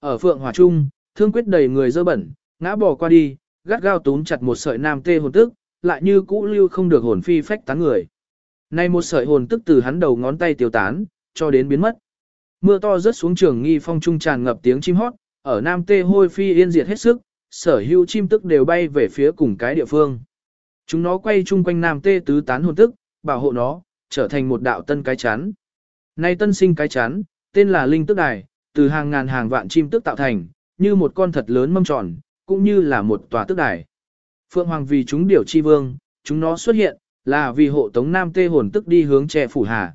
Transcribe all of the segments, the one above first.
Ở phượng hòa trung, thương quyết đầy người dơ bẩn, ngã bò qua đi, gắt gao túm chặt một sợi nam tê hồn tức, lại như cũ lưu không được hồn phi phách tán người. Nay một sợi hồn tức từ hắn đầu ngón tay tiêu tán, cho đến biến mất. Mưa to rớt xuống trường nghi phong trung tràn ngập tiếng chim hót, ở nam tê hôi phi yên diệt hết sức, sở hữu chim tức đều bay về phía cùng cái địa phương. Chúng nó quay chung quanh nam tê tứ tán hồn tức, bảo hộ nó, trở thành một đạo tân cái chắn. Nay tân sinh cái chắn, tên là linh tức đài, từ hàng ngàn hàng vạn chim tước tạo thành, như một con thật lớn mâm tròn, cũng như là một tòa tước đài. Phượng Hoàng vì chúng điều chi vương, chúng nó xuất hiện, là vì hộ tống Nam Tê hồn tức đi hướng trẻ phủ hà.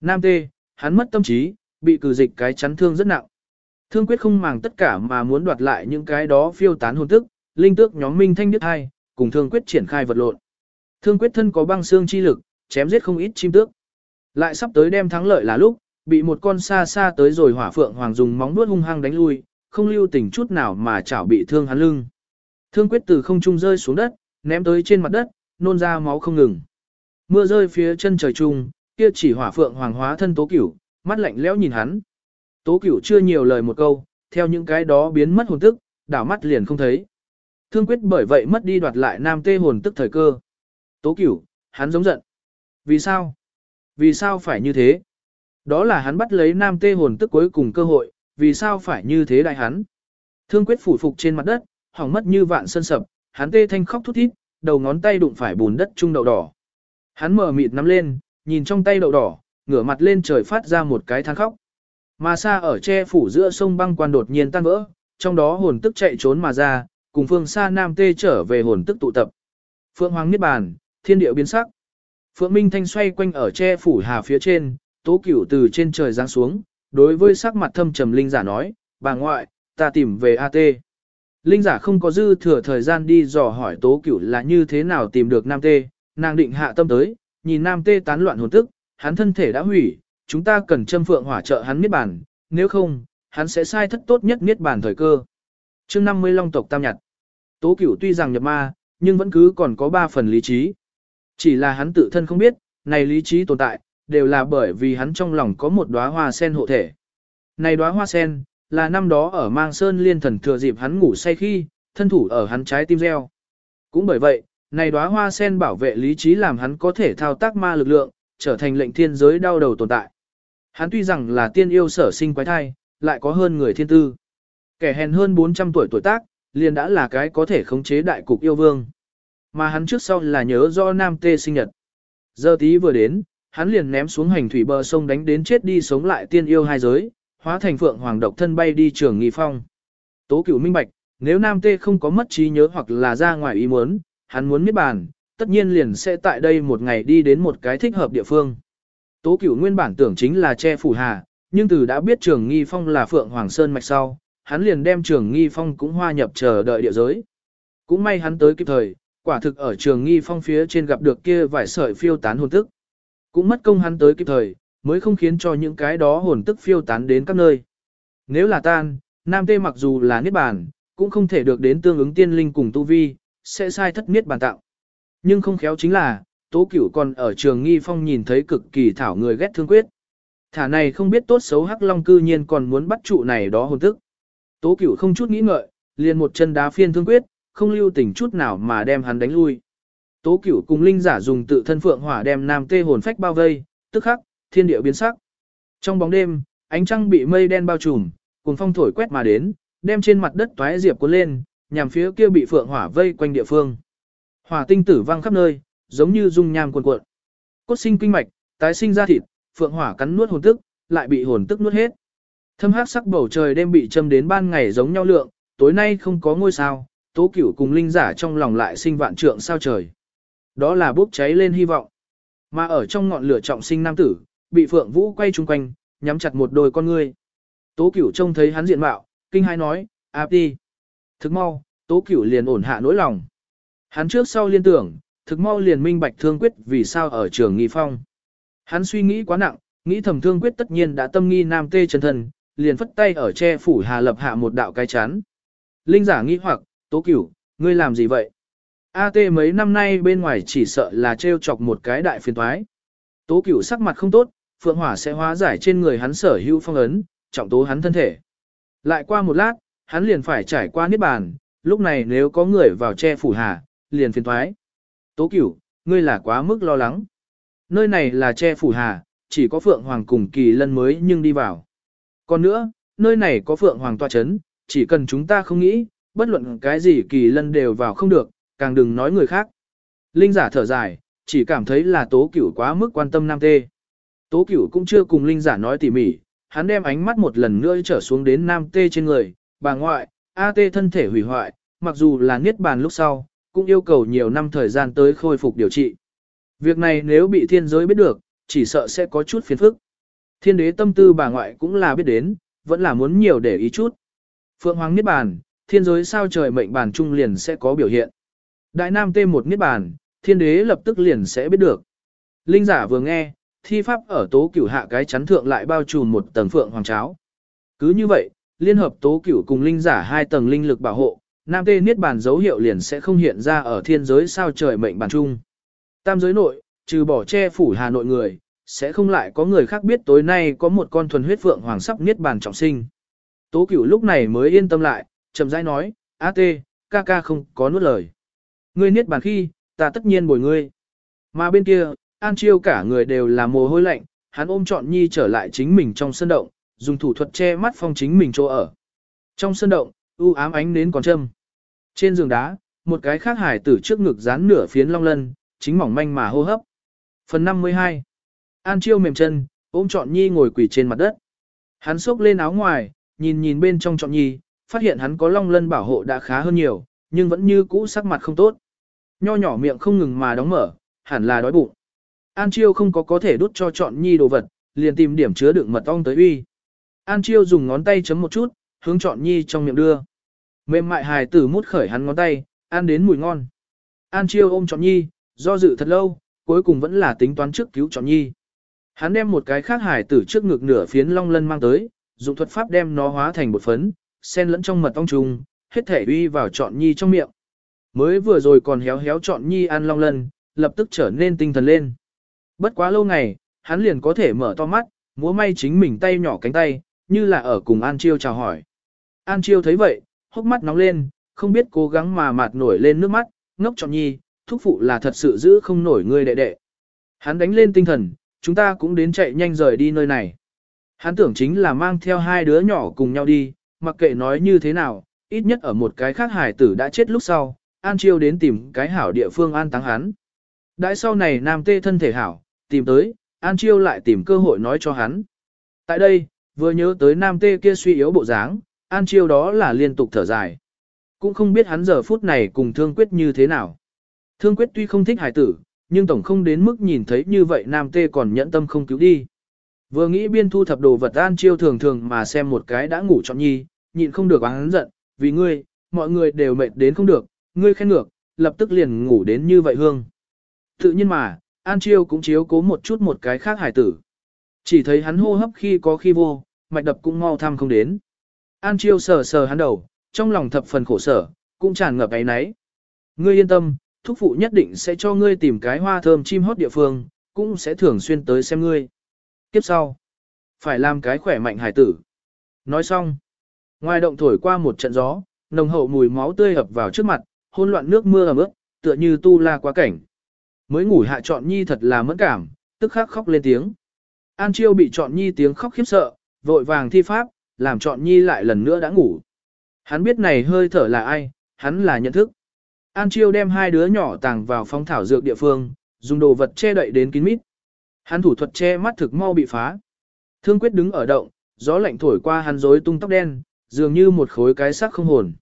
Nam Tê, hắn mất tâm trí, bị cử dịch cái chắn thương rất nặng. Thương quyết không màng tất cả mà muốn đoạt lại những cái đó phiêu tán hồn tức, linh tước nhóm minh thanh đức hai, cùng thương quyết triển khai vật lộn. Thương quyết thân có băng xương chi lực, chém giết không ít chim tước. Lại sắp tới đem thắng lợi là lúc, bị một con xa xa tới rồi hỏa phượng hoàng dùng móng vuốt hung hăng đánh lui, không lưu tình chút nào mà chảo bị thương hắn lưng. Thương quyết từ không trung rơi xuống đất, ném tới trên mặt đất, nôn ra máu không ngừng. Mưa rơi phía chân trời trung, kia chỉ hỏa phượng hoàng hóa thân tố cửu, mắt lạnh lẽo nhìn hắn. Tố cửu chưa nhiều lời một câu, theo những cái đó biến mất hồn tức, đảo mắt liền không thấy. Thương quyết bởi vậy mất đi đoạt lại nam tê hồn tức thời cơ. Tố cửu, hắn giống giận. Vì sao? Vì sao phải như thế? Đó là hắn bắt lấy nam tê hồn tức cuối cùng cơ hội, vì sao phải như thế đại hắn? Thương quyết phủ phục trên mặt đất, hỏng mất như vạn sân sập, hắn tê thanh khóc thút thít, đầu ngón tay đụng phải bùn đất trung đậu đỏ. Hắn mở mịt nắm lên, nhìn trong tay đậu đỏ, ngửa mặt lên trời phát ra một cái than khóc. Mà xa ở che phủ giữa sông băng quan đột nhiên tan vỡ, trong đó hồn tức chạy trốn mà ra, cùng phương xa nam tê trở về hồn tức tụ tập. Phượng Hoàng Niết Bàn, thiên địa biến sắc. Phượng Minh Thanh xoay quanh ở che phủ hà phía trên, tố cửu từ trên trời giáng xuống, đối với sắc mặt thâm trầm linh giả nói, bà ngoại, ta tìm về AT. Linh giả không có dư thừa thời gian đi dò hỏi tố cửu là như thế nào tìm được nam tê, nàng định hạ tâm tới, nhìn nam tê tán loạn hồn tức, hắn thân thể đã hủy, chúng ta cần châm phượng hỏa trợ hắn miết bản, nếu không, hắn sẽ sai thất tốt nhất miết bản thời cơ. chương 50 Long tộc tam nhật, tố cửu tuy rằng nhập ma, nhưng vẫn cứ còn có ba phần lý trí. Chỉ là hắn tự thân không biết, này lý trí tồn tại, đều là bởi vì hắn trong lòng có một đóa hoa sen hộ thể. Này đóa hoa sen, là năm đó ở mang sơn liên thần thừa dịp hắn ngủ say khi, thân thủ ở hắn trái tim reo. Cũng bởi vậy, này đóa hoa sen bảo vệ lý trí làm hắn có thể thao tác ma lực lượng, trở thành lệnh thiên giới đau đầu tồn tại. Hắn tuy rằng là tiên yêu sở sinh quái thai, lại có hơn người thiên tư. Kẻ hèn hơn 400 tuổi tuổi tác, liền đã là cái có thể khống chế đại cục yêu vương. Mà hắn trước sau là nhớ do nam tê sinh nhật. Giờ tí vừa đến, hắn liền ném xuống hành thủy bờ sông đánh đến chết đi sống lại tiên yêu hai giới, hóa thành phượng hoàng độc thân bay đi trường nghi phong. Tố cửu minh bạch, nếu nam tê không có mất trí nhớ hoặc là ra ngoài ý muốn, hắn muốn miết bàn, tất nhiên liền sẽ tại đây một ngày đi đến một cái thích hợp địa phương. Tố cửu nguyên bản tưởng chính là che phủ hà, nhưng từ đã biết trường nghi phong là phượng hoàng sơn mạch sau, hắn liền đem trường nghi phong cũng hoa nhập chờ đợi địa giới. Cũng may hắn tới kịp thời, quả thực ở trường nghi phong phía trên gặp được kia vài sợi phiêu tán hồn tức. Cũng mất công hắn tới kịp thời, mới không khiến cho những cái đó hồn tức phiêu tán đến các nơi. Nếu là tan, nam tê mặc dù là niết bàn, cũng không thể được đến tương ứng tiên linh cùng tu vi, sẽ sai thất niết bàn tạo. Nhưng không khéo chính là, tố cửu còn ở trường nghi phong nhìn thấy cực kỳ thảo người ghét thương quyết. Thả này không biết tốt xấu hắc long cư nhiên còn muốn bắt trụ này đó hồn tức. Tố cửu không chút nghĩ ngợi, liền một chân đá phiên thương quyết, không lưu tình chút nào mà đem hắn đánh lui. Tố cửu cùng linh giả dùng tự thân phượng hỏa đem nam tê hồn phách bao vây, tức khắc, thiên địa biến sắc. Trong bóng đêm, ánh trăng bị mây đen bao trùm, cùng phong thổi quét mà đến, đem trên mặt đất toái diệp cuốn lên, nhằm phía kia bị phượng hỏa vây quanh địa phương. Hỏa tinh tử văng khắp nơi, giống như dung nham cuồn cuộn. Cốt sinh kinh mạch, tái sinh ra thịt, phượng hỏa cắn nuốt hồn tức, lại bị hồn tức nuốt hết. Thâm hắc sắc bầu trời đêm bị châm đến ban ngày giống nhau lượng, tối nay không có ngôi sao, tố cửu cùng linh giả trong lòng lại sinh vạn trượng sao trời. Đó là bốc cháy lên hy vọng. Mà ở trong ngọn lửa trọng sinh nam tử, bị Phượng Vũ quay chung quanh, nhắm chặt một đôi con ngươi. Tố Cửu trông thấy hắn diện mạo, kinh hai nói, "Áp đi." Thực mau, Tố Cửu liền ổn hạ nỗi lòng. Hắn trước sau liên tưởng, thực mau liền minh bạch thương quyết vì sao ở trường nghi phong. Hắn suy nghĩ quá nặng, nghĩ thầm thương quyết tất nhiên đã tâm nghi nam tê chân thần, liền phất tay ở che phủ hà lập hạ một đạo cái chán. Linh giả nghi hoặc, Tố Cửu, ngươi làm gì vậy? AT mấy năm nay bên ngoài chỉ sợ là trêu chọc một cái đại phiền toái. Tố Cửu sắc mặt không tốt, phượng hỏa sẽ hóa giải trên người hắn sở hữu phong ấn, trọng tố hắn thân thể. Lại qua một lát, hắn liền phải trải qua niết bàn, lúc này nếu có người vào che phủ hà, liền phiền thoái. Tố cửu, ngươi là quá mức lo lắng. Nơi này là che phủ hà, chỉ có Phượng Hoàng cùng kỳ lân mới nhưng đi vào. Còn nữa, nơi này có Phượng Hoàng toa chấn, chỉ cần chúng ta không nghĩ, bất luận cái gì kỳ lân đều vào không được, càng đừng nói người khác. Linh giả thở dài, chỉ cảm thấy là tố cửu quá mức quan tâm nam tê. Tố cửu cũng chưa cùng linh giả nói tỉ mỉ, hắn đem ánh mắt một lần nữa trở xuống đến nam tê trên người, bà ngoại, A tê thân thể hủy hoại, mặc dù là niết bàn lúc sau, cũng yêu cầu nhiều năm thời gian tới khôi phục điều trị. Việc này nếu bị thiên giới biết được, chỉ sợ sẽ có chút phiền phức. Thiên đế tâm tư bà ngoại cũng là biết đến, vẫn là muốn nhiều để ý chút. Phượng Hoàng Niết Bàn, thiên giới sao trời mệnh bàn trung liền sẽ có biểu hiện. Đại Nam tê một Niết Bàn, thiên đế lập tức liền sẽ biết được. Linh giả vừa nghe, thi pháp ở tố cửu hạ cái chắn thượng lại bao trùm một tầng Phượng Hoàng cháo. Cứ như vậy, liên hợp tố cửu cùng linh giả hai tầng linh lực bảo hộ, Nam tê Niết Bàn dấu hiệu liền sẽ không hiện ra ở thiên giới sao trời mệnh bàn trung. Tam giới nội, trừ bỏ che phủ Hà Nội người, sẽ không lại có người khác biết tối nay có một con thuần huyết phượng hoàng sắp niết bàn trọng sinh. Tố cửu lúc này mới yên tâm lại, chậm rãi nói, A tê, ca ca không có nuốt lời. Ngươi niết bàn khi, ta tất nhiên bồi ngươi. Mà bên kia, An Chiêu cả người đều là mồ hôi lạnh, hắn ôm trọn nhi trở lại chính mình trong sân động, dùng thủ thuật che mắt phong chính mình chỗ ở. Trong sân động, u ám ánh nến còn châm. Trên giường đá, một cái khác hải tử trước ngực dán nửa phiến long lân, chính mỏng manh mà hô hấp. Phần 52 An Chiêu mềm chân, ôm trọn nhi ngồi quỳ trên mặt đất. Hắn xốc lên áo ngoài, nhìn nhìn bên trong trọn nhi, phát hiện hắn có long lân bảo hộ đã khá hơn nhiều, nhưng vẫn như cũ sắc mặt không tốt. Nho nhỏ miệng không ngừng mà đóng mở, hẳn là đói bụng. An Chiêu không có có thể đút cho trọn nhi đồ vật, liền tìm điểm chứa đựng mật ong tới uy. An Chiêu dùng ngón tay chấm một chút, hướng trọn nhi trong miệng đưa. Mềm mại hài tử mút khởi hắn ngón tay, ăn đến mùi ngon. An Chiêu ôm trọn nhi, do dự thật lâu, cuối cùng vẫn là tính toán trước cứu trọn nhi. Hắn đem một cái khác hài tử trước ngực nửa phiến long lân mang tới, dùng thuật pháp đem nó hóa thành bột phấn, xen lẫn trong mật ong trùng, hết thể uy vào trọn nhi trong miệng. Mới vừa rồi còn héo héo chọn nhi ăn long lân, lập tức trở nên tinh thần lên. Bất quá lâu ngày, hắn liền có thể mở to mắt, múa may chính mình tay nhỏ cánh tay, như là ở cùng An Chiêu chào hỏi. An Chiêu thấy vậy, hốc mắt nóng lên, không biết cố gắng mà mạt nổi lên nước mắt, ngốc chọn nhi, thúc phụ là thật sự giữ không nổi người đệ đệ. Hắn đánh lên tinh thần, chúng ta cũng đến chạy nhanh rời đi nơi này. Hắn tưởng chính là mang theo hai đứa nhỏ cùng nhau đi, mặc kệ nói như thế nào, ít nhất ở một cái khác hải tử đã chết lúc sau, An Chiêu đến tìm cái hảo địa phương an táng hắn. Đãi sau này Nam Tê thân thể hảo, tìm tới, An Chiêu lại tìm cơ hội nói cho hắn. Tại đây, vừa nhớ tới Nam Tê kia suy yếu bộ dáng, An Chiêu đó là liên tục thở dài. Cũng không biết hắn giờ phút này cùng Thương Quyết như thế nào. Thương Quyết tuy không thích hải tử, nhưng tổng không đến mức nhìn thấy như vậy nam tê còn nhẫn tâm không cứu đi. Vừa nghĩ biên thu thập đồ vật an chiêu thường thường mà xem một cái đã ngủ trọn nhi, nhịn không được hắn giận, vì ngươi, mọi người đều mệt đến không được, ngươi khen ngược, lập tức liền ngủ đến như vậy hương. Tự nhiên mà, An Chiêu cũng chiếu cố một chút một cái khác hải tử. Chỉ thấy hắn hô hấp khi có khi vô, mạch đập cũng mau thăm không đến. An Chiêu sờ sờ hắn đầu, trong lòng thập phần khổ sở, cũng tràn ngập ấy náy. Ngươi yên tâm, thúc phụ nhất định sẽ cho ngươi tìm cái hoa thơm chim hót địa phương, cũng sẽ thường xuyên tới xem ngươi. Tiếp sau, phải làm cái khỏe mạnh hải tử. Nói xong, ngoài động thổi qua một trận gió, nồng hậu mùi máu tươi ập vào trước mặt, hôn loạn nước mưa ẩm ướt, tựa như tu la quá cảnh. Mới ngủ hạ chọn nhi thật là mẫn cảm, tức khắc khóc lên tiếng. An chiêu bị chọn nhi tiếng khóc khiếp sợ, vội vàng thi pháp, làm chọn nhi lại lần nữa đã ngủ. Hắn biết này hơi thở là ai, hắn là nhận thức. An Chiêu đem hai đứa nhỏ tàng vào phong thảo dược địa phương, dùng đồ vật che đậy đến kín mít. Hắn thủ thuật che mắt thực mau bị phá. Thương quyết đứng ở động, gió lạnh thổi qua hắn rối tung tóc đen, dường như một khối cái xác không hồn.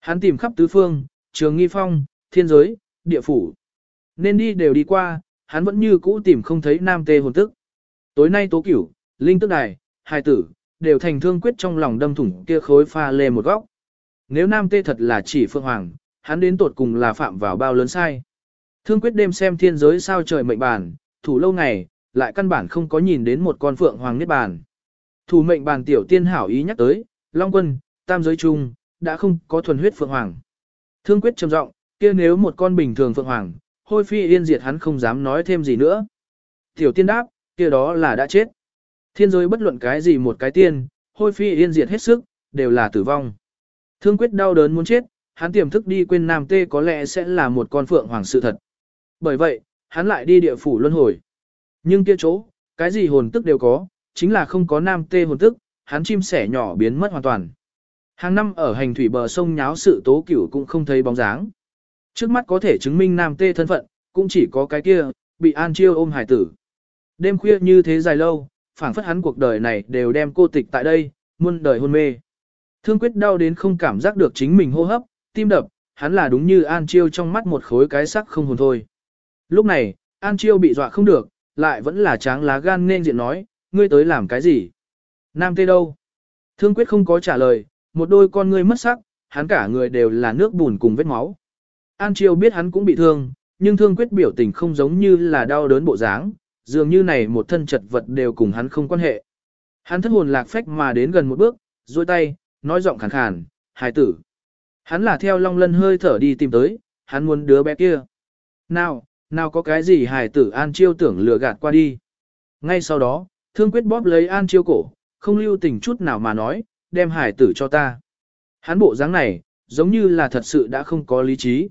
Hắn tìm khắp tứ phương, trường nghi phong, thiên giới, địa phủ. Nên đi đều đi qua, hắn vẫn như cũ tìm không thấy nam tê hồn tức. Tối nay tố cửu, linh tức đài, hai tử, đều thành thương quyết trong lòng đâm thủng kia khối pha lê một góc. Nếu nam tê thật là chỉ phương hoàng, hắn đến tột cùng là phạm vào bao lớn sai. Thương quyết đêm xem thiên giới sao trời mệnh bàn, thủ lâu ngày, lại căn bản không có nhìn đến một con phượng hoàng niết bàn. Thủ mệnh bàn tiểu tiên hảo ý nhắc tới, Long quân, tam giới chung, đã không có thuần huyết phượng hoàng. Thương quyết trầm giọng, kia nếu một con bình thường phượng hoàng, hôi phi yên diệt hắn không dám nói thêm gì nữa. Tiểu tiên đáp, kia đó là đã chết. Thiên giới bất luận cái gì một cái tiên, hôi phi yên diệt hết sức, đều là tử vong. Thương quyết đau đớn muốn chết, hắn tiềm thức đi quên nam tê có lẽ sẽ là một con phượng hoàng sự thật. Bởi vậy, hắn lại đi địa phủ luân hồi. Nhưng kia chỗ, cái gì hồn tức đều có, chính là không có nam tê hồn tức, hắn chim sẻ nhỏ biến mất hoàn toàn. Hàng năm ở hành thủy bờ sông nháo sự tố cửu cũng không thấy bóng dáng. Trước mắt có thể chứng minh nam tê thân phận, cũng chỉ có cái kia, bị An Chiêu ôm hải tử. Đêm khuya như thế dài lâu, phảng phất hắn cuộc đời này đều đem cô tịch tại đây, muôn đời hôn mê. Thương quyết đau đến không cảm giác được chính mình hô hấp, tim đập, hắn là đúng như An Chiêu trong mắt một khối cái sắc không hồn thôi. Lúc này, An Chiêu bị dọa không được, lại vẫn là tráng lá gan nên diện nói, ngươi tới làm cái gì? Nam tê đâu? Thương quyết không có trả lời, một đôi con ngươi mất sắc, hắn cả người đều là nước bùn cùng vết máu. An Chiêu biết hắn cũng bị thương, nhưng thương quyết biểu tình không giống như là đau đớn bộ dáng, dường như này một thân chật vật đều cùng hắn không quan hệ. Hắn thất hồn lạc phách mà đến gần một bước, duỗi tay, nói giọng khàn khàn, hài tử. Hắn là theo long lân hơi thở đi tìm tới, hắn muốn đứa bé kia. Nào, nào có cái gì hài tử An Chiêu tưởng lừa gạt qua đi. Ngay sau đó, thương quyết bóp lấy An Chiêu cổ, không lưu tình chút nào mà nói, đem hải tử cho ta. Hắn bộ dáng này, giống như là thật sự đã không có lý trí.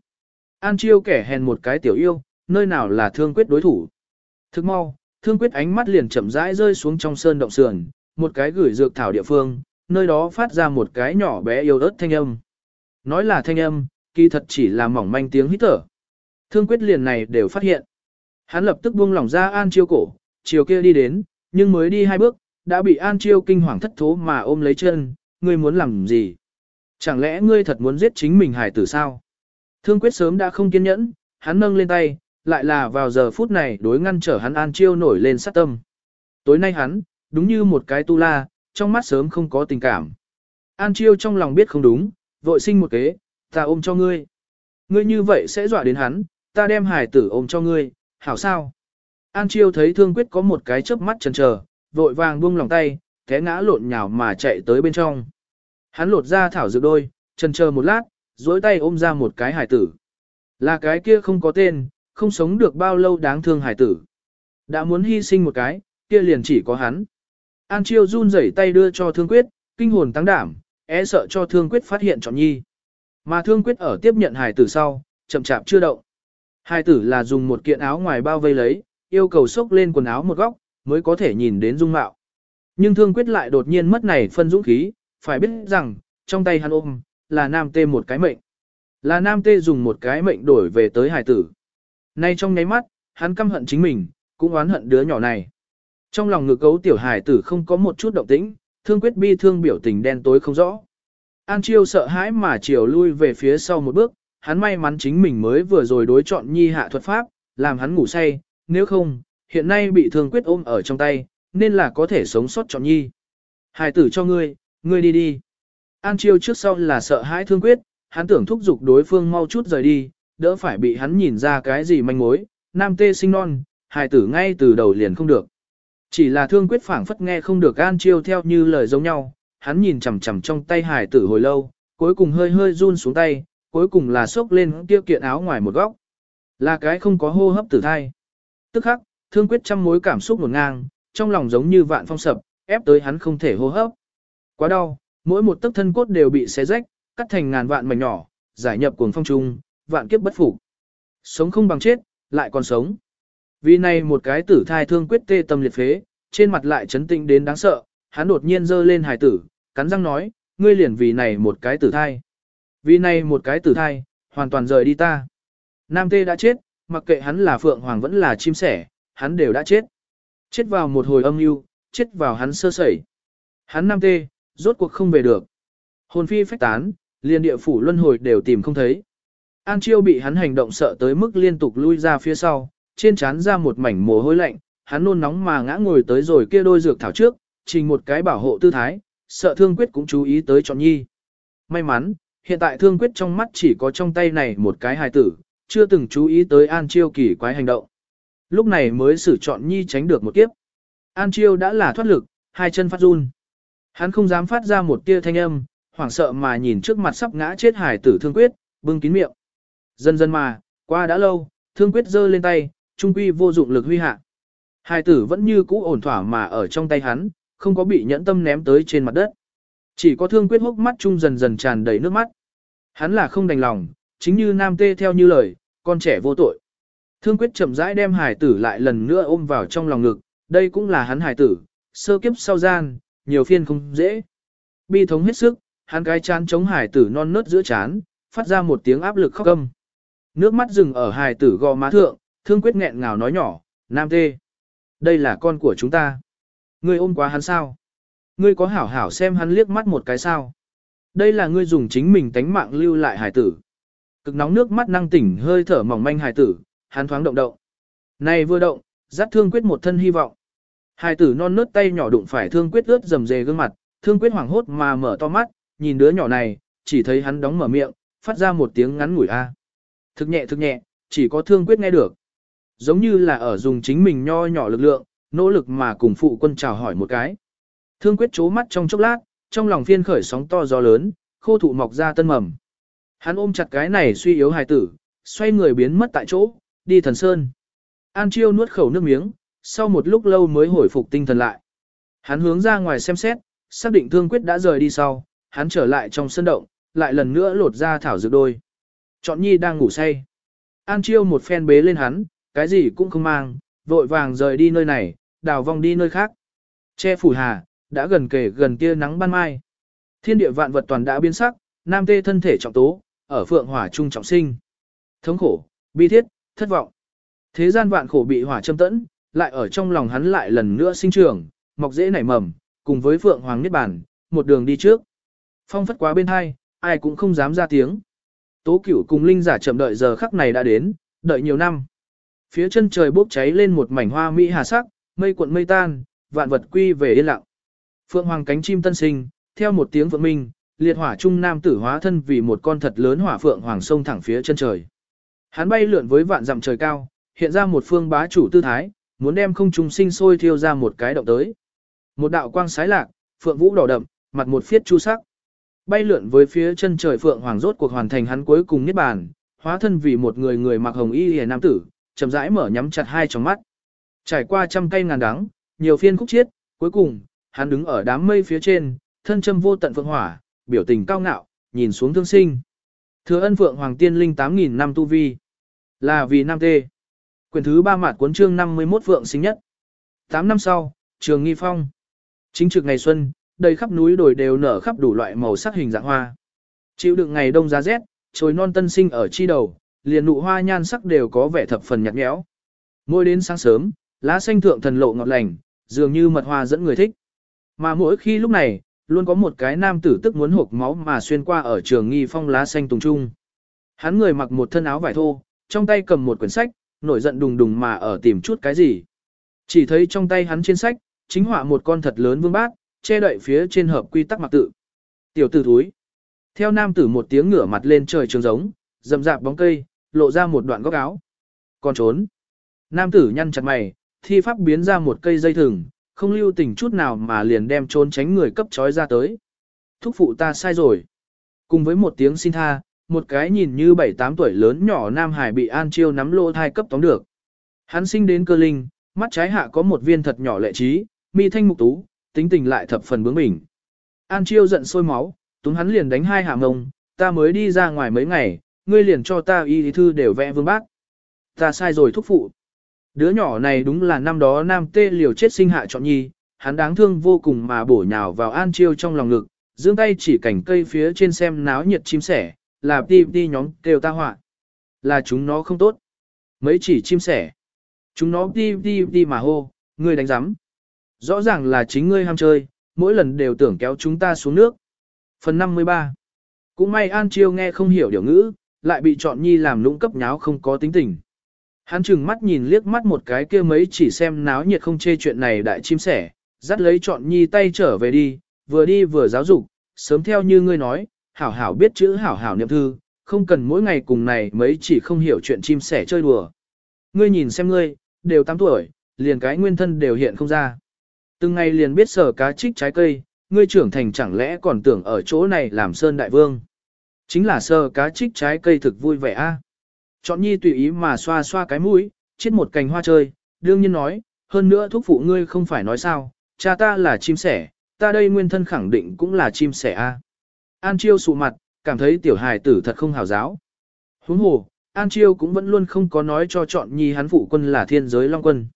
An Chiêu kẻ hèn một cái tiểu yêu, nơi nào là thương quyết đối thủ. Thức mau, thương quyết ánh mắt liền chậm rãi rơi xuống trong sơn động sườn, một cái gửi dược thảo địa phương, nơi đó phát ra một cái nhỏ bé yêu ớt thanh âm. Nói là thanh âm, kỳ thật chỉ là mỏng manh tiếng hít thở. Thương quyết liền này đều phát hiện. Hắn lập tức buông lỏng ra An Chiêu cổ, chiều kia đi đến, nhưng mới đi hai bước, đã bị An Chiêu kinh hoàng thất thố mà ôm lấy chân, ngươi muốn làm gì? Chẳng lẽ ngươi thật muốn giết chính mình hải tử sao? Thương quyết sớm đã không kiên nhẫn, hắn nâng lên tay, lại là vào giờ phút này đối ngăn trở hắn An Chiêu nổi lên sát tâm. Tối nay hắn, đúng như một cái tu la, trong mắt sớm không có tình cảm. An Chiêu trong lòng biết không đúng, vội sinh một kế, ta ôm cho ngươi. Ngươi như vậy sẽ dọa đến hắn, ta đem hải tử ôm cho ngươi, hảo sao? An Chiêu thấy Thương Quyết có một cái chớp mắt chần chờ, vội vàng buông lòng tay, té ngã lộn nhào mà chạy tới bên trong. Hắn lột ra thảo dược đôi, chần chờ một lát, duỗi tay ôm ra một cái hải tử. Là cái kia không có tên, không sống được bao lâu đáng thương hải tử. Đã muốn hy sinh một cái, kia liền chỉ có hắn. An Chiêu run rẩy tay đưa cho Thương Quyết, kinh hồn tăng đảm, e sợ cho Thương Quyết phát hiện chọn nhi. Mà Thương Quyết ở tiếp nhận hải tử sau, chậm chạp chưa động. Hải tử là dùng một kiện áo ngoài bao vây lấy, yêu cầu xốc lên quần áo một góc, mới có thể nhìn đến dung mạo. Nhưng Thương Quyết lại đột nhiên mất này phân dũng khí, phải biết rằng, trong tay hắn ôm, là nam tê một cái mệnh. Là nam tê dùng một cái mệnh đổi về tới hải tử. Nay trong nháy mắt, hắn căm hận chính mình, cũng oán hận đứa nhỏ này. Trong lòng ngực cấu tiểu hải tử không có một chút động tĩnh, thương quyết bi thương biểu tình đen tối không rõ. An Chiêu sợ hãi mà chiều lui về phía sau một bước, hắn may mắn chính mình mới vừa rồi đối chọn nhi hạ thuật pháp, làm hắn ngủ say, nếu không, hiện nay bị thương quyết ôm ở trong tay, nên là có thể sống sót chọn nhi. Hải tử cho ngươi, ngươi đi đi. An Chiêu trước sau là sợ hãi thương quyết, hắn tưởng thúc giục đối phương mau chút rời đi, đỡ phải bị hắn nhìn ra cái gì manh mối, nam tê sinh non, hài tử ngay từ đầu liền không được. Chỉ là thương quyết phảng phất nghe không được An Chiêu theo như lời giống nhau, hắn nhìn chằm chằm trong tay hài tử hồi lâu, cuối cùng hơi hơi run xuống tay, cuối cùng là xốc lên kia kiện áo ngoài một góc. Là cái không có hô hấp tử thai. Tức khắc, thương quyết trăm mối cảm xúc ngổn ngang, trong lòng giống như vạn phong sập, ép tới hắn không thể hô hấp. Quá đau, mỗi một tấc thân cốt đều bị xé rách, cắt thành ngàn vạn mảnh nhỏ, giải nhập cuồng phong trung, vạn kiếp bất phục. Sống không bằng chết, lại còn sống. Vì này một cái tử thai thương quyết tê tâm liệt phế, trên mặt lại chấn tĩnh đến đáng sợ, hắn đột nhiên giơ lên hài tử, cắn răng nói, ngươi liền vì này một cái tử thai. Vì này một cái tử thai, hoàn toàn rời đi ta. Nam tê đã chết, mặc kệ hắn là phượng hoàng vẫn là chim sẻ, hắn đều đã chết. Chết vào một hồi âm mưu, chết vào hắn sơ sẩy. Hắn nam tê, rốt cuộc không về được. Hồn phi phách tán, liền địa phủ luân hồi đều tìm không thấy. An Chiêu bị hắn hành động sợ tới mức liên tục lui ra phía sau, trên trán ra một mảnh mồ hôi lạnh, hắn nôn nóng mà ngã ngồi tới rồi kia đôi dược thảo trước, trình một cái bảo hộ tư thái, sợ Thương Quyết cũng chú ý tới chọn nhi. May mắn, hiện tại Thương Quyết trong mắt chỉ có trong tay này một cái hài tử, chưa từng chú ý tới An Chiêu kỳ quái hành động. Lúc này mới xử chọn nhi tránh được một kiếp. An Chiêu đã là thoát lực, hai chân phát run. Hắn không dám phát ra một tia thanh âm, hoảng sợ mà nhìn trước mặt sắp ngã chết hải tử Thương Quyết, bưng kín miệng. Dần dần mà, qua đã lâu, Thương Quyết giơ lên tay, trung quy vô dụng lực huy hạ. Hải tử vẫn như cũ ổn thỏa mà ở trong tay hắn, không có bị nhẫn tâm ném tới trên mặt đất. Chỉ có thương quyết hốc mắt trung dần dần tràn đầy nước mắt. Hắn là không đành lòng, chính như nam tê theo như lời, con trẻ vô tội. Thương quyết chậm rãi đem hải tử lại lần nữa ôm vào trong lòng ngực, đây cũng là hắn hải tử, sơ kiếp sau gian, nhiều phiên không dễ. Bi thống hết sức, hắn cái chán chống hải tử non nớt giữa chán, phát ra một tiếng áp lực khóc câm. Nước mắt dừng ở hải tử gò má thượng, thương quyết nghẹn ngào nói nhỏ, nam tê. Đây là con của chúng ta. Ngươi ôm quá hắn sao? Ngươi có hảo hảo xem hắn liếc mắt một cái sao? Đây là ngươi dùng chính mình tánh mạng lưu lại hải tử. Cực nóng nước mắt năng tỉnh hơi thở mỏng manh hải tử, hắn thoáng động động. Này vừa động, dắt thương quyết một thân hy vọng. Hai tử non nớt tay nhỏ đụng phải thương quyết ướt dầm dề gương mặt, thương quyết hoảng hốt mà mở to mắt, nhìn đứa nhỏ này, chỉ thấy hắn đóng mở miệng, phát ra một tiếng ngắn ngủi a. Thực nhẹ thực nhẹ, chỉ có thương quyết nghe được. Giống như là ở dùng chính mình nho nhỏ lực lượng, nỗ lực mà cùng phụ quân chào hỏi một cái. Thương quyết chố mắt trong chốc lát, trong lòng phiên khởi sóng to gió lớn, khô thụ mọc ra tân mầm. Hắn ôm chặt cái này suy yếu hài tử, xoay người biến mất tại chỗ, đi thần sơn. An Chiêu nuốt khẩu nước miếng, sau một lúc lâu mới hồi phục tinh thần lại. Hắn hướng ra ngoài xem xét, xác định thương quyết đã rời đi sau, hắn trở lại trong sân động, lại lần nữa lột ra thảo dược đôi. Chọn nhi đang ngủ say. An Chiêu một phen bế lên hắn, cái gì cũng không mang, vội vàng rời đi nơi này, đào vòng đi nơi khác. Che phủ hà, đã gần kề gần kia nắng ban mai. Thiên địa vạn vật toàn đã biến sắc, nam tê thân thể trọng tố, ở phượng hỏa trung trọng sinh. Thống khổ, bi thiết, thất vọng. Thế gian vạn khổ bị hỏa châm tẫn, lại ở trong lòng hắn lại lần nữa sinh trưởng, mọc dễ nảy mầm, cùng với phượng hoàng niết bàn, một đường đi trước. Phong phất quá bên hai, ai cũng không dám ra tiếng. Tố cửu cùng linh giả chậm đợi giờ khắc này đã đến, đợi nhiều năm. Phía chân trời bốc cháy lên một mảnh hoa mỹ hà sắc, mây cuộn mây tan, vạn vật quy về yên lặng. Phượng hoàng cánh chim tân sinh, theo một tiếng vượng minh, liệt hỏa trung nam tử hóa thân vì một con thật lớn hỏa phượng hoàng sông thẳng phía chân trời. Hắn bay lượn với vạn dặm trời cao, hiện ra một phương bá chủ tư thái, muốn đem không trung sinh sôi thiêu ra một cái động tới. Một đạo quang sái lạc, phượng vũ đỏ đậm, mặt một phiết chu sắc. Bay lượn với phía chân trời phượng hoàng rốt cuộc hoàn thành hắn cuối cùng niết bàn, hóa thân vì một người người mặc hồng y liễu nam tử, chậm rãi mở nhắm chặt hai tròng mắt. Trải qua trăm cây ngàn đắng, nhiều phiên khúc chiết, cuối cùng, hắn đứng ở đám mây phía trên, thân châm vô tận phượng hỏa, biểu tình cao ngạo, nhìn xuống thương sinh. Thừa ân phượng hoàng tiên linh 8.000 năm tu vi. Là vì nam tê. Quyền thứ ba mạt cuốn chương 51 vượng sinh nhất. 8 năm sau, trường nghi phong. Chính trực ngày xuân, đầy khắp núi đồi đều nở khắp đủ loại màu sắc hình dạng hoa. Chịu đựng ngày đông giá rét, trồi non tân sinh ở chi đầu, liền nụ hoa nhan sắc đều có vẻ thập phần nhạt nhẽo. Mỗi đến sáng sớm, lá xanh thượng thần lộ ngọt lành, dường như mật hoa dẫn người thích. Mà mỗi khi lúc này, luôn có một cái nam tử tức muốn hộp máu mà xuyên qua ở trường nghi phong lá xanh tùng trung. Hắn người mặc một thân áo vải thô, trong tay cầm một quyển sách, nổi giận đùng đùng mà ở tìm chút cái gì. Chỉ thấy trong tay hắn trên sách, chính họa một con thật lớn vương bát, che đậy phía trên hợp quy tắc mặc tự. Tiểu tử thúi. Theo nam tử một tiếng ngửa mặt lên trời trường giống, dầm rạp bóng cây, lộ ra một đoạn góc áo. Còn trốn. Nam tử nhăn chặt mày, thi pháp biến ra một cây dây thừng, không lưu tình chút nào mà liền đem trốn tránh người cấp trói ra tới. Thúc phụ ta sai rồi. Cùng với một tiếng xin tha, một cái nhìn như 7-8 tuổi lớn nhỏ Nam Hải bị An Chiêu nắm lô thai cấp tóm được. Hắn sinh đến cơ linh, mắt trái hạ có một viên thật nhỏ lệ trí, mi thanh mục tú, tính tình lại thập phần bướng bỉnh. An Chiêu giận sôi máu, túng hắn liền đánh hai hạ mông, ta mới đi ra ngoài mấy ngày, ngươi liền cho ta y thư đều vẽ vương bác. Ta sai rồi thúc phụ. Đứa nhỏ này đúng là năm đó nam tê liều chết sinh hạ chọn nhi, hắn đáng thương vô cùng mà bổ nhào vào An Chiêu trong lòng ngực, giương tay chỉ cảnh cây phía trên xem náo nhiệt chim sẻ, là ti ti nhóm kêu ta họa. Là chúng nó không tốt. Mấy chỉ chim sẻ. Chúng nó ti ti ti mà hô, ngươi đánh giám. Rõ ràng là chính ngươi ham chơi, mỗi lần đều tưởng kéo chúng ta xuống nước. Phần 53 Cũng may An Chiêu nghe không hiểu điều ngữ, lại bị chọn nhi làm lũng cấp nháo không có tính tình. Hắn chừng mắt nhìn liếc mắt một cái kia mấy chỉ xem náo nhiệt không chê chuyện này đại chim sẻ, dắt lấy chọn nhi tay trở về đi, vừa đi vừa giáo dục, sớm theo như ngươi nói, hảo hảo biết chữ hảo hảo niệm thư, không cần mỗi ngày cùng này mấy chỉ không hiểu chuyện chim sẻ chơi đùa. Ngươi nhìn xem ngươi, đều 8 tuổi, liền cái nguyên thân đều hiện không ra. Từng ngày liền biết sở cá trích trái cây, ngươi trưởng thành chẳng lẽ còn tưởng ở chỗ này làm sơn đại vương. Chính là sơ cá trích trái cây thực vui vẻ a. Chọn nhi tùy ý mà xoa xoa cái mũi, chết một cành hoa chơi, đương nhiên nói, hơn nữa thúc phụ ngươi không phải nói sao, cha ta là chim sẻ, ta đây nguyên thân khẳng định cũng là chim sẻ a. An Chiêu sụ mặt, cảm thấy tiểu hài tử thật không hào giáo. Huống hồ, An Chiêu cũng vẫn luôn không có nói cho chọn nhi hắn phụ quân là thiên giới Long quân.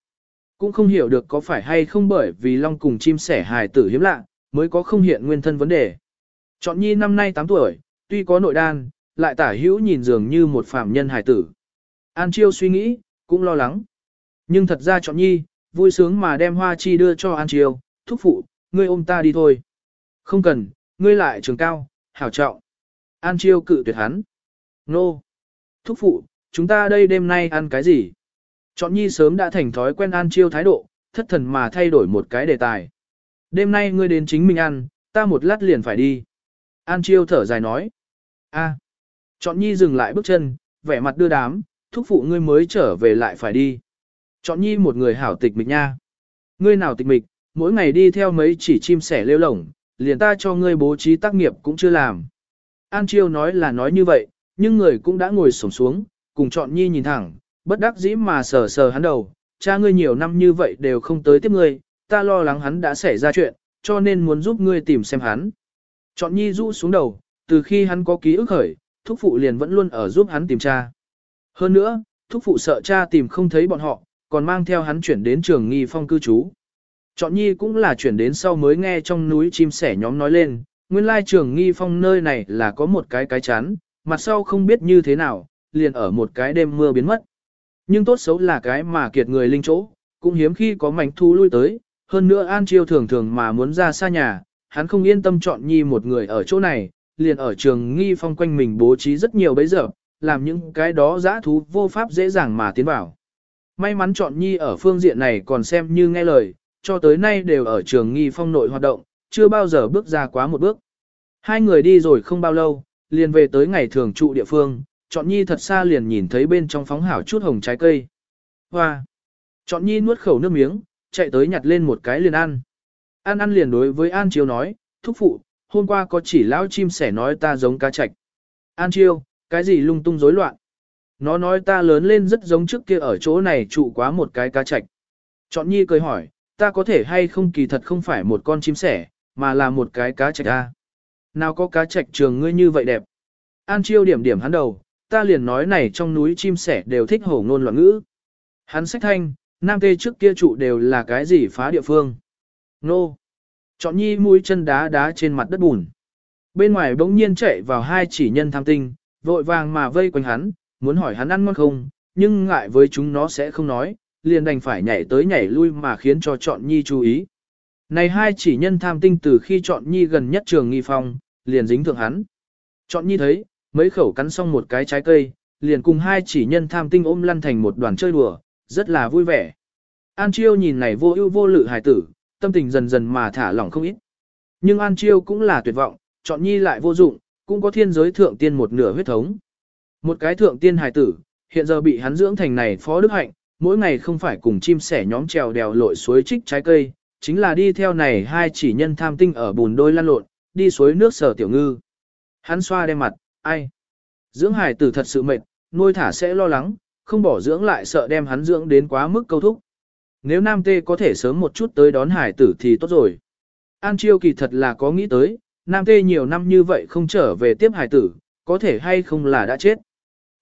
Cũng không hiểu được có phải hay không bởi vì Long cùng chim sẻ hài tử hiếm lạ, mới có không hiện nguyên thân vấn đề. Chọn nhi năm nay 8 tuổi, tuy có nội đan, lại tả hữu nhìn dường như một phạm nhân hài tử. An Chiêu suy nghĩ, cũng lo lắng. Nhưng thật ra chọn nhi, vui sướng mà đem hoa chi đưa cho An Chiêu, thúc phụ, ngươi ôm ta đi thôi. Không cần, ngươi lại trường cao, hảo trọng. An Chiêu cự tuyệt hắn. Nô. Thúc phụ, chúng ta đây đêm nay ăn cái gì? Chọn nhi sớm đã thành thói quen An Chiêu thái độ, thất thần mà thay đổi một cái đề tài. Đêm nay ngươi đến chính mình ăn, ta một lát liền phải đi. An Chiêu thở dài nói. a Chọn nhi dừng lại bước chân, vẻ mặt đưa đám, thúc phụ ngươi mới trở về lại phải đi. Chọn nhi một người hảo tịch mịch nha. Ngươi nào tịch mịch, mỗi ngày đi theo mấy chỉ chim sẻ lêu lổng, liền ta cho ngươi bố trí tác nghiệp cũng chưa làm. An Chiêu nói là nói như vậy, nhưng người cũng đã ngồi xổm xuống, cùng chọn nhi nhìn thẳng, bất đắc dĩ mà sờ sờ hắn đầu, cha ngươi nhiều năm như vậy đều không tới tiếp ngươi, ta lo lắng hắn đã xảy ra chuyện, cho nên muốn giúp ngươi tìm xem hắn. Chọn nhi rũ xuống đầu, từ khi hắn có ký ức khởi, thúc phụ liền vẫn luôn ở giúp hắn tìm cha. Hơn nữa, thúc phụ sợ cha tìm không thấy bọn họ, còn mang theo hắn chuyển đến trường nghi phong cư trú. Chọn nhi cũng là chuyển đến sau mới nghe trong núi chim sẻ nhóm nói lên, nguyên lai trường nghi phong nơi này là có một cái cái chắn, mặt sau không biết như thế nào, liền ở một cái đêm mưa biến mất. Nhưng tốt xấu là cái mà kiệt người linh chỗ, cũng hiếm khi có mảnh thu lui tới, hơn nữa An Chiêu thường thường mà muốn ra xa nhà, hắn không yên tâm chọn nhi một người ở chỗ này, liền ở trường nghi phong quanh mình bố trí rất nhiều bấy giờ, làm những cái đó giã thú vô pháp dễ dàng mà tiến vào. May mắn chọn nhi ở phương diện này còn xem như nghe lời, cho tới nay đều ở trường nghi phong nội hoạt động, chưa bao giờ bước ra quá một bước. Hai người đi rồi không bao lâu, liền về tới ngày thường trụ địa phương, chọn nhi thật xa liền nhìn thấy bên trong phóng hảo chút hồng trái cây. Hoa! Chọn nhi nuốt khẩu nước miếng, chạy tới nhặt lên một cái liền ăn. An ăn liền đối với An Chiêu nói, thúc phụ, hôm qua có chỉ lão chim sẻ nói ta giống cá chạch. An Chiêu, cái gì lung tung rối loạn. Nó nói ta lớn lên rất giống trước kia ở chỗ này trụ quá một cái cá chạch. Chọn nhi cười hỏi, ta có thể hay không kỳ thật không phải một con chim sẻ, mà là một cái cá chạch a. Nào có cá chạch trường ngươi như vậy đẹp. An chiêu điểm điểm hắn đầu, ta liền nói này trong núi chim sẻ đều thích hổ ngôn loạn ngữ. Hắn sách thanh, nam tê trước kia trụ đều là cái gì phá địa phương. Nô. Chọn nhi mũi chân đá đá trên mặt đất bùn. Bên ngoài bỗng nhiên chạy vào hai chỉ nhân tham tinh, vội vàng mà vây quanh hắn, muốn hỏi hắn ăn ngon không, nhưng ngại với chúng nó sẽ không nói, liền đành phải nhảy tới nhảy lui mà khiến cho chọn nhi chú ý. Này hai chỉ nhân tham tinh từ khi chọn nhi gần nhất trường nghi phong, liền dính thượng hắn. Chọn nhi thấy, mấy khẩu cắn xong một cái trái cây, liền cùng hai chỉ nhân tham tinh ôm lăn thành một đoàn chơi đùa, rất là vui vẻ. An Chiêu nhìn này vô ưu vô lự hài tử, tâm tình dần dần mà thả lỏng không ít. Nhưng An Chiêu cũng là tuyệt vọng, chọn nhi lại vô dụng, cũng có thiên giới thượng tiên một nửa huyết thống. Một cái thượng tiên hài tử, hiện giờ bị hắn dưỡng thành này phó đức hạnh, mỗi ngày không phải cùng chim sẻ nhóm trèo đèo lội suối trích trái cây, chính là đi theo này hai chỉ nhân tham tinh ở bùn đôi lăn lộn, đi suối nước sở tiểu ngư. Hắn xoa đem mặt, ai? Dưỡng Hải tử thật sự mệt, nuôi thả sẽ lo lắng, không bỏ dưỡng lại sợ đem hắn dưỡng đến quá mức câu thúc. Nếu nam tê có thể sớm một chút tới đón hải tử thì tốt rồi. An chiêu kỳ thật là có nghĩ tới, nam tê nhiều năm như vậy không trở về tiếp hải tử, có thể hay không là đã chết.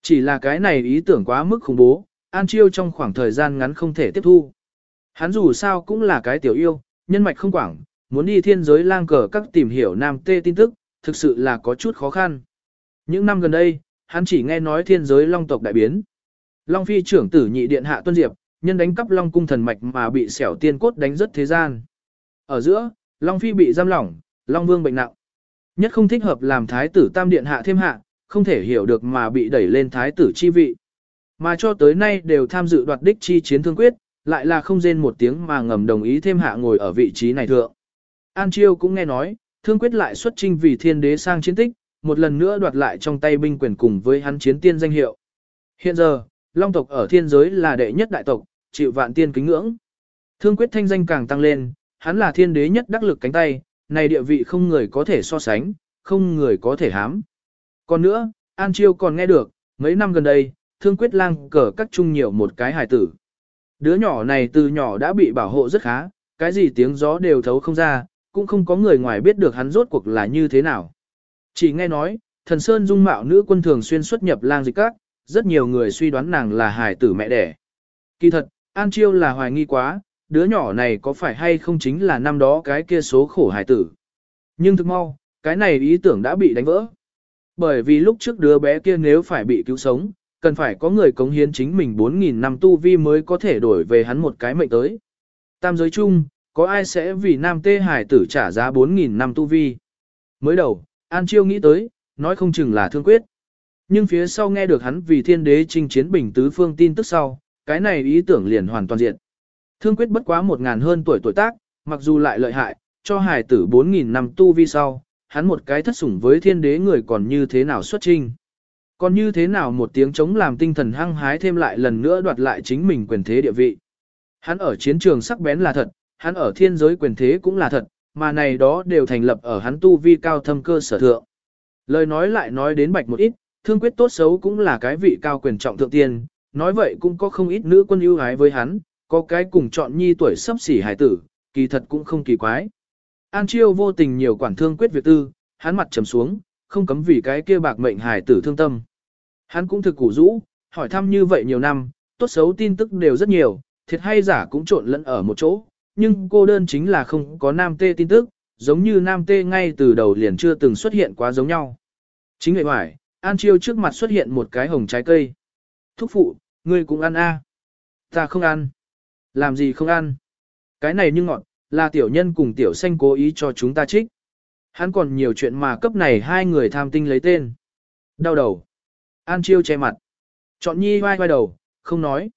Chỉ là cái này ý tưởng quá mức khủng bố, An chiêu trong khoảng thời gian ngắn không thể tiếp thu. Hắn dù sao cũng là cái tiểu yêu, nhân mạch không quảng, muốn đi thiên giới lang cờ các tìm hiểu nam tê tin tức, thực sự là có chút khó khăn. Những năm gần đây, hắn chỉ nghe nói thiên giới long tộc đại biến. Long phi trưởng tử nhị điện hạ tuân diệp, nhân đánh cắp long cung thần mạch mà bị xẻo tiên cốt đánh rất thế gian. Ở giữa, long phi bị giam lỏng, long vương bệnh nặng. Nhất không thích hợp làm thái tử tam điện hạ thêm hạ, không thể hiểu được mà bị đẩy lên thái tử chi vị. Mà cho tới nay đều tham dự đoạt đích chi chiến thương quyết, lại là không rên một tiếng mà ngầm đồng ý thêm hạ ngồi ở vị trí này thượng. An Chiêu cũng nghe nói, thương quyết lại xuất trinh vì thiên đế sang chiến tích, một lần nữa đoạt lại trong tay binh quyền cùng với hắn chiến tiên danh hiệu. Hiện giờ, Long tộc ở thiên giới là đệ nhất đại tộc, chịu vạn tiên kính ngưỡng. Thương quyết thanh danh càng tăng lên, hắn là thiên đế nhất đắc lực cánh tay, này địa vị không người có thể so sánh, không người có thể hám. Còn nữa, An Chiêu còn nghe được, mấy năm gần đây, thương quyết lang cờ các chung nhiều một cái hài tử. Đứa nhỏ này từ nhỏ đã bị bảo hộ rất khá, cái gì tiếng gió đều thấu không ra, cũng không có người ngoài biết được hắn rốt cuộc là như thế nào. Chỉ nghe nói, thần sơn dung mạo nữ quân thường xuyên xuất nhập lang dịch các, rất nhiều người suy đoán nàng là hài tử mẹ đẻ. Kỳ thật, An Chiêu là hoài nghi quá, đứa nhỏ này có phải hay không chính là năm đó cái kia số khổ hài tử. Nhưng thực mau, cái này ý tưởng đã bị đánh vỡ. Bởi vì lúc trước đứa bé kia nếu phải bị cứu sống, cần phải có người cống hiến chính mình 4.000 năm tu vi mới có thể đổi về hắn một cái mệnh tới. Tam giới chung, có ai sẽ vì nam tê hải tử trả giá 4.000 năm tu vi? Mới đầu, An Chiêu nghĩ tới, nói không chừng là thương quyết. Nhưng phía sau nghe được hắn vì thiên đế chinh chiến bình tứ phương tin tức sau, cái này ý tưởng liền hoàn toàn diện. Thương quyết bất quá một ngàn hơn tuổi tuổi tác, mặc dù lại lợi hại, cho hải tử 4.000 năm tu vi sau, hắn một cái thất sủng với thiên đế người còn như thế nào xuất trinh. Còn như thế nào một tiếng chống làm tinh thần hăng hái thêm lại lần nữa đoạt lại chính mình quyền thế địa vị. Hắn ở chiến trường sắc bén là thật, hắn ở thiên giới quyền thế cũng là thật, mà này đó đều thành lập ở hắn tu vi cao thâm cơ sở thượng. Lời nói lại nói đến bạch một ít, thương quyết tốt xấu cũng là cái vị cao quyền trọng thượng tiên, nói vậy cũng có không ít nữ quân ưu ái với hắn, có cái cùng chọn nhi tuổi sắp xỉ hải tử, kỳ thật cũng không kỳ quái. An Chiêu vô tình nhiều quản thương quyết việc tư, hắn mặt trầm xuống, không cấm vì cái kia bạc mệnh hải tử thương tâm. Hắn cũng thực củ rũ, hỏi thăm như vậy nhiều năm, tốt xấu tin tức đều rất nhiều, thiệt hay giả cũng trộn lẫn ở một chỗ, nhưng cô đơn chính là không có nam tê tin tức, giống như nam tê ngay từ đầu liền chưa từng xuất hiện quá giống nhau. Chính vậy hoài, An Chiêu trước mặt xuất hiện một cái hồng trái cây. Thúc phụ, ngươi cũng ăn a Ta không ăn. Làm gì không ăn? Cái này như ngọn, là tiểu nhân cùng tiểu xanh cố ý cho chúng ta trích. Hắn còn nhiều chuyện mà cấp này hai người tham tinh lấy tên. Đau đầu. An Chiêu che mặt. Chọn nhi vai vai đầu, không nói.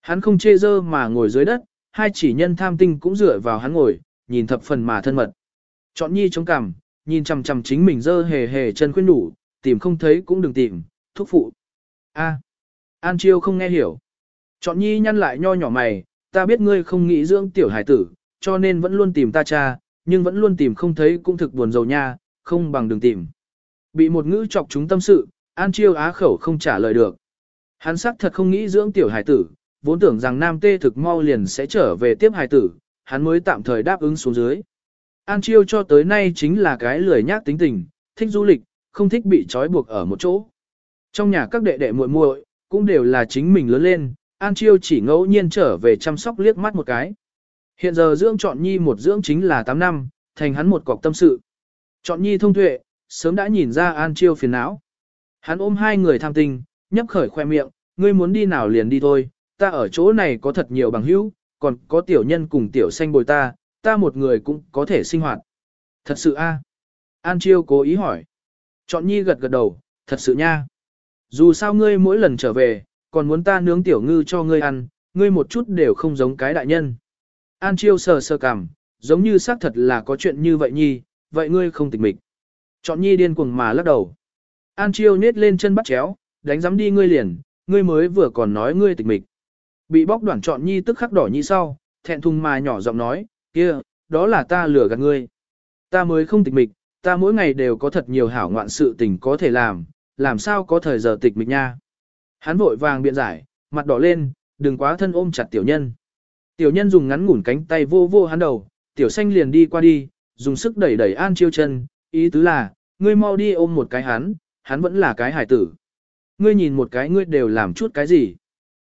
Hắn không chê dơ mà ngồi dưới đất, hai chỉ nhân tham tinh cũng dựa vào hắn ngồi, nhìn thập phần mà thân mật. Chọn nhi chống cằm, nhìn chằm chằm chính mình dơ hề hề chân khuyên đủ, tìm không thấy cũng đừng tìm, thúc phụ. A. An Chiêu không nghe hiểu. Chọn nhi nhăn lại nho nhỏ mày, ta biết ngươi không nghĩ dưỡng tiểu hải tử, cho nên vẫn luôn tìm ta cha, nhưng vẫn luôn tìm không thấy cũng thực buồn rầu nha, không bằng đừng tìm. Bị một ngữ chọc chúng tâm sự, An Chiêu á khẩu không trả lời được. Hắn sắc thật không nghĩ dưỡng tiểu hải tử, vốn tưởng rằng nam tê thực mau liền sẽ trở về tiếp hải tử, hắn mới tạm thời đáp ứng xuống dưới. An Chiêu cho tới nay chính là cái lười nhác tính tình, thích du lịch, không thích bị trói buộc ở một chỗ. Trong nhà các đệ đệ muội muội cũng đều là chính mình lớn lên, An Chiêu chỉ ngẫu nhiên trở về chăm sóc liếc mắt một cái. Hiện giờ dưỡng chọn nhi một dưỡng chính là 8 năm, thành hắn một cọc tâm sự. Chọn nhi thông tuệ, sớm đã nhìn ra An Chiêu phiền não. Hắn ôm hai người tham tình, nhấp khởi khoe miệng, ngươi muốn đi nào liền đi thôi, ta ở chỗ này có thật nhiều bằng hữu, còn có tiểu nhân cùng tiểu xanh bồi ta, ta một người cũng có thể sinh hoạt. Thật sự a? An Chiêu cố ý hỏi. Chọn nhi gật gật đầu, thật sự nha. Dù sao ngươi mỗi lần trở về, còn muốn ta nướng tiểu ngư cho ngươi ăn, ngươi một chút đều không giống cái đại nhân. An Chiêu sờ sờ cằm, giống như xác thật là có chuyện như vậy nhi, vậy ngươi không tịch mịch. Chọn nhi điên cuồng mà lắc đầu. An Chiêu nết lên chân bắt chéo, đánh giấm đi ngươi liền, ngươi mới vừa còn nói ngươi tịch mịch. Bị bóc đoạn chọn nhi tức khắc đỏ nhi sau, thẹn thùng mà nhỏ giọng nói, kia, đó là ta lừa gạt ngươi. Ta mới không tịch mịch, ta mỗi ngày đều có thật nhiều hảo ngoạn sự tình có thể làm, làm sao có thời giờ tịch mịch nha. Hắn vội vàng biện giải, mặt đỏ lên, đừng quá thân ôm chặt tiểu nhân. Tiểu nhân dùng ngắn ngủn cánh tay vô vô hắn đầu, tiểu xanh liền đi qua đi, dùng sức đẩy đẩy an chiêu chân, ý tứ là, ngươi mau đi ôm một cái hắn, hắn vẫn là cái hải tử. Ngươi nhìn một cái ngươi đều làm chút cái gì.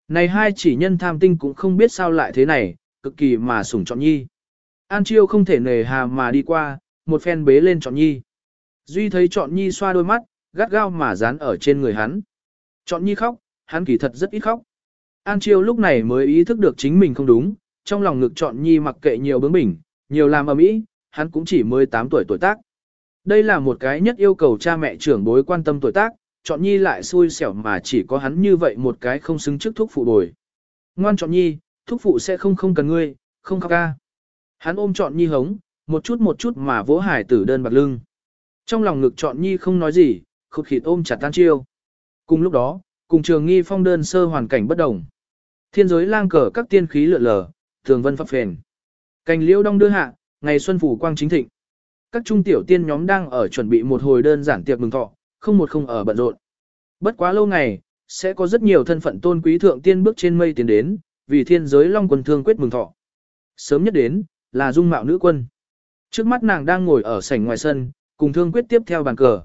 Này hai chỉ nhân tham tinh cũng không biết sao lại thế này, cực kỳ mà sủng chọn nhi. An chiêu không thể nề hà mà đi qua, một phen bế lên chọn nhi. Duy thấy chọn nhi xoa đôi mắt, gắt gao mà dán ở trên người hắn. Chọn nhi khóc, hắn kỳ thật rất ít khóc. An chiêu lúc này mới ý thức được chính mình không đúng, trong lòng ngực chọn nhi mặc kệ nhiều bướng bỉnh, nhiều làm ầm ĩ, hắn cũng chỉ 18 tuổi tuổi tác. Đây là một cái nhất yêu cầu cha mẹ trưởng bối quan tâm tuổi tác, chọn nhi lại xui xẻo mà chỉ có hắn như vậy một cái không xứng trước thúc phụ bồi. Ngoan chọn nhi, thúc phụ sẽ không không cần ngươi, không khóc ca. Hắn ôm chọn nhi hống, một chút một chút mà vỗ hải tử đơn bạc lưng. Trong lòng ngực chọn nhi không nói gì, khụt khịt ôm chặt tan chiêu. Cùng lúc đó, cùng trường nghi phong đơn sơ hoàn cảnh bất đồng. Thiên giới lang cờ các tiên khí lượn lờ, thường vân pháp phền. Cành liễu đông đưa hạ, ngày xuân phủ quang chính thịnh. Các trung tiểu tiên nhóm đang ở chuẩn bị một hồi đơn giản tiệc mừng thọ, không một không ở bận rộn. Bất quá lâu ngày, sẽ có rất nhiều thân phận tôn quý thượng tiên bước trên mây tiến đến, vì thiên giới long quân thương quyết mừng thọ. Sớm nhất đến, là dung mạo nữ quân. Trước mắt nàng đang ngồi ở sảnh ngoài sân, cùng thương quyết tiếp theo bàn cờ.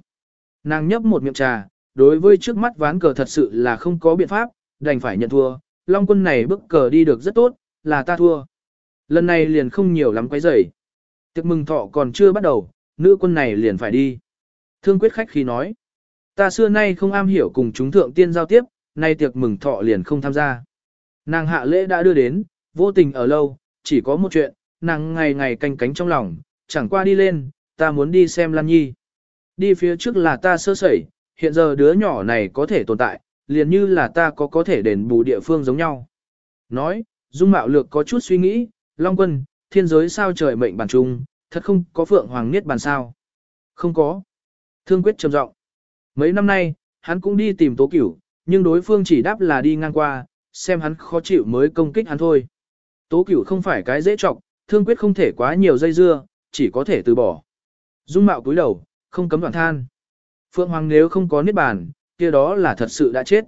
Nàng nhấp một miệng trà, đối với trước mắt ván cờ thật sự là không có biện pháp, đành phải nhận thua, Long quân này bức cờ đi được rất tốt, là ta thua. Lần này liền không nhiều lắm quấy rầy. Tiệc mừng thọ còn chưa bắt đầu, nữ quân này liền phải đi. Thương quyết khách khi nói, ta xưa nay không am hiểu cùng chúng thượng tiên giao tiếp, nay tiệc mừng thọ liền không tham gia. Nàng hạ lễ đã đưa đến, vô tình ở lâu, chỉ có một chuyện, nàng ngày ngày canh cánh trong lòng, chẳng qua đi lên, ta muốn đi xem Lan Nhi. Đi phía trước là ta sơ sẩy, hiện giờ đứa nhỏ này có thể tồn tại, liền như là ta có có thể đền bù địa phương giống nhau. Nói, Dung Mạo Lược có chút suy nghĩ, Long Quân, thiên giới sao trời mệnh bản trung, thật không có Phượng Hoàng Niết bàn sao. Không có. Thương quyết trầm giọng. Mấy năm nay, hắn cũng đi tìm tố cửu, nhưng đối phương chỉ đáp là đi ngang qua, xem hắn khó chịu mới công kích hắn thôi. Tố cửu không phải cái dễ trọng, thương quyết không thể quá nhiều dây dưa, chỉ có thể từ bỏ. Dung mạo cúi đầu, không cấm đoạn than. Phượng Hoàng nếu không có niết bàn, kia đó là thật sự đã chết.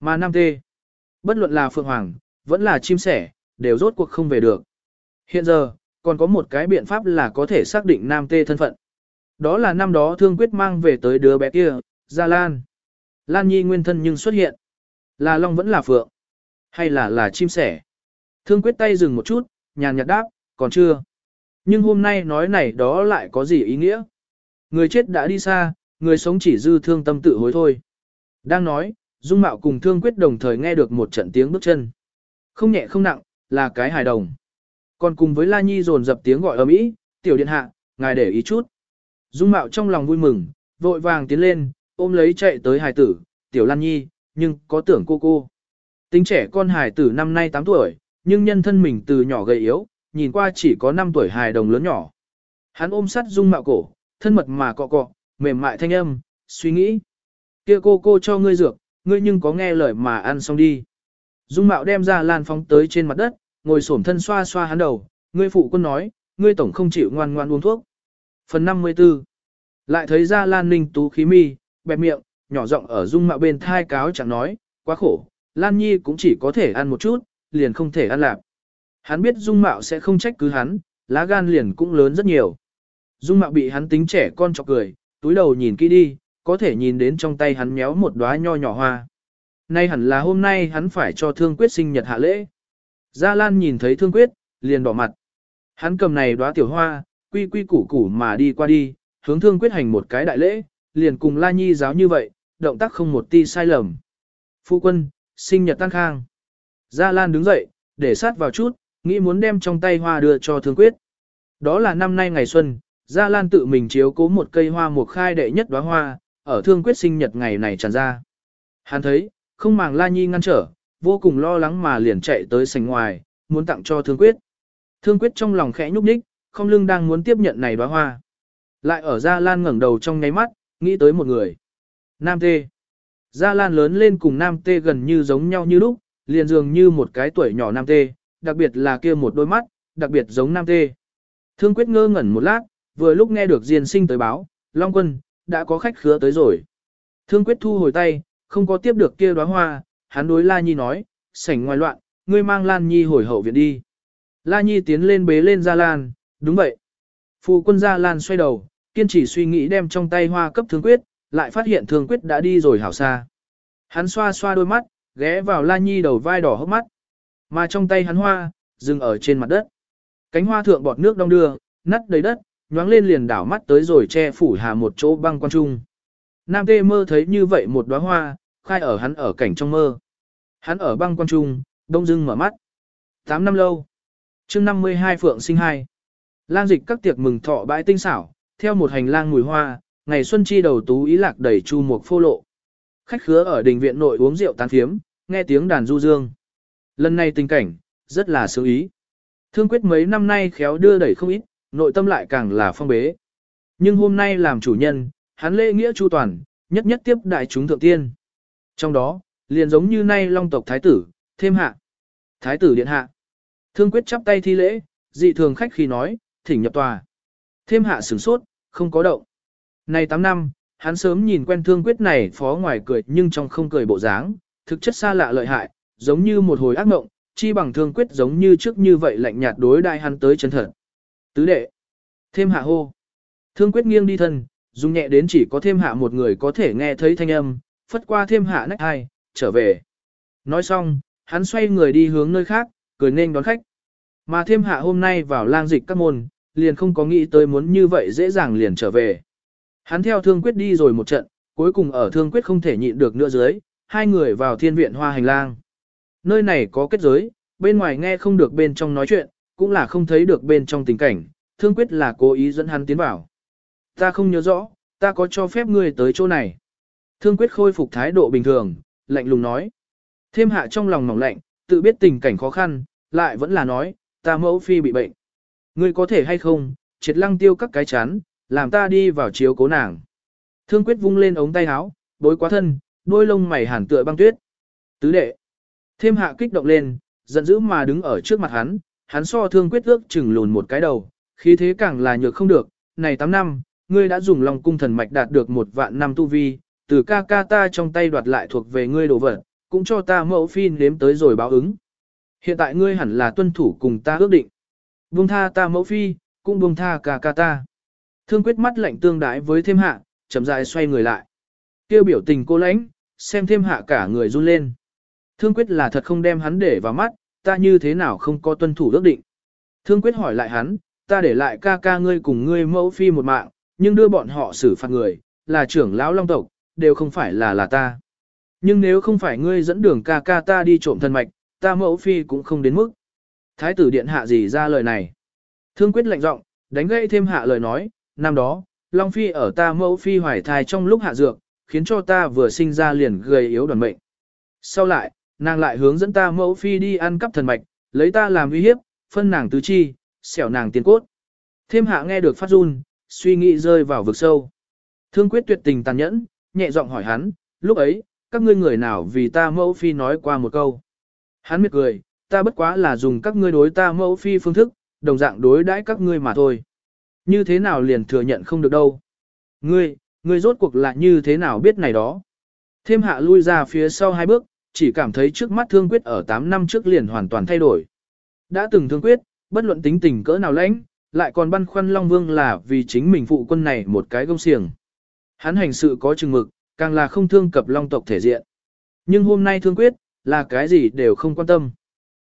Mà Nam Tê, bất luận là Phượng Hoàng, vẫn là chim sẻ, đều rốt cuộc không về được. Hiện giờ, còn có một cái biện pháp là có thể xác định Nam Tê thân phận. Đó là năm đó thương quyết mang về tới đứa bé kia, Gia Lan. Lan Nhi nguyên thân nhưng xuất hiện. Là Long vẫn là Phượng. Hay là là chim sẻ. Thương quyết tay dừng một chút, nhàn nhạt đáp, còn chưa. Nhưng hôm nay nói này đó lại có gì ý nghĩa? Người chết đã đi xa, người sống chỉ dư thương tâm tự hối thôi. Đang nói, Dung Mạo cùng Thương Quyết đồng thời nghe được một trận tiếng bước chân. Không nhẹ không nặng, là cái hài đồng. Còn cùng với La Nhi dồn dập tiếng gọi ầm ĩ, "Tiểu điện hạ, ngài để ý chút." Dung Mạo trong lòng vui mừng, vội vàng tiến lên, ôm lấy chạy tới hài tử, "Tiểu Lan Nhi, nhưng có tưởng cô cô." Tính trẻ con hài tử năm nay 8 tuổi, nhưng nhân thân mình từ nhỏ gầy yếu, nhìn qua chỉ có 5 tuổi hài đồng lớn nhỏ. Hắn ôm sát Dung Mạo cổ, thân mật mà cọ cọ, mềm mại thanh âm, suy nghĩ kia cô cô cho ngươi dược, ngươi nhưng có nghe lời mà ăn xong đi. Dung mạo đem ra lan phóng tới trên mặt đất, ngồi xổm thân xoa xoa hắn đầu, ngươi phụ quân nói, ngươi tổng không chịu ngoan ngoan uống thuốc. Phần 54 Lại thấy ra lan ninh tú khí mi, bẹp miệng, nhỏ giọng ở dung mạo bên thai cáo chẳng nói, quá khổ, Lan Nhi cũng chỉ có thể ăn một chút, liền không thể ăn lạp. Hắn biết dung mạo sẽ không trách cứ hắn, lá gan liền cũng lớn rất nhiều. Dung mạo bị hắn tính trẻ con chọc cười, túi đầu nhìn kỹ đi, có thể nhìn đến trong tay hắn méo một đóa nho nhỏ hoa. Nay hẳn là hôm nay hắn phải cho thương quyết sinh nhật hạ lễ. Gia Lan nhìn thấy thương quyết, liền đỏ mặt. Hắn cầm này đóa tiểu hoa, quy quy củ củ mà đi qua đi, hướng thương quyết hành một cái đại lễ, liền cùng La Nhi giáo như vậy, động tác không một ti sai lầm. Phu quân, sinh nhật tan khang. Gia Lan đứng dậy, để sát vào chút, nghĩ muốn đem trong tay hoa đưa cho thương quyết. Đó là năm nay ngày xuân, Gia Lan tự mình chiếu cố một cây hoa một khai đệ nhất đóa hoa, ở thương quyết sinh nhật ngày này tràn ra. Hắn thấy, không màng La Nhi ngăn trở, vô cùng lo lắng mà liền chạy tới sảnh ngoài, muốn tặng cho thương quyết. Thương quyết trong lòng khẽ nhúc nhích, không lưng đang muốn tiếp nhận này đóa hoa. Lại ở Gia Lan ngẩng đầu trong nháy mắt, nghĩ tới một người. Nam Tê. Gia Lan lớn lên cùng Nam Tê gần như giống nhau như lúc, liền dường như một cái tuổi nhỏ Nam Tê, đặc biệt là kia một đôi mắt, đặc biệt giống Nam Tê. Thương quyết ngơ ngẩn một lát, vừa lúc nghe được Diên Sinh tới báo, Long Quân, đã có khách khứa tới rồi. Thương quyết thu hồi tay, không có tiếp được kia đóa hoa, hắn đối La Nhi nói, sảnh ngoài loạn, ngươi mang Lan Nhi hồi hậu viện đi. La Nhi tiến lên bế lên Gia Lan, đúng vậy. Phụ quân Gia Lan xoay đầu, kiên trì suy nghĩ đem trong tay hoa cấp thương quyết, lại phát hiện thương quyết đã đi rồi hảo xa. Hắn xoa xoa đôi mắt, ghé vào La Nhi đầu vai đỏ hốc mắt. Mà trong tay hắn hoa, dừng ở trên mặt đất. Cánh hoa thượng bọt nước đông đưa, nắt đầy đất, nhoáng lên liền đảo mắt tới rồi che phủ hà một chỗ băng quan trung. Nam tê mơ thấy như vậy một đóa hoa, khai ở hắn ở cảnh trong mơ. Hắn ở băng quan trung, đông dưng mở mắt. Tám năm lâu. chương 52 Phượng sinh hai. Lang dịch các tiệc mừng thọ bãi tinh xảo, theo một hành lang mùi hoa, ngày xuân chi đầu tú ý lạc đầy chu một phô lộ. Khách khứa ở đình viện nội uống rượu tán phiếm, nghe tiếng đàn du dương. Lần này tình cảnh, rất là sướng ý. Thương quyết mấy năm nay khéo đưa đẩy không ít, nội tâm lại càng là phong bế. Nhưng hôm nay làm chủ nhân, hắn lễ nghĩa chu toàn, nhất nhất tiếp đại chúng thượng tiên. Trong đó, liền giống như nay long tộc thái tử, thêm hạ. Thái tử điện hạ. Thương quyết chắp tay thi lễ, dị thường khách khi nói, thỉnh nhập tòa. Thêm hạ sửng sốt, không có động. Này 8 năm, hắn sớm nhìn quen thương quyết này phó ngoài cười nhưng trong không cười bộ dáng, thực chất xa lạ lợi hại, giống như một hồi ác mộng, chi bằng thương quyết giống như trước như vậy lạnh nhạt đối đại hắn tới chân thật. Tứ đệ. Thêm hạ hô. Thương quyết nghiêng đi thân, dùng nhẹ đến chỉ có thêm hạ một người có thể nghe thấy thanh âm, phất qua thêm hạ nách hai, trở về. Nói xong, hắn xoay người đi hướng nơi khác, cười nên đón khách. Mà thêm hạ hôm nay vào lang dịch các môn, liền không có nghĩ tới muốn như vậy dễ dàng liền trở về. Hắn theo thương quyết đi rồi một trận, cuối cùng ở thương quyết không thể nhịn được nữa dưới, hai người vào thiên viện hoa hành lang. Nơi này có kết giới, bên ngoài nghe không được bên trong nói chuyện, cũng là không thấy được bên trong tình cảnh, thương quyết là cố ý dẫn hắn tiến vào. Ta không nhớ rõ, ta có cho phép ngươi tới chỗ này. Thương quyết khôi phục thái độ bình thường, lạnh lùng nói. Thêm hạ trong lòng mỏng lạnh, tự biết tình cảnh khó khăn, lại vẫn là nói, ta mẫu phi bị bệnh. Ngươi có thể hay không, triệt lăng tiêu các cái chán, làm ta đi vào chiếu cố nàng. Thương quyết vung lên ống tay áo, bối quá thân, đôi lông mày hàn tựa băng tuyết. Tứ đệ. Thêm hạ kích động lên, giận dữ mà đứng ở trước mặt hắn, hắn so thương quyết ước chừng lùn một cái đầu, khí thế càng là nhược không được. Này 8 năm, ngươi đã dùng lòng cung thần mạch đạt được một vạn năm tu vi, từ ca ca ta trong tay đoạt lại thuộc về ngươi đồ vật, cũng cho ta mẫu phi nếm tới rồi báo ứng. Hiện tại ngươi hẳn là tuân thủ cùng ta ước định. Buông tha ta mẫu phi, cũng buông tha ca ca ta. Thương quyết mắt lạnh tương đái với thêm hạ, chậm rãi xoay người lại. Kêu biểu tình cô lãnh, xem thêm hạ cả người run lên. Thương quyết là thật không đem hắn để vào mắt, ta như thế nào không có tuân thủ ước định. Thương quyết hỏi lại hắn, ta để lại ca ca ngươi cùng ngươi mẫu phi một mạng, nhưng đưa bọn họ xử phạt người, là trưởng lão long tộc, đều không phải là là ta. Nhưng nếu không phải ngươi dẫn đường ca ca ta đi trộm thân mạch, ta mẫu phi cũng không đến mức. Thái tử điện hạ gì ra lời này. Thương quyết lạnh giọng, đánh gãy thêm hạ lời nói, năm đó, Long Phi ở ta mẫu phi hoài thai trong lúc hạ dược, khiến cho ta vừa sinh ra liền gầy yếu đoàn mệnh. Sau lại, nàng lại hướng dẫn ta mẫu phi đi ăn cắp thần mạch, lấy ta làm uy hiếp, phân nàng tứ chi, xẻo nàng tiền cốt. Thêm hạ nghe được phát run, suy nghĩ rơi vào vực sâu. Thương quyết tuyệt tình tàn nhẫn, nhẹ giọng hỏi hắn, lúc ấy, các ngươi người nào vì ta mẫu phi nói qua một câu. Hắn miệt cười, ta bất quá là dùng các ngươi đối ta mẫu phi phương thức, đồng dạng đối đãi các ngươi mà thôi. Như thế nào liền thừa nhận không được đâu. Ngươi, ngươi rốt cuộc là như thế nào biết này đó. Thêm hạ lui ra phía sau hai bước, chỉ cảm thấy trước mắt thương quyết ở 8 năm trước liền hoàn toàn thay đổi. Đã từng thương quyết, bất luận tính tình cỡ nào lãnh, lại còn băn khoăn Long Vương là vì chính mình phụ quân này một cái gông xiềng. Hắn hành sự có chừng mực, càng là không thương cập Long tộc thể diện. Nhưng hôm nay thương quyết, là cái gì đều không quan tâm.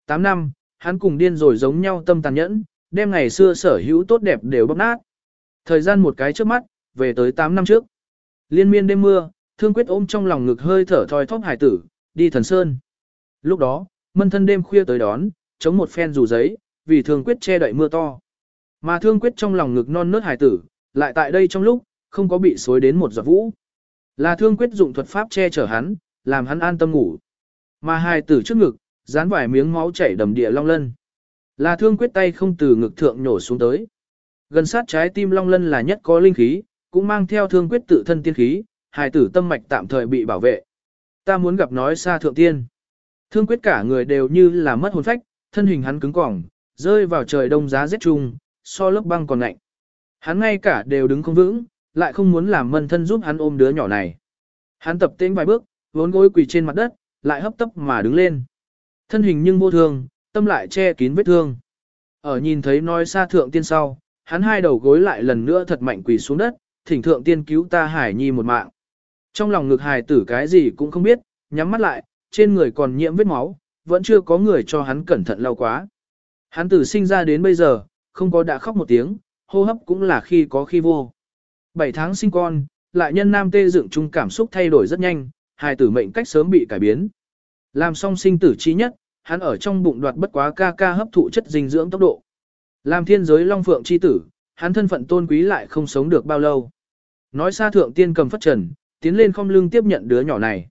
8 năm, hắn cùng điên rồi giống nhau tâm tàn nhẫn, đem ngày xưa sở hữu tốt đẹp đều bóc nát. Thời gian một cái trước mắt, về tới 8 năm trước. Liên miên đêm mưa, thương quyết ôm trong lòng ngực hơi thở thoi thóp hải tử, đi thần sơn. Lúc đó, mân thân đêm khuya tới đón, chống một phen dù giấy, vì thương quyết che đậy mưa to. Mà thương quyết trong lòng ngực non nớt hải tử, lại tại đây trong lúc, không có bị xối đến một giọt vũ. Là thương quyết dụng thuật pháp che chở hắn, làm hắn an tâm ngủ. Mà hài tử trước ngực, dán vài miếng máu chảy đầm địa long lân. Là thương quyết tay không từ ngực thượng nhổ xuống tới. Gần sát trái tim long lân là nhất có linh khí, cũng mang theo thương quyết tự thân tiên khí, hài tử tâm mạch tạm thời bị bảo vệ. Ta muốn gặp nói xa thượng tiên. Thương quyết cả người đều như là mất hồn phách, thân hình hắn cứng cỏng, rơi vào trời đông giá rét chung, so lớp băng còn lạnh. Hắn ngay cả đều đứng không vững, lại không muốn làm mân thân giúp hắn ôm đứa nhỏ này. Hắn tập tên vài bước, vốn gối quỳ trên mặt đất, lại hấp tấp mà đứng lên. Thân hình nhưng vô thương, tâm lại che kín vết thương. Ở nhìn thấy nói xa thượng tiên sau, hắn hai đầu gối lại lần nữa thật mạnh quỳ xuống đất, thỉnh thượng tiên cứu ta hải nhi một mạng. Trong lòng ngực hài tử cái gì cũng không biết, nhắm mắt lại, trên người còn nhiễm vết máu, vẫn chưa có người cho hắn cẩn thận lau quá. Hắn tử sinh ra đến bây giờ, không có đã khóc một tiếng, hô hấp cũng là khi có khi vô. Bảy tháng sinh con, lại nhân nam tê dựng chung cảm xúc thay đổi rất nhanh, hài tử mệnh cách sớm bị cải biến. Làm xong sinh tử chi nhất, hắn ở trong bụng đoạt bất quá ca ca hấp thụ chất dinh dưỡng tốc độ. Làm thiên giới long phượng chi tử, hắn thân phận tôn quý lại không sống được bao lâu. Nói xa thượng tiên cầm phất trần, tiến lên không lưng tiếp nhận đứa nhỏ này.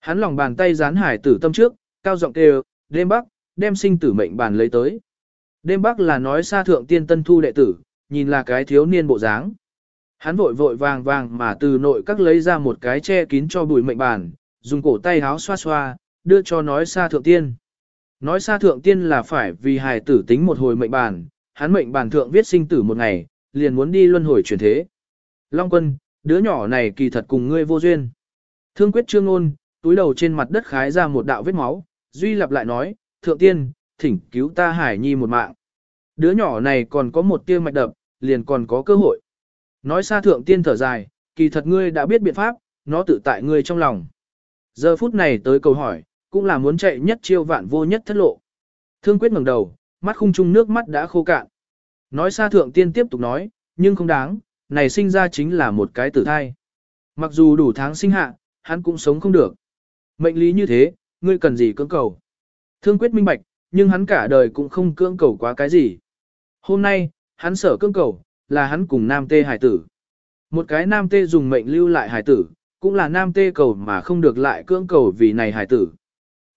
Hắn lòng bàn tay dán hải tử tâm trước, cao giọng kêu, đêm bắc, đem sinh tử mệnh bàn lấy tới. Đêm bắc là nói xa thượng tiên tân thu đệ tử, nhìn là cái thiếu niên bộ dáng. Hắn vội vội vàng vàng mà từ nội các lấy ra một cái che kín cho bùi mệnh bàn, dùng cổ tay háo xoa xoa, đưa cho nói xa thượng tiên. Nói xa thượng tiên là phải vì hài tử tính một hồi mệnh bàn, hắn mệnh bàn thượng viết sinh tử một ngày, liền muốn đi luân hồi chuyển thế. Long quân, đứa nhỏ này kỳ thật cùng ngươi vô duyên. Thương quyết trương ôn, túi đầu trên mặt đất khái ra một đạo vết máu, duy lặp lại nói, thượng tiên, thỉnh cứu ta hải nhi một mạng. Đứa nhỏ này còn có một tia mạch đập, liền còn có cơ hội. Nói xa thượng tiên thở dài, kỳ thật ngươi đã biết biện pháp, nó tự tại ngươi trong lòng. Giờ phút này tới câu hỏi, cũng là muốn chạy nhất chiêu vạn vô nhất thất lộ. Thương quyết ngẩng đầu, mắt khung trung nước mắt đã khô cạn. Nói xa thượng tiên tiếp tục nói, nhưng không đáng, này sinh ra chính là một cái tử thai. Mặc dù đủ tháng sinh hạ, hắn cũng sống không được. Mệnh lý như thế, ngươi cần gì cưỡng cầu. Thương quyết minh bạch, nhưng hắn cả đời cũng không cưỡng cầu quá cái gì. Hôm nay, hắn sở cưỡng cầu, là hắn cùng nam tê hải tử. Một cái nam tê dùng mệnh lưu lại hải tử, cũng là nam tê cầu mà không được lại cưỡng cầu vì này hải tử.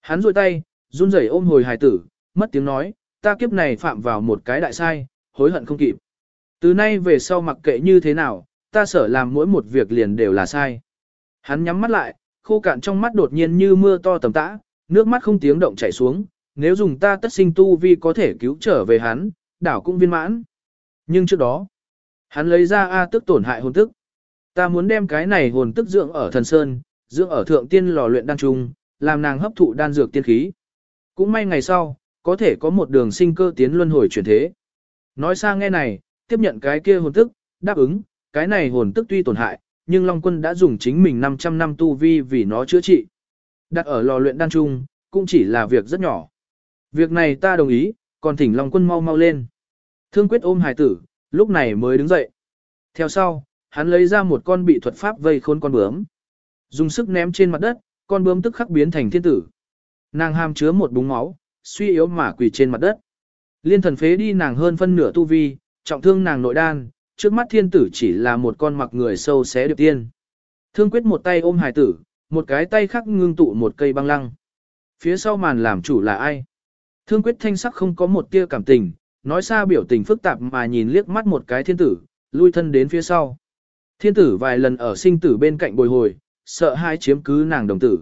Hắn rôi tay, run rẩy ôm hồi hải tử, mất tiếng nói, ta kiếp này phạm vào một cái đại sai, hối hận không kịp. Từ nay về sau mặc kệ như thế nào, ta sở làm mỗi một việc liền đều là sai. Hắn nhắm mắt lại, khô cạn trong mắt đột nhiên như mưa to tầm tã, nước mắt không tiếng động chảy xuống, nếu dùng ta tất sinh tu vi có thể cứu trở về hắn, đảo cũng viên mãn. Nhưng trước đó, hắn lấy ra A tức tổn hại hồn tức. Ta muốn đem cái này hồn tức dưỡng ở thần sơn, dưỡng ở thượng tiên lò luyện đan trung, làm nàng hấp thụ đan dược tiên khí. Cũng may ngày sau, có thể có một đường sinh cơ tiến luân hồi chuyển thế. Nói xa nghe này, tiếp nhận cái kia hồn tức, đáp ứng, cái này hồn tức tuy tổn hại, nhưng Long Quân đã dùng chính mình 500 năm tu vi vì nó chữa trị. Đặt ở lò luyện đan trung, cũng chỉ là việc rất nhỏ. Việc này ta đồng ý, còn thỉnh Long Quân mau mau lên. Thương quyết ôm hài tử, lúc này mới đứng dậy. Theo sau, hắn lấy ra một con bị thuật pháp vây khôn con bướm. Dùng sức ném trên mặt đất, con bướm tức khắc biến thành thiên tử. Nàng ham chứa một búng máu, suy yếu mà quỳ trên mặt đất. Liên thần phế đi nàng hơn phân nửa tu vi, trọng thương nàng nội đan, trước mắt thiên tử chỉ là một con mặc người sâu xé điệp tiên. Thương quyết một tay ôm hài tử, một cái tay khác ngưng tụ một cây băng lăng. Phía sau màn làm chủ là ai? Thương quyết thanh sắc không có một tia cảm tình, nói xa biểu tình phức tạp mà nhìn liếc mắt một cái thiên tử, lui thân đến phía sau. Thiên tử vài lần ở sinh tử bên cạnh bồi hồi, sợ hai chiếm cứ nàng đồng tử.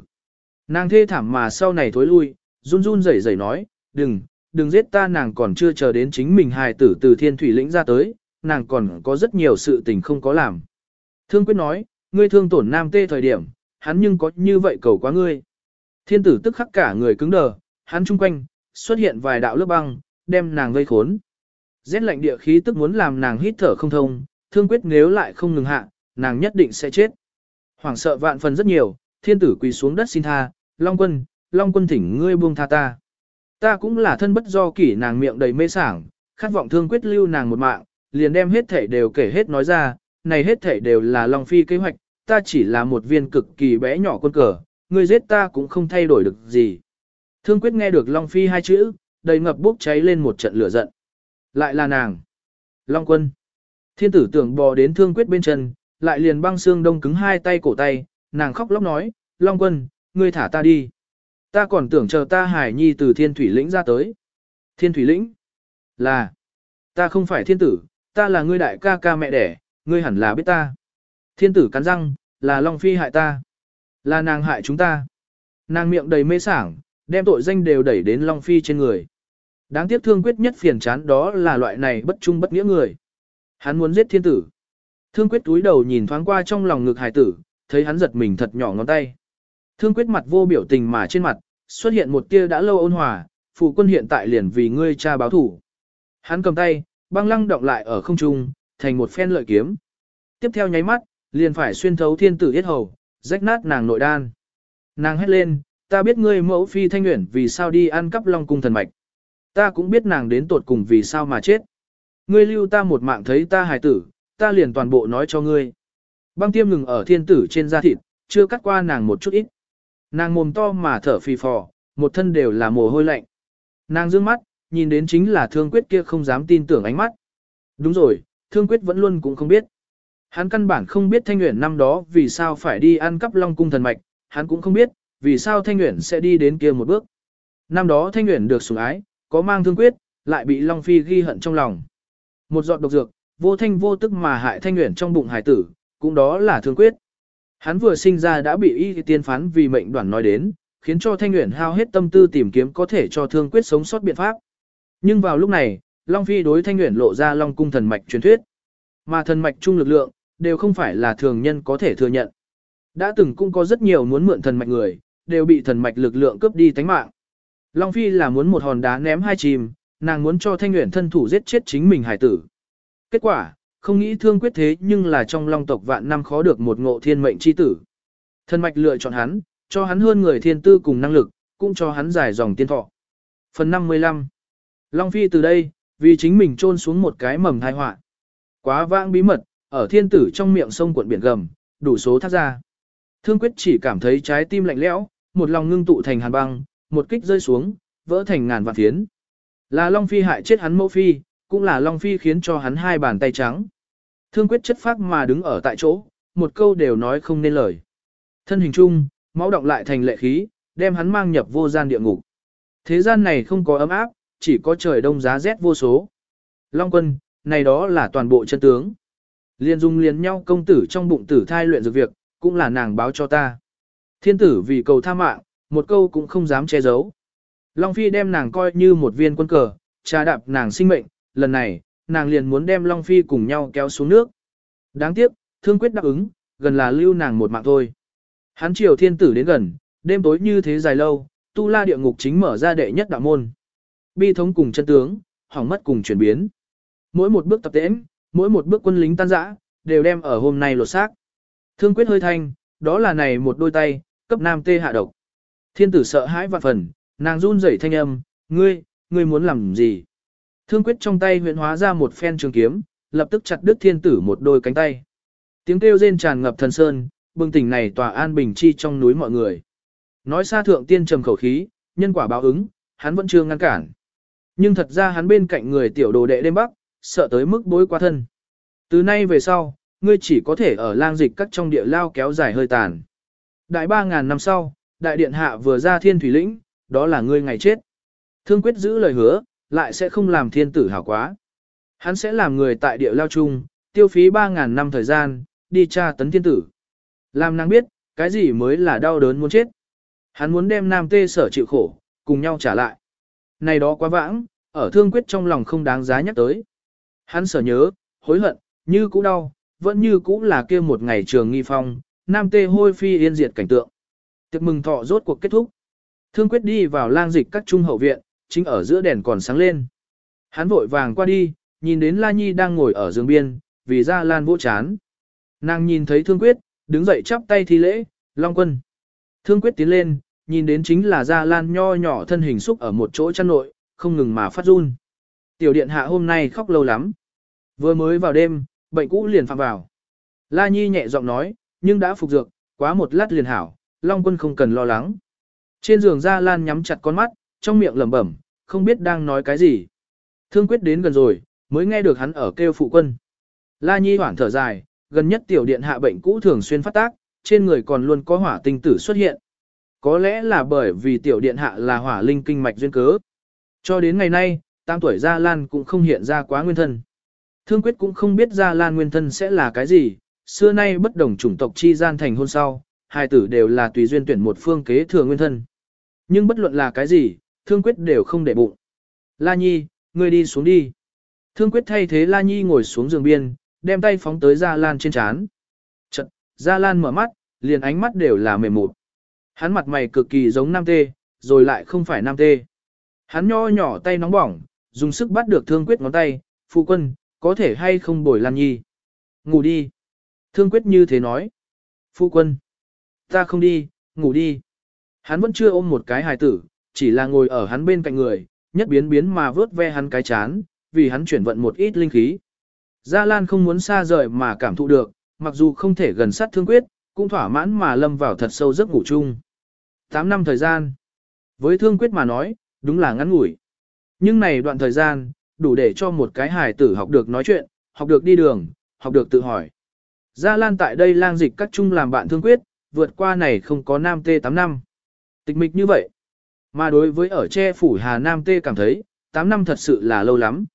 Nàng thê thảm mà sau này thối lui, run run rẩy rẩy nói, đừng, đừng giết ta nàng còn chưa chờ đến chính mình hài tử từ thiên thủy lĩnh ra tới, nàng còn có rất nhiều sự tình không có làm. Thương quyết nói, ngươi thương tổn nam tê thời điểm, hắn nhưng có như vậy cầu quá ngươi. Thiên tử tức khắc cả người cứng đờ, hắn chung quanh, xuất hiện vài đạo lớp băng, đem nàng vây khốn. Rét lạnh địa khí tức muốn làm nàng hít thở không thông, thương quyết nếu lại không ngừng hạ, nàng nhất định sẽ chết. Hoảng sợ vạn phần rất nhiều, thiên tử quỳ xuống đất xin tha, Long quân, Long quân thỉnh ngươi buông tha ta. Ta cũng là thân bất do kỷ nàng miệng đầy mê sảng, khát vọng thương quyết lưu nàng một mạng, liền đem hết thể đều kể hết nói ra, này hết thể đều là Long Phi kế hoạch, ta chỉ là một viên cực kỳ bé nhỏ quân cờ, ngươi giết ta cũng không thay đổi được gì. Thương quyết nghe được Long Phi hai chữ, đầy ngập bốc cháy lên một trận lửa giận. Lại là nàng. Long quân. Thiên tử tưởng bò đến thương quyết bên chân, lại liền băng xương đông cứng hai tay cổ tay, nàng khóc lóc nói, Long quân, ngươi thả ta đi. Ta còn tưởng chờ ta hải nhi từ thiên thủy lĩnh ra tới. Thiên thủy lĩnh? Là. Ta không phải thiên tử, ta là ngươi đại ca ca mẹ đẻ, ngươi hẳn là biết ta. Thiên tử cắn răng, là Long Phi hại ta. Là nàng hại chúng ta. Nàng miệng đầy mê sảng, đem tội danh đều đẩy đến Long Phi trên người. Đáng tiếc thương quyết nhất phiền chán đó là loại này bất trung bất nghĩa người. Hắn muốn giết thiên tử. Thương quyết túi đầu nhìn thoáng qua trong lòng ngực hải tử, thấy hắn giật mình thật nhỏ ngón tay. Thương quyết mặt vô biểu tình mà trên mặt, xuất hiện một tia đã lâu ôn hòa, phụ quân hiện tại liền vì ngươi cha báo thủ. Hắn cầm tay, băng lăng động lại ở không trung, thành một phen lợi kiếm. Tiếp theo nháy mắt, liền phải xuyên thấu thiên tử yết hầu, rách nát nàng nội đan. Nàng hét lên, ta biết ngươi mẫu phi thanh nguyện vì sao đi ăn cắp long cung thần mạch. Ta cũng biết nàng đến tột cùng vì sao mà chết. Ngươi lưu ta một mạng thấy ta hài tử, ta liền toàn bộ nói cho ngươi. Băng tiêm ngừng ở thiên tử trên da thịt, chưa cắt qua nàng một chút ít. Nàng mồm to mà thở phì phò, một thân đều là mồ hôi lạnh. Nàng dương mắt, nhìn đến chính là thương quyết kia không dám tin tưởng ánh mắt. Đúng rồi, thương quyết vẫn luôn cũng không biết. Hắn căn bản không biết Thanh Nguyễn năm đó vì sao phải đi ăn cắp Long Cung thần mạch, hắn cũng không biết, vì sao Thanh Nguyễn sẽ đi đến kia một bước. Năm đó Thanh Nguyễn được sủng ái, có mang thương quyết, lại bị Long Phi ghi hận trong lòng. Một giọt độc dược, vô thanh vô tức mà hại Thanh Nguyễn trong bụng hải tử, cũng đó là thương quyết. Hắn vừa sinh ra đã bị y tiên phán vì mệnh đoạn nói đến, khiến cho Thanh Nguyễn hao hết tâm tư tìm kiếm có thể cho thương quyết sống sót biện pháp. Nhưng vào lúc này, Long Phi đối Thanh Nguyễn lộ ra Long cung thần mạch truyền thuyết. Mà thần mạch trung lực lượng, đều không phải là thường nhân có thể thừa nhận. Đã từng cũng có rất nhiều muốn mượn thần mạch người, đều bị thần mạch lực lượng cướp đi tánh mạng. Long Phi là muốn một hòn đá ném hai chìm, nàng muốn cho Thanh Nguyễn thân thủ giết chết chính mình hải tử. Kết quả, không nghĩ thương quyết thế nhưng là trong long tộc vạn năm khó được một ngộ thiên mệnh chi tử. Thân mạch lựa chọn hắn, cho hắn hơn người thiên tư cùng năng lực, cũng cho hắn giải dòng tiên thọ. Phần 55 Long Phi từ đây, vì chính mình trôn xuống một cái mầm thai họa Quá vãng bí mật, ở thiên tử trong miệng sông cuộn biển gầm, đủ số thác ra. Thương quyết chỉ cảm thấy trái tim lạnh lẽo, một lòng ngưng tụ thành hàn băng, một kích rơi xuống, vỡ thành ngàn vạn phiến. Là Long Phi hại chết hắn mẫu phi, cũng là Long Phi khiến cho hắn hai bàn tay trắng. Thương quyết chất phác mà đứng ở tại chỗ, một câu đều nói không nên lời. Thân hình chung, máu động lại thành lệ khí, đem hắn mang nhập vô gian địa ngục. Thế gian này không có ấm áp, chỉ có trời đông giá rét vô số. Long quân, này đó là toàn bộ chân tướng. Liên dung liền nhau công tử trong bụng tử thai luyện dược việc, cũng là nàng báo cho ta. Thiên tử vì cầu tha mạng, một câu cũng không dám che giấu. Long Phi đem nàng coi như một viên quân cờ, trà đạp nàng sinh mệnh, lần này, nàng liền muốn đem Long Phi cùng nhau kéo xuống nước. Đáng tiếc, thương quyết đáp ứng, gần là lưu nàng một mạng thôi. Hắn triều thiên tử đến gần, đêm tối như thế dài lâu, tu la địa ngục chính mở ra đệ nhất đạo môn. Bi thống cùng chân tướng, hỏng mất cùng chuyển biến. Mỗi một bước tập tễm, mỗi một bước quân lính tan rã, đều đem ở hôm nay lột xác. Thương quyết hơi thanh, đó là này một đôi tay, cấp nam tê hạ độc. Thiên tử sợ hãi vạn phần, nàng run rẩy thanh âm, ngươi, ngươi muốn làm gì? Thương quyết trong tay huyện hóa ra một phen trường kiếm, lập tức chặt đứt thiên tử một đôi cánh tay. Tiếng kêu rên tràn ngập thần sơn, bừng tỉnh này tòa an bình chi trong núi mọi người. Nói xa thượng tiên trầm khẩu khí, nhân quả báo ứng, hắn vẫn chưa ngăn cản. Nhưng thật ra hắn bên cạnh người tiểu đồ đệ đêm bắc, sợ tới mức bối qua thân. Từ nay về sau, ngươi chỉ có thể ở lang dịch các trong địa lao kéo dài hơi tàn. Đại ba ngàn năm sau, đại điện hạ vừa ra thiên thủy lĩnh, đó là ngươi ngày chết. Thương quyết giữ lời hứa, lại sẽ không làm thiên tử hảo quá. Hắn sẽ làm người tại địa lao chung, tiêu phí ba ngàn năm thời gian, đi tra tấn thiên tử. Làm nàng biết, cái gì mới là đau đớn muốn chết. Hắn muốn đem nam tê sở chịu khổ, cùng nhau trả lại. Này đó quá vãng, ở thương quyết trong lòng không đáng giá nhắc tới. Hắn sở nhớ, hối hận, như cũ đau, vẫn như cũ là kia một ngày trường nghi phong, nam tê hôi phi yên diệt cảnh tượng. Tiệc mừng thọ rốt cuộc kết thúc. Thương quyết đi vào lang dịch các trung hậu viện, chính ở giữa đèn còn sáng lên. Hắn vội vàng qua đi, nhìn đến La Nhi đang ngồi ở giường biên, vì ra lan vỗ chán. Nàng nhìn thấy thương quyết, đứng dậy chắp tay thi lễ, Long quân. Thương quyết tiến lên, nhìn đến chính là Gia Lan nho nhỏ thân hình xúc ở một chỗ chăn nội, không ngừng mà phát run. Tiểu điện hạ hôm nay khóc lâu lắm. Vừa mới vào đêm, bệnh cũ liền phạm vào. La Nhi nhẹ giọng nói, nhưng đã phục dược, quá một lát liền hảo, Long quân không cần lo lắng. Trên giường Gia Lan nhắm chặt con mắt, trong miệng lẩm bẩm, không biết đang nói cái gì. Thương quyết đến gần rồi, mới nghe được hắn ở kêu phụ quân. La Nhi hoảng thở dài, gần nhất tiểu điện hạ bệnh cũ thường xuyên phát tác, trên người còn luôn có hỏa tinh tử xuất hiện. Có lẽ là bởi vì tiểu điện hạ là hỏa linh kinh mạch duyên cớ. Cho đến ngày nay, tam tuổi Gia Lan cũng không hiện ra quá nguyên thân. Thương quyết cũng không biết Gia Lan nguyên thân sẽ là cái gì, xưa nay bất đồng chủng tộc chi gian thành hôn sau, hai tử đều là tùy duyên tuyển một phương kế thừa nguyên thân. Nhưng bất luận là cái gì, thương quyết đều không để bụng. La Nhi, ngươi đi xuống đi. Thương quyết thay thế La Nhi ngồi xuống giường biên, đem tay phóng tới Gia Lan trên chán. Chật, Gia Lan mở mắt, liền ánh mắt đều là mềm mụt. Hắn mặt mày cực kỳ giống nam tê, rồi lại không phải nam tê. Hắn nho nhỏ tay nóng bỏng, dùng sức bắt được thương quyết ngón tay, phụ quân, có thể hay không bồi Lan Nhi. Ngủ đi. Thương quyết như thế nói. Phụ quân. Ta không đi, ngủ đi. Hắn vẫn chưa ôm một cái hài tử, chỉ là ngồi ở hắn bên cạnh người, nhất biến biến mà vớt ve hắn cái chán, vì hắn chuyển vận một ít linh khí. Gia Lan không muốn xa rời mà cảm thụ được, mặc dù không thể gần sát thương quyết, cũng thỏa mãn mà lâm vào thật sâu giấc ngủ chung. 8 năm thời gian. Với thương quyết mà nói, đúng là ngắn ngủi. Nhưng này đoạn thời gian, đủ để cho một cái hài tử học được nói chuyện, học được đi đường, học được tự hỏi. Gia Lan tại đây lang dịch các chung làm bạn thương quyết, vượt qua này không có nam tê 8 năm. Tịch mịch như vậy. Mà đối với ở che phủ Hà Nam tê cảm thấy, 8 năm thật sự là lâu lắm.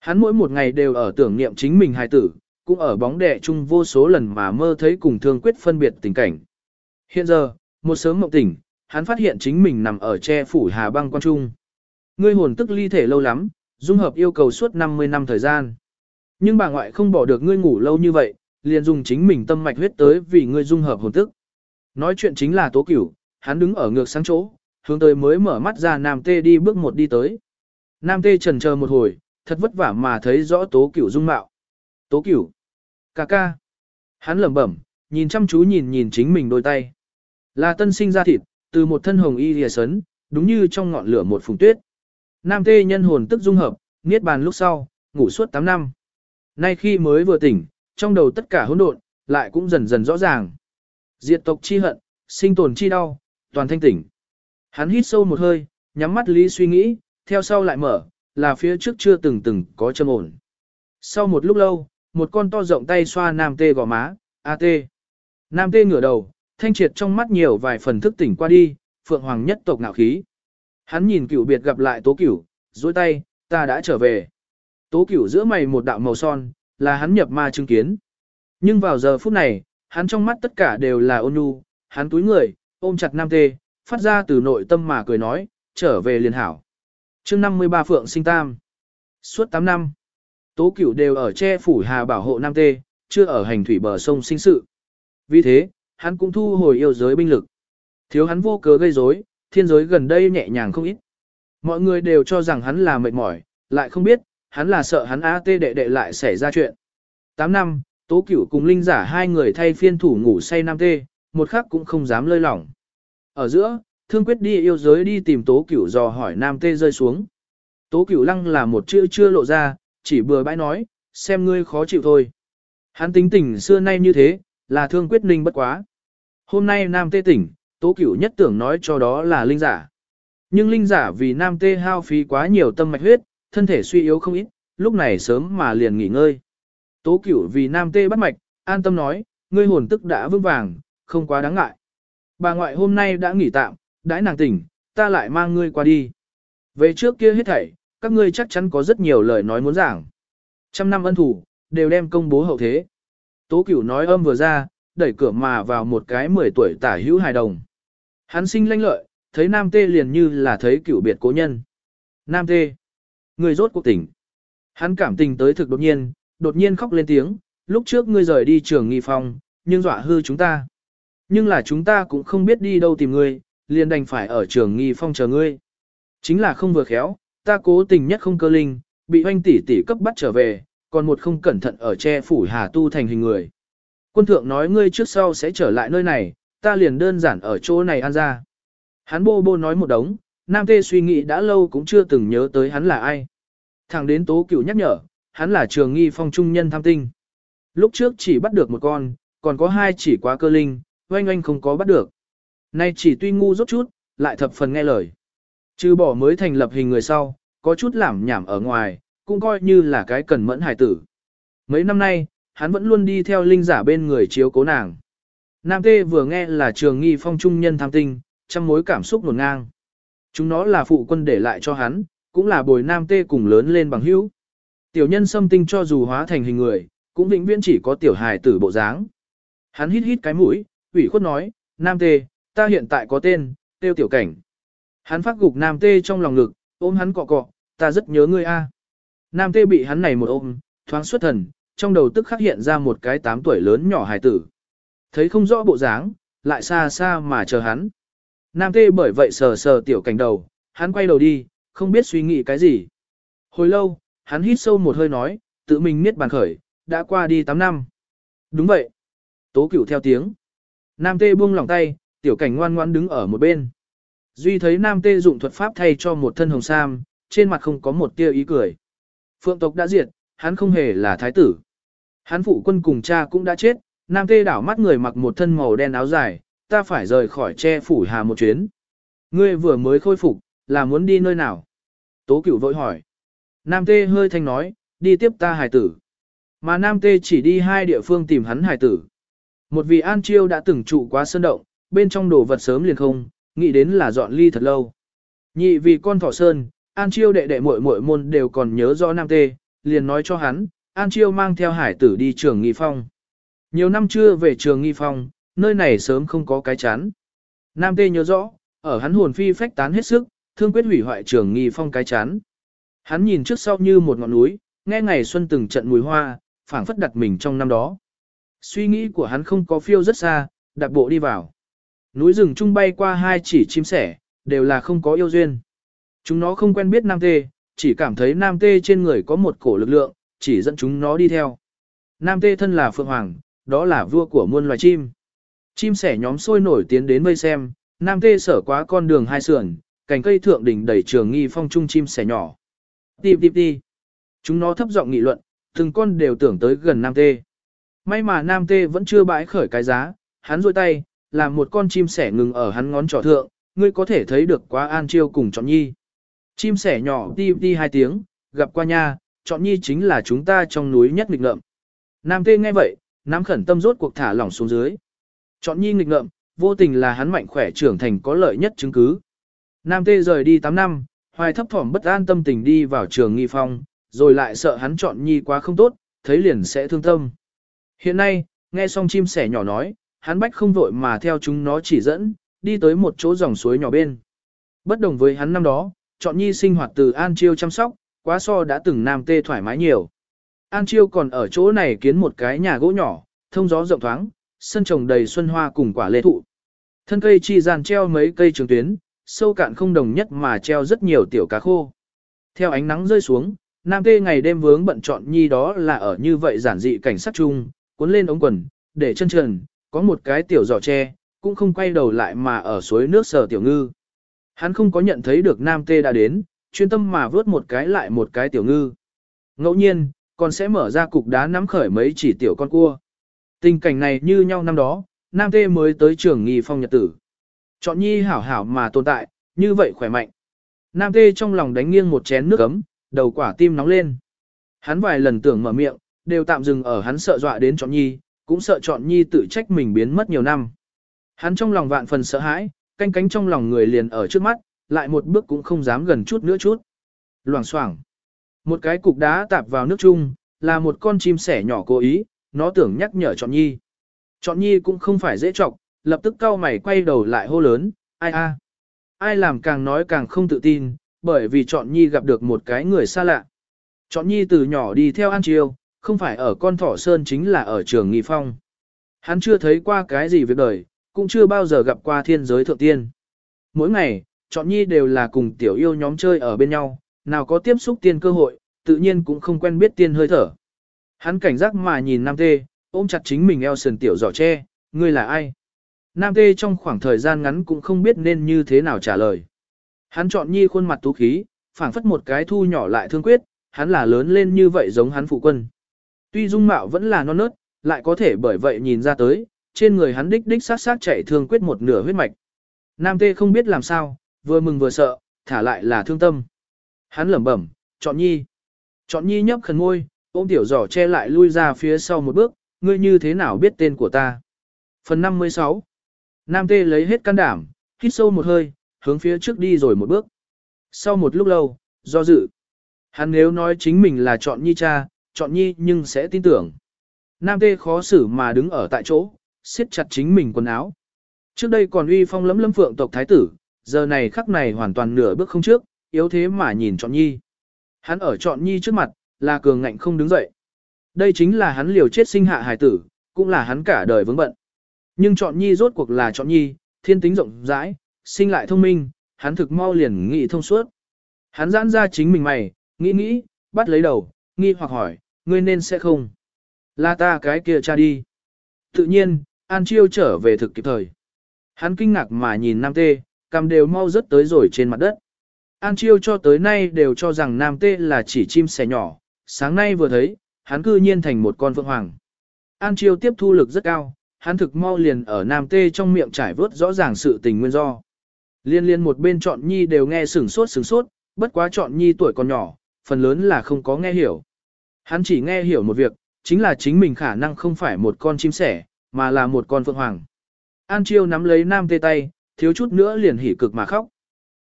Hắn mỗi một ngày đều ở tưởng niệm chính mình hài tử, cũng ở bóng đè chung vô số lần mà mơ thấy cùng thương quyết phân biệt tình cảnh. Hiện giờ, một sớm mộng tỉnh, hắn phát hiện chính mình nằm ở che phủ Hà băng quan trung. Ngươi hồn tức ly thể lâu lắm, dung hợp yêu cầu suốt 50 năm thời gian. Nhưng bà ngoại không bỏ được ngươi ngủ lâu như vậy, liền dùng chính mình tâm mạch huyết tới vì ngươi dung hợp hồn tức. Nói chuyện chính là tố cửu, hắn đứng ở ngược sáng chỗ, hướng tới mới mở mắt ra Nam Tê đi bước một đi tới. Nam Tê trần chờ một hồi, thật vất vả mà thấy rõ tố cửu dung mạo. Tố cửu. Cà ca. Hắn lẩm bẩm, nhìn chăm chú nhìn nhìn chính mình đôi tay. Là tân sinh ra thịt, từ một thân hồng y lìa sấn, đúng như trong ngọn lửa một phùng tuyết. Nam tê nhân hồn tức dung hợp, niết bàn lúc sau, ngủ suốt 8 năm. Nay khi mới vừa tỉnh, trong đầu tất cả hỗn độn, lại cũng dần dần rõ ràng. Diệt tộc chi hận, sinh tồn chi đau, toàn thanh tỉnh. Hắn hít sâu một hơi, nhắm mắt lý suy nghĩ, theo sau lại mở, là phía trước chưa từng từng có châm ổn. Sau một lúc lâu, một con to rộng tay xoa nam tê gò má, a tê. Nam tê ngửa đầu, thanh triệt trong mắt nhiều vài phần thức tỉnh qua đi, phượng hoàng nhất tộc ngạo khí. Hắn nhìn cửu biệt gặp lại tố cửu, duỗi tay, ta đã trở về. Tố cửu giữa mày một đạo màu son, là hắn nhập ma chứng kiến. Nhưng vào giờ phút này, hắn trong mắt tất cả đều là ôn nhu, hắn túi người, ôm chặt nam tê, phát ra từ nội tâm mà cười nói, trở về liền hảo. chương 53 Phượng sinh tam. Suốt 8 năm, tố cửu đều ở che phủ hà bảo hộ nam tê, chưa ở hành thủy bờ sông sinh sự. Vì thế, hắn cũng thu hồi yêu giới binh lực. Thiếu hắn vô cớ gây rối, thiên giới gần đây nhẹ nhàng không ít. Mọi người đều cho rằng hắn là mệt mỏi, lại không biết, hắn là sợ hắn A tê đệ đệ lại xảy ra chuyện. 8 năm, tố cửu cùng linh giả hai người thay phiên thủ ngủ say nam tê, một khắc cũng không dám lơi lỏng. Ở giữa, thương quyết đi yêu giới đi tìm tố cửu dò hỏi nam tê rơi xuống. Tố cửu lăng là một chữ chưa lộ ra, chỉ bừa bãi nói, xem ngươi khó chịu thôi. Hắn tính tình xưa nay như thế, là thương quyết ninh bất quá. Hôm nay nam tê tỉnh, tố cửu nhất tưởng nói cho đó là linh giả. Nhưng linh giả vì nam tê hao phí quá nhiều tâm mạch huyết, thân thể suy yếu không ít, lúc này sớm mà liền nghỉ ngơi. Tố cửu vì nam tê bắt mạch, an tâm nói, ngươi hồn tức đã vững vàng, không quá đáng ngại. Bà ngoại hôm nay đã nghỉ tạm, đãi nàng tỉnh, ta lại mang ngươi qua đi. Về trước kia hết thảy, các ngươi chắc chắn có rất nhiều lời nói muốn giảng. Trăm năm ân thủ, đều đem công bố hậu thế. Tố cửu nói âm vừa ra, đẩy cửa mà vào một cái 10 tuổi tả hữu hài đồng. Hắn sinh lanh lợi, thấy nam tê liền như là thấy cửu biệt cố nhân. Nam tê, người rốt cuộc tỉnh. Hắn cảm tình tới thực đột nhiên, đột nhiên khóc lên tiếng, lúc trước ngươi rời đi trường nghi phong, nhưng dọa hư chúng ta. Nhưng là chúng ta cũng không biết đi đâu tìm ngươi, liền đành phải ở trường nghi phong chờ ngươi. Chính là không vừa khéo, ta cố tình nhất không cơ linh, bị hoanh tỷ tỷ cấp bắt trở về, còn một không cẩn thận ở che phủ hà tu thành hình người. Quân thượng nói ngươi trước sau sẽ trở lại nơi này, ta liền đơn giản ở chỗ này ăn ra. Hắn bô bô nói một đống, Nam Tê suy nghĩ đã lâu cũng chưa từng nhớ tới hắn là ai. Thẳng đến tố cửu nhắc nhở, hắn là trường nghi phong trung nhân tham tinh. Lúc trước chỉ bắt được một con, còn có hai chỉ quá cơ linh, oanh oanh không có bắt được. Nay chỉ tuy ngu rốt chút, lại thập phần nghe lời. Trừ bỏ mới thành lập hình người sau, có chút làm nhảm ở ngoài, cũng coi như là cái cần mẫn hài tử. Mấy năm nay, hắn vẫn luôn đi theo linh giả bên người chiếu cố nàng. Nam Tê vừa nghe là trường nghi phong trung nhân tham tinh, trăm mối cảm xúc nổn ngang. Chúng nó là phụ quân để lại cho hắn, cũng là bồi Nam Tê cùng lớn lên bằng hữu. Tiểu nhân xâm tinh cho dù hóa thành hình người, cũng vĩnh viễn chỉ có tiểu hài tử bộ dáng. Hắn hít hít cái mũi, ủy khuất nói, Nam Tê, ta hiện tại có tên, Têu tiểu cảnh. Hắn phát gục Nam Tê trong lòng ngực, ôm hắn cọ cọ, ta rất nhớ ngươi a. Nam Tê bị hắn này một ôm, thoáng xuất thần, trong đầu tức khắc hiện ra một cái tám tuổi lớn nhỏ hài tử. Thấy không rõ bộ dáng, lại xa xa mà chờ hắn. Nam Tê bởi vậy sờ sờ tiểu cảnh đầu, hắn quay đầu đi, không biết suy nghĩ cái gì. Hồi lâu, hắn hít sâu một hơi nói, tự mình miết bàn khởi, đã qua đi 8 năm. Đúng vậy. Tố cửu theo tiếng. Nam Tê buông lòng tay, tiểu cảnh ngoan ngoãn đứng ở một bên. Duy thấy Nam Tê dụng thuật pháp thay cho một thân hồng sam, trên mặt không có một tia ý cười. Phượng tộc đã diệt, hắn không hề là thái tử. Hắn phụ quân cùng cha cũng đã chết, Nam Tê đảo mắt người mặc một thân màu đen áo dài, ta phải rời khỏi che phủ hà một chuyến. Ngươi vừa mới khôi phục, là muốn đi nơi nào? Tố cửu vội hỏi. Nam Tê hơi thanh nói, đi tiếp ta hài tử. Mà Nam Tê chỉ đi hai địa phương tìm hắn hài tử. Một vị An Chiêu đã từng trụ quá sơn động, bên trong đồ vật sớm liền không, nghĩ đến là dọn ly thật lâu. Nhị vì con thỏ sơn, An Chiêu đệ đệ muội muội môn đều còn nhớ rõ Nam Tê, liền nói cho hắn, An Chiêu mang theo hải tử đi trường nghi phong. Nhiều năm chưa về trường nghi phong, nơi này sớm không có cái chán. Nam Tê nhớ rõ, ở hắn hồn phi phách tán hết sức, thương quyết hủy hoại trường nghi phong cái chán. Hắn nhìn trước sau như một ngọn núi, nghe ngày xuân từng trận mùi hoa, phảng phất đặt mình trong năm đó. Suy nghĩ của hắn không có phiêu rất xa, đạp bộ đi vào. Núi rừng trung bay qua hai chỉ chim sẻ, đều là không có yêu duyên. Chúng nó không quen biết nam tê, chỉ cảm thấy nam tê trên người có một cổ lực lượng, chỉ dẫn chúng nó đi theo. Nam tê thân là Phượng Hoàng, đó là vua của muôn loài chim. Chim sẻ nhóm sôi nổi tiến đến vây xem, Nam tê sở quá con đường hai sườn, cành cây thượng đỉnh đẩy trường nghi phong trung chim sẻ nhỏ. Tìm tìm đi. Chúng nó thấp giọng nghị luận, từng con đều tưởng tới gần Nam tê. May mà Nam tê vẫn chưa bãi khởi cái giá, hắn rôi tay, làm một con chim sẻ ngừng ở hắn ngón trỏ thượng, ngươi có thể thấy được quá an chiêu cùng chọn nhi. Chim sẻ nhỏ đi đi hai tiếng, gặp qua nha, chọn nhi chính là chúng ta trong núi nhất nghịch ngợm. Nam tê nghe vậy, nắm khẩn tâm rốt cuộc thả lỏng xuống dưới. Chọn nhi nghịch ngợm, vô tình là hắn mạnh khỏe trưởng thành có lợi nhất chứng cứ. Nam tê rời đi 8 năm, hoài thấp thỏm bất an tâm tình đi vào trường nghi phong, rồi lại sợ hắn chọn nhi quá không tốt, thấy liền sẽ thương tâm. Hiện nay, nghe xong chim sẻ nhỏ nói, hắn bách không vội mà theo chúng nó chỉ dẫn, đi tới một chỗ dòng suối nhỏ bên. Bất đồng với hắn năm đó, chọn nhi sinh hoạt từ An Chiêu chăm sóc, quá so đã từng nam tê thoải mái nhiều. An Chiêu còn ở chỗ này kiến một cái nhà gỗ nhỏ, thông gió rộng thoáng, sân trồng đầy xuân hoa cùng quả lê thụ. Thân cây chi dàn treo mấy cây trường tuyến, sâu cạn không đồng nhất mà treo rất nhiều tiểu cá khô. Theo ánh nắng rơi xuống, nam tê ngày đêm vướng bận chọn nhi đó là ở như vậy giản dị cảnh sát chung, cuốn lên ống quần, để chân trần, có một cái tiểu giỏ tre, cũng không quay đầu lại mà ở suối nước sờ tiểu ngư. Hắn không có nhận thấy được nam tê đã đến, chuyên tâm mà vớt một cái lại một cái tiểu ngư. Ngẫu nhiên, còn sẽ mở ra cục đá nắm khởi mấy chỉ tiểu con cua. Tình cảnh này như nhau năm đó, nam tê mới tới trường nghi phong nhật tử. Chọn nhi hảo hảo mà tồn tại, như vậy khỏe mạnh. Nam tê trong lòng đánh nghiêng một chén nước ấm, đầu quả tim nóng lên. Hắn vài lần tưởng mở miệng, đều tạm dừng ở hắn sợ dọa đến chọn nhi, cũng sợ chọn nhi tự trách mình biến mất nhiều năm. Hắn trong lòng vạn phần sợ hãi, canh cánh trong lòng người liền ở trước mắt, lại một bước cũng không dám gần chút nữa chút. Loảng xoảng. Một cái cục đá tạp vào nước chung, là một con chim sẻ nhỏ cố ý, nó tưởng nhắc nhở chọn nhi. Chọn nhi cũng không phải dễ trọng, lập tức cau mày quay đầu lại hô lớn, ai a, Ai làm càng nói càng không tự tin, bởi vì chọn nhi gặp được một cái người xa lạ. Chọn nhi từ nhỏ đi theo An triều không phải ở con thỏ sơn chính là ở trường nghi phong. Hắn chưa thấy qua cái gì việc đời, cũng chưa bao giờ gặp qua thiên giới thượng tiên. Mỗi ngày, chọn nhi đều là cùng tiểu yêu nhóm chơi ở bên nhau, nào có tiếp xúc tiên cơ hội, tự nhiên cũng không quen biết tiên hơi thở. Hắn cảnh giác mà nhìn Nam Tê, ôm chặt chính mình eo sườn tiểu giỏ tre, ngươi là ai? Nam Tê trong khoảng thời gian ngắn cũng không biết nên như thế nào trả lời. Hắn chọn nhi khuôn mặt tú khí, phảng phất một cái thu nhỏ lại thương quyết, hắn là lớn lên như vậy giống hắn phụ quân. Tuy dung mạo vẫn là non nớt, lại có thể bởi vậy nhìn ra tới, trên người hắn đích đích sát sát chạy thương quyết một nửa huyết mạch. Nam tê không biết làm sao, vừa mừng vừa sợ, thả lại là thương tâm. Hắn lẩm bẩm, chọn nhi. Chọn nhi nhấp khẩn ngôi, ôm tiểu giỏ che lại lui ra phía sau một bước, ngươi như thế nào biết tên của ta. Phần 56 Nam tê lấy hết can đảm, hít sâu một hơi, hướng phía trước đi rồi một bước. Sau một lúc lâu, do dự. Hắn nếu nói chính mình là chọn nhi cha, chọn nhi nhưng sẽ tin tưởng. Nam tê khó xử mà đứng ở tại chỗ, siết chặt chính mình quần áo. Trước đây còn uy phong lấm lâm phượng tộc thái tử, giờ này khắc này hoàn toàn nửa bước không trước, yếu thế mà nhìn chọn nhi. Hắn ở chọn nhi trước mặt, là cường ngạnh không đứng dậy. Đây chính là hắn liều chết sinh hạ hài tử, cũng là hắn cả đời vướng bận. Nhưng chọn nhi rốt cuộc là chọn nhi, thiên tính rộng rãi, sinh lại thông minh, hắn thực mau liền nghĩ thông suốt. Hắn giãn ra chính mình mày, nghĩ nghĩ, bắt lấy đầu, nghi hoặc hỏi, ngươi nên sẽ không. Là ta cái kia cha đi. Tự nhiên, An Chiêu trở về thực kịp thời. Hắn kinh ngạc mà nhìn Nam Tê, cầm đều mau rất tới rồi trên mặt đất. An Chiêu cho tới nay đều cho rằng Nam Tê là chỉ chim sẻ nhỏ, sáng nay vừa thấy, hắn cư nhiên thành một con phượng hoàng. An Chiêu tiếp thu lực rất cao, hắn thực mau liền ở Nam Tê trong miệng trải vớt rõ ràng sự tình nguyên do. Liên liên một bên chọn nhi đều nghe sửng sốt sửng sốt, bất quá chọn nhi tuổi còn nhỏ, phần lớn là không có nghe hiểu. Hắn chỉ nghe hiểu một việc, chính là chính mình khả năng không phải một con chim sẻ, mà là một con phượng hoàng. An Chiêu nắm lấy Nam Tê tay, thiếu chút nữa liền hỉ cực mà khóc.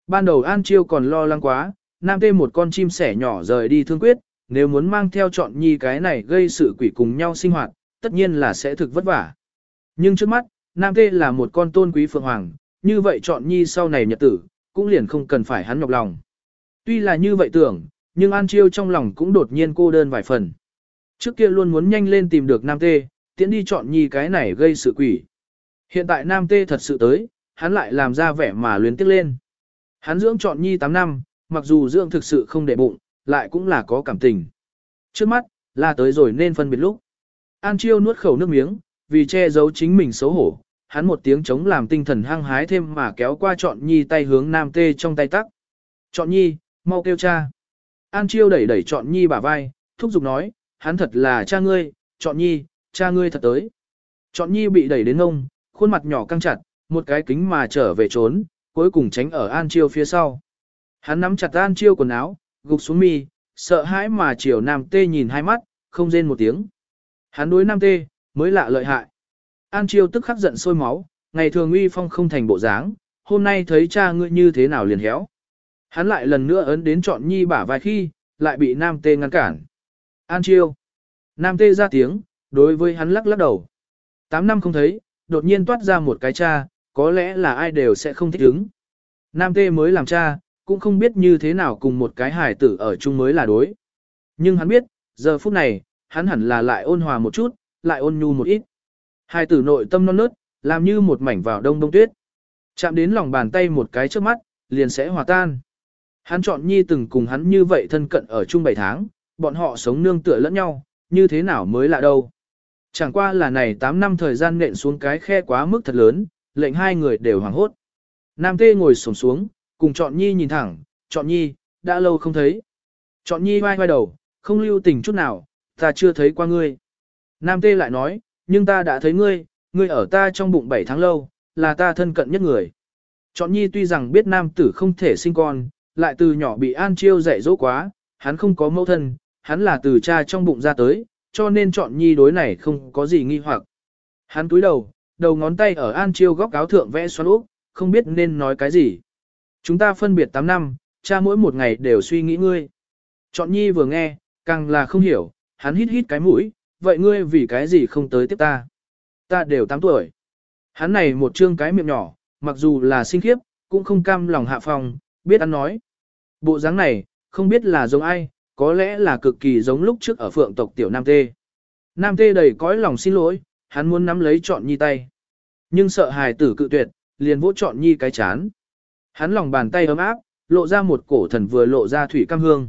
Ban đầu An Chiêu còn lo lắng quá, Nam Tê một con chim sẻ nhỏ rời đi thương quyết, nếu muốn mang theo chọn nhi cái này gây sự quỷ cùng nhau sinh hoạt, tất nhiên là sẽ thực vất vả. Nhưng trước mắt, Nam Tê là một con tôn quý phượng hoàng, như vậy chọn nhi sau này nhật tử, cũng liền không cần phải hắn nhọc lòng. Tuy là như vậy tưởng, nhưng An Chiêu trong lòng cũng đột nhiên cô đơn vài phần. Trước kia luôn muốn nhanh lên tìm được Nam Tê, tiễn đi chọn nhi cái này gây sự quỷ. Hiện tại Nam Tê thật sự tới, hắn lại làm ra vẻ mà luyến tiếc lên. Hắn dưỡng chọn nhi 8 năm, mặc dù dưỡng thực sự không để bụng, lại cũng là có cảm tình. Trước mắt, là tới rồi nên phân biệt lúc. An Chiêu nuốt khẩu nước miếng, vì che giấu chính mình xấu hổ, hắn một tiếng chống làm tinh thần hăng hái thêm mà kéo qua chọn Nhi tay hướng Nam Tê trong tay tắc. Chọn Nhi, mau kêu cha. An Chiêu đẩy đẩy chọn Nhi bả vai, thúc giục nói, hắn thật là cha ngươi, chọn Nhi, cha ngươi thật tới. Chọn Nhi bị đẩy đến ngông, khuôn mặt nhỏ căng chặt, một cái kính mà trở về trốn, cuối cùng tránh ở An Chiêu phía sau. Hắn nắm chặt An Chiêu quần áo, gục xuống mi, sợ hãi mà chiều Nam Tê nhìn hai mắt, không rên một tiếng. Hắn đối Nam Tê, mới lạ lợi hại. An Chiêu tức khắc giận sôi máu, ngày thường uy phong không thành bộ dáng, hôm nay thấy cha ngươi như thế nào liền héo. Hắn lại lần nữa ấn đến chọn nhi bả vai khi, lại bị Nam Tê ngăn cản. An Chiêu. Nam Tê ra tiếng, đối với hắn lắc lắc đầu. Tám năm không thấy, đột nhiên toát ra một cái cha, có lẽ là ai đều sẽ không thích ứng. Nam Tê mới làm cha, cũng không biết như thế nào cùng một cái hài tử ở chung mới là đối. Nhưng hắn biết, giờ phút này, hắn hẳn là lại ôn hòa một chút, lại ôn nhu một ít. Hài tử nội tâm non nớt, làm như một mảnh vào đông đông tuyết. Chạm đến lòng bàn tay một cái trước mắt, liền sẽ hòa tan. Hắn chọn nhi từng cùng hắn như vậy thân cận ở chung bảy tháng, bọn họ sống nương tựa lẫn nhau, như thế nào mới lạ đâu. Chẳng qua là này 8 năm thời gian nện xuống cái khe quá mức thật lớn, lệnh hai người đều hoảng hốt. Nam tê ngồi sổng xuống, cùng chọn nhi nhìn thẳng, chọn nhi, đã lâu không thấy. Chọn nhi vai vai đầu, không lưu tình chút nào, ta chưa thấy qua ngươi. Nam tê lại nói, nhưng ta đã thấy ngươi, ngươi ở ta trong bụng 7 tháng lâu, là ta thân cận nhất người. Chọn nhi tuy rằng biết nam tử không thể sinh con, lại từ nhỏ bị An Chiêu dạy dỗ quá, hắn không có mẫu thân, hắn là từ cha trong bụng ra tới, cho nên chọn nhi đối này không có gì nghi hoặc. Hắn túi đầu, đầu ngón tay ở An Chiêu góc áo thượng vẽ xoắn úp, không biết nên nói cái gì. Chúng ta phân biệt 8 năm, cha mỗi một ngày đều suy nghĩ ngươi. Chọn nhi vừa nghe, càng là không hiểu, hắn hít hít cái mũi, vậy ngươi vì cái gì không tới tiếp ta? Ta đều 8 tuổi. Hắn này một trương cái miệng nhỏ, mặc dù là sinh khiếp, cũng không cam lòng hạ phòng, biết ăn nói. Bộ dáng này, không biết là giống ai, có lẽ là cực kỳ giống lúc trước ở phượng tộc tiểu Nam Tê. Nam Tê đầy cõi lòng xin lỗi, hắn muốn nắm lấy chọn nhi tay. Nhưng sợ hài tử cự tuyệt, liền vỗ chọn nhi cái chán. Hắn lòng bàn tay ấm áp, lộ ra một cổ thần vừa lộ ra thủy cam hương.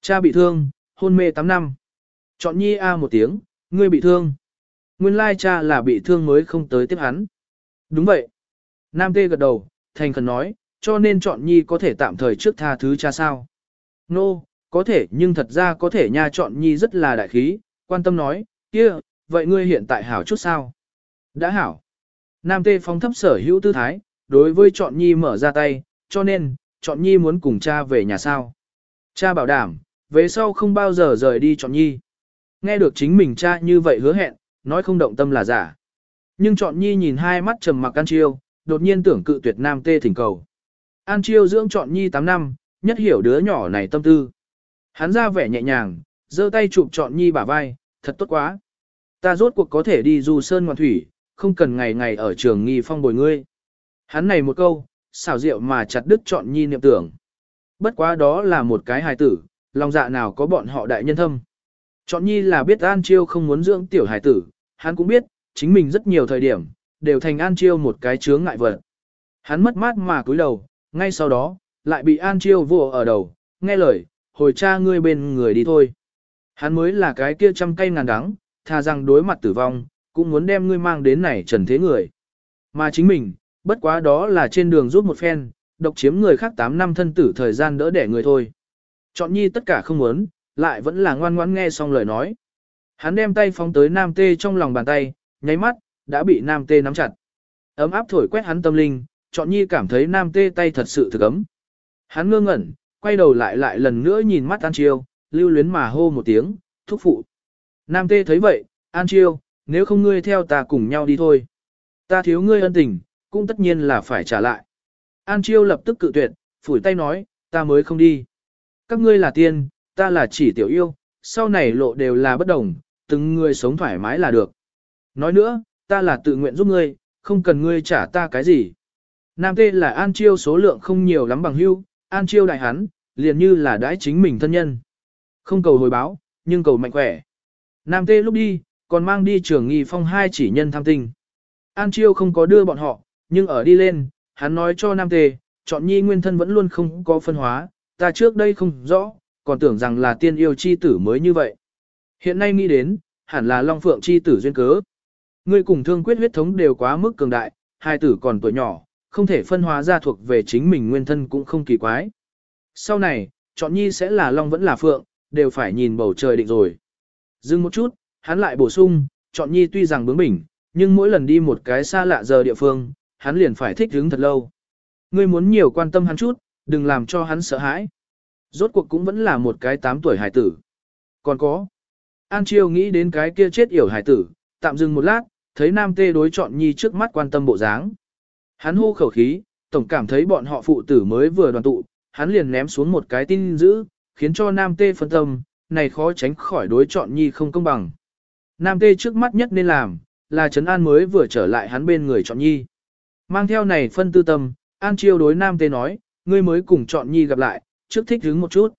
Cha bị thương, hôn mê 8 năm. Chọn nhi a một tiếng, ngươi bị thương. Nguyên lai cha là bị thương mới không tới tiếp hắn. Đúng vậy. Nam tê gật đầu, thành khẩn nói, cho nên chọn nhi có thể tạm thời trước tha thứ cha sao. Nô, no, có thể nhưng thật ra có thể nha chọn nhi rất là đại khí, quan tâm nói, kia, vậy ngươi hiện tại hảo chút sao? Đã hảo. Nam tê phóng thấp sở hữu tư thái, đối với chọn nhi mở ra tay, cho nên, chọn nhi muốn cùng cha về nhà sao. Cha bảo đảm, về sau không bao giờ rời đi chọn nhi. Nghe được chính mình cha như vậy hứa hẹn, nói không động tâm là giả. Nhưng chọn nhi nhìn hai mắt trầm mặc ăn Chiêu, đột nhiên tưởng cự tuyệt nam tê thỉnh cầu. An Chiêu dưỡng chọn nhi 8 năm, nhất hiểu đứa nhỏ này tâm tư. Hắn ra vẻ nhẹ nhàng, giơ tay chụp chọn nhi bả vai, thật tốt quá. Ta rốt cuộc có thể đi du sơn ngoạn thủy, không cần ngày ngày ở trường nghi phong bồi ngươi. Hắn này một câu, xảo diệu mà chặt đứt chọn nhi niệm tưởng. Bất quá đó là một cái hài tử, lòng dạ nào có bọn họ đại nhân thâm. Chọn nhi là biết An Chiêu không muốn dưỡng tiểu hải tử, hắn cũng biết, chính mình rất nhiều thời điểm, đều thành An Chiêu một cái chướng ngại vật. Hắn mất mát mà cúi đầu, ngay sau đó, lại bị An Chiêu vô ở đầu, nghe lời, hồi cha ngươi bên người đi thôi. Hắn mới là cái kia trăm cây ngàn đắng, thà rằng đối mặt tử vong, cũng muốn đem ngươi mang đến này trần thế người. Mà chính mình, bất quá đó là trên đường rút một phen, độc chiếm người khác 8 năm thân tử thời gian đỡ đẻ người thôi. Chọn nhi tất cả không muốn, lại vẫn là ngoan ngoãn nghe xong lời nói. Hắn đem tay phóng tới nam tê trong lòng bàn tay, nháy mắt, đã bị nam tê nắm chặt. Ấm áp thổi quét hắn tâm linh, chọn nhi cảm thấy nam tê tay thật sự thực ấm. Hắn ngơ ngẩn, quay đầu lại lại lần nữa nhìn mắt An Chiêu, lưu luyến mà hô một tiếng, thúc phụ. Nam tê thấy vậy, An Chiêu, nếu không ngươi theo ta cùng nhau đi thôi. Ta thiếu ngươi ân tình, cũng tất nhiên là phải trả lại. An Chiêu lập tức cự tuyệt, phủi tay nói, ta mới không đi. Các ngươi là tiên, ta là chỉ tiểu yêu, sau này lộ đều là bất đồng, từng người sống thoải mái là được. Nói nữa, ta là tự nguyện giúp ngươi, không cần ngươi trả ta cái gì. Nam tê là An Chiêu số lượng không nhiều lắm bằng hưu, An Chiêu đại hắn, liền như là đãi chính mình thân nhân. Không cầu hồi báo, nhưng cầu mạnh khỏe. Nam tê lúc đi, còn mang đi trưởng nghi phong hai chỉ nhân tham tinh. An Chiêu không có đưa bọn họ, nhưng ở đi lên, hắn nói cho Nam tê, chọn nhi nguyên thân vẫn luôn không có phân hóa, ta trước đây không rõ, còn tưởng rằng là tiên yêu chi tử mới như vậy. Hiện nay nghĩ đến, hẳn là Long Phượng chi tử duyên cớ. Ngươi cùng thương quyết huyết thống đều quá mức cường đại, hai tử còn tuổi nhỏ, không thể phân hóa ra thuộc về chính mình nguyên thân cũng không kỳ quái. Sau này, chọn nhi sẽ là Long vẫn là Phượng, đều phải nhìn bầu trời định rồi. Dừng một chút, hắn lại bổ sung, chọn nhi tuy rằng bướng bỉnh, nhưng mỗi lần đi một cái xa lạ giờ địa phương, hắn liền phải thích hứng thật lâu. Ngươi muốn nhiều quan tâm hắn chút, đừng làm cho hắn sợ hãi. Rốt cuộc cũng vẫn là một cái 8 tuổi hải tử. Còn có. An Chiêu nghĩ đến cái kia chết yểu hải tử, tạm dừng một lát, thấy nam tê đối chọn nhi trước mắt quan tâm bộ dáng. Hắn hô khẩu khí, tổng cảm thấy bọn họ phụ tử mới vừa đoàn tụ, hắn liền ném xuống một cái tin dữ, khiến cho nam tê phân tâm, này khó tránh khỏi đối chọn nhi không công bằng. Nam tê trước mắt nhất nên làm, là Trấn An mới vừa trở lại hắn bên người chọn nhi. Mang theo này phân tư tâm, An Chiêu đối Nam Tê nói, ngươi mới cùng chọn nhi gặp lại, trước thích hứng một chút.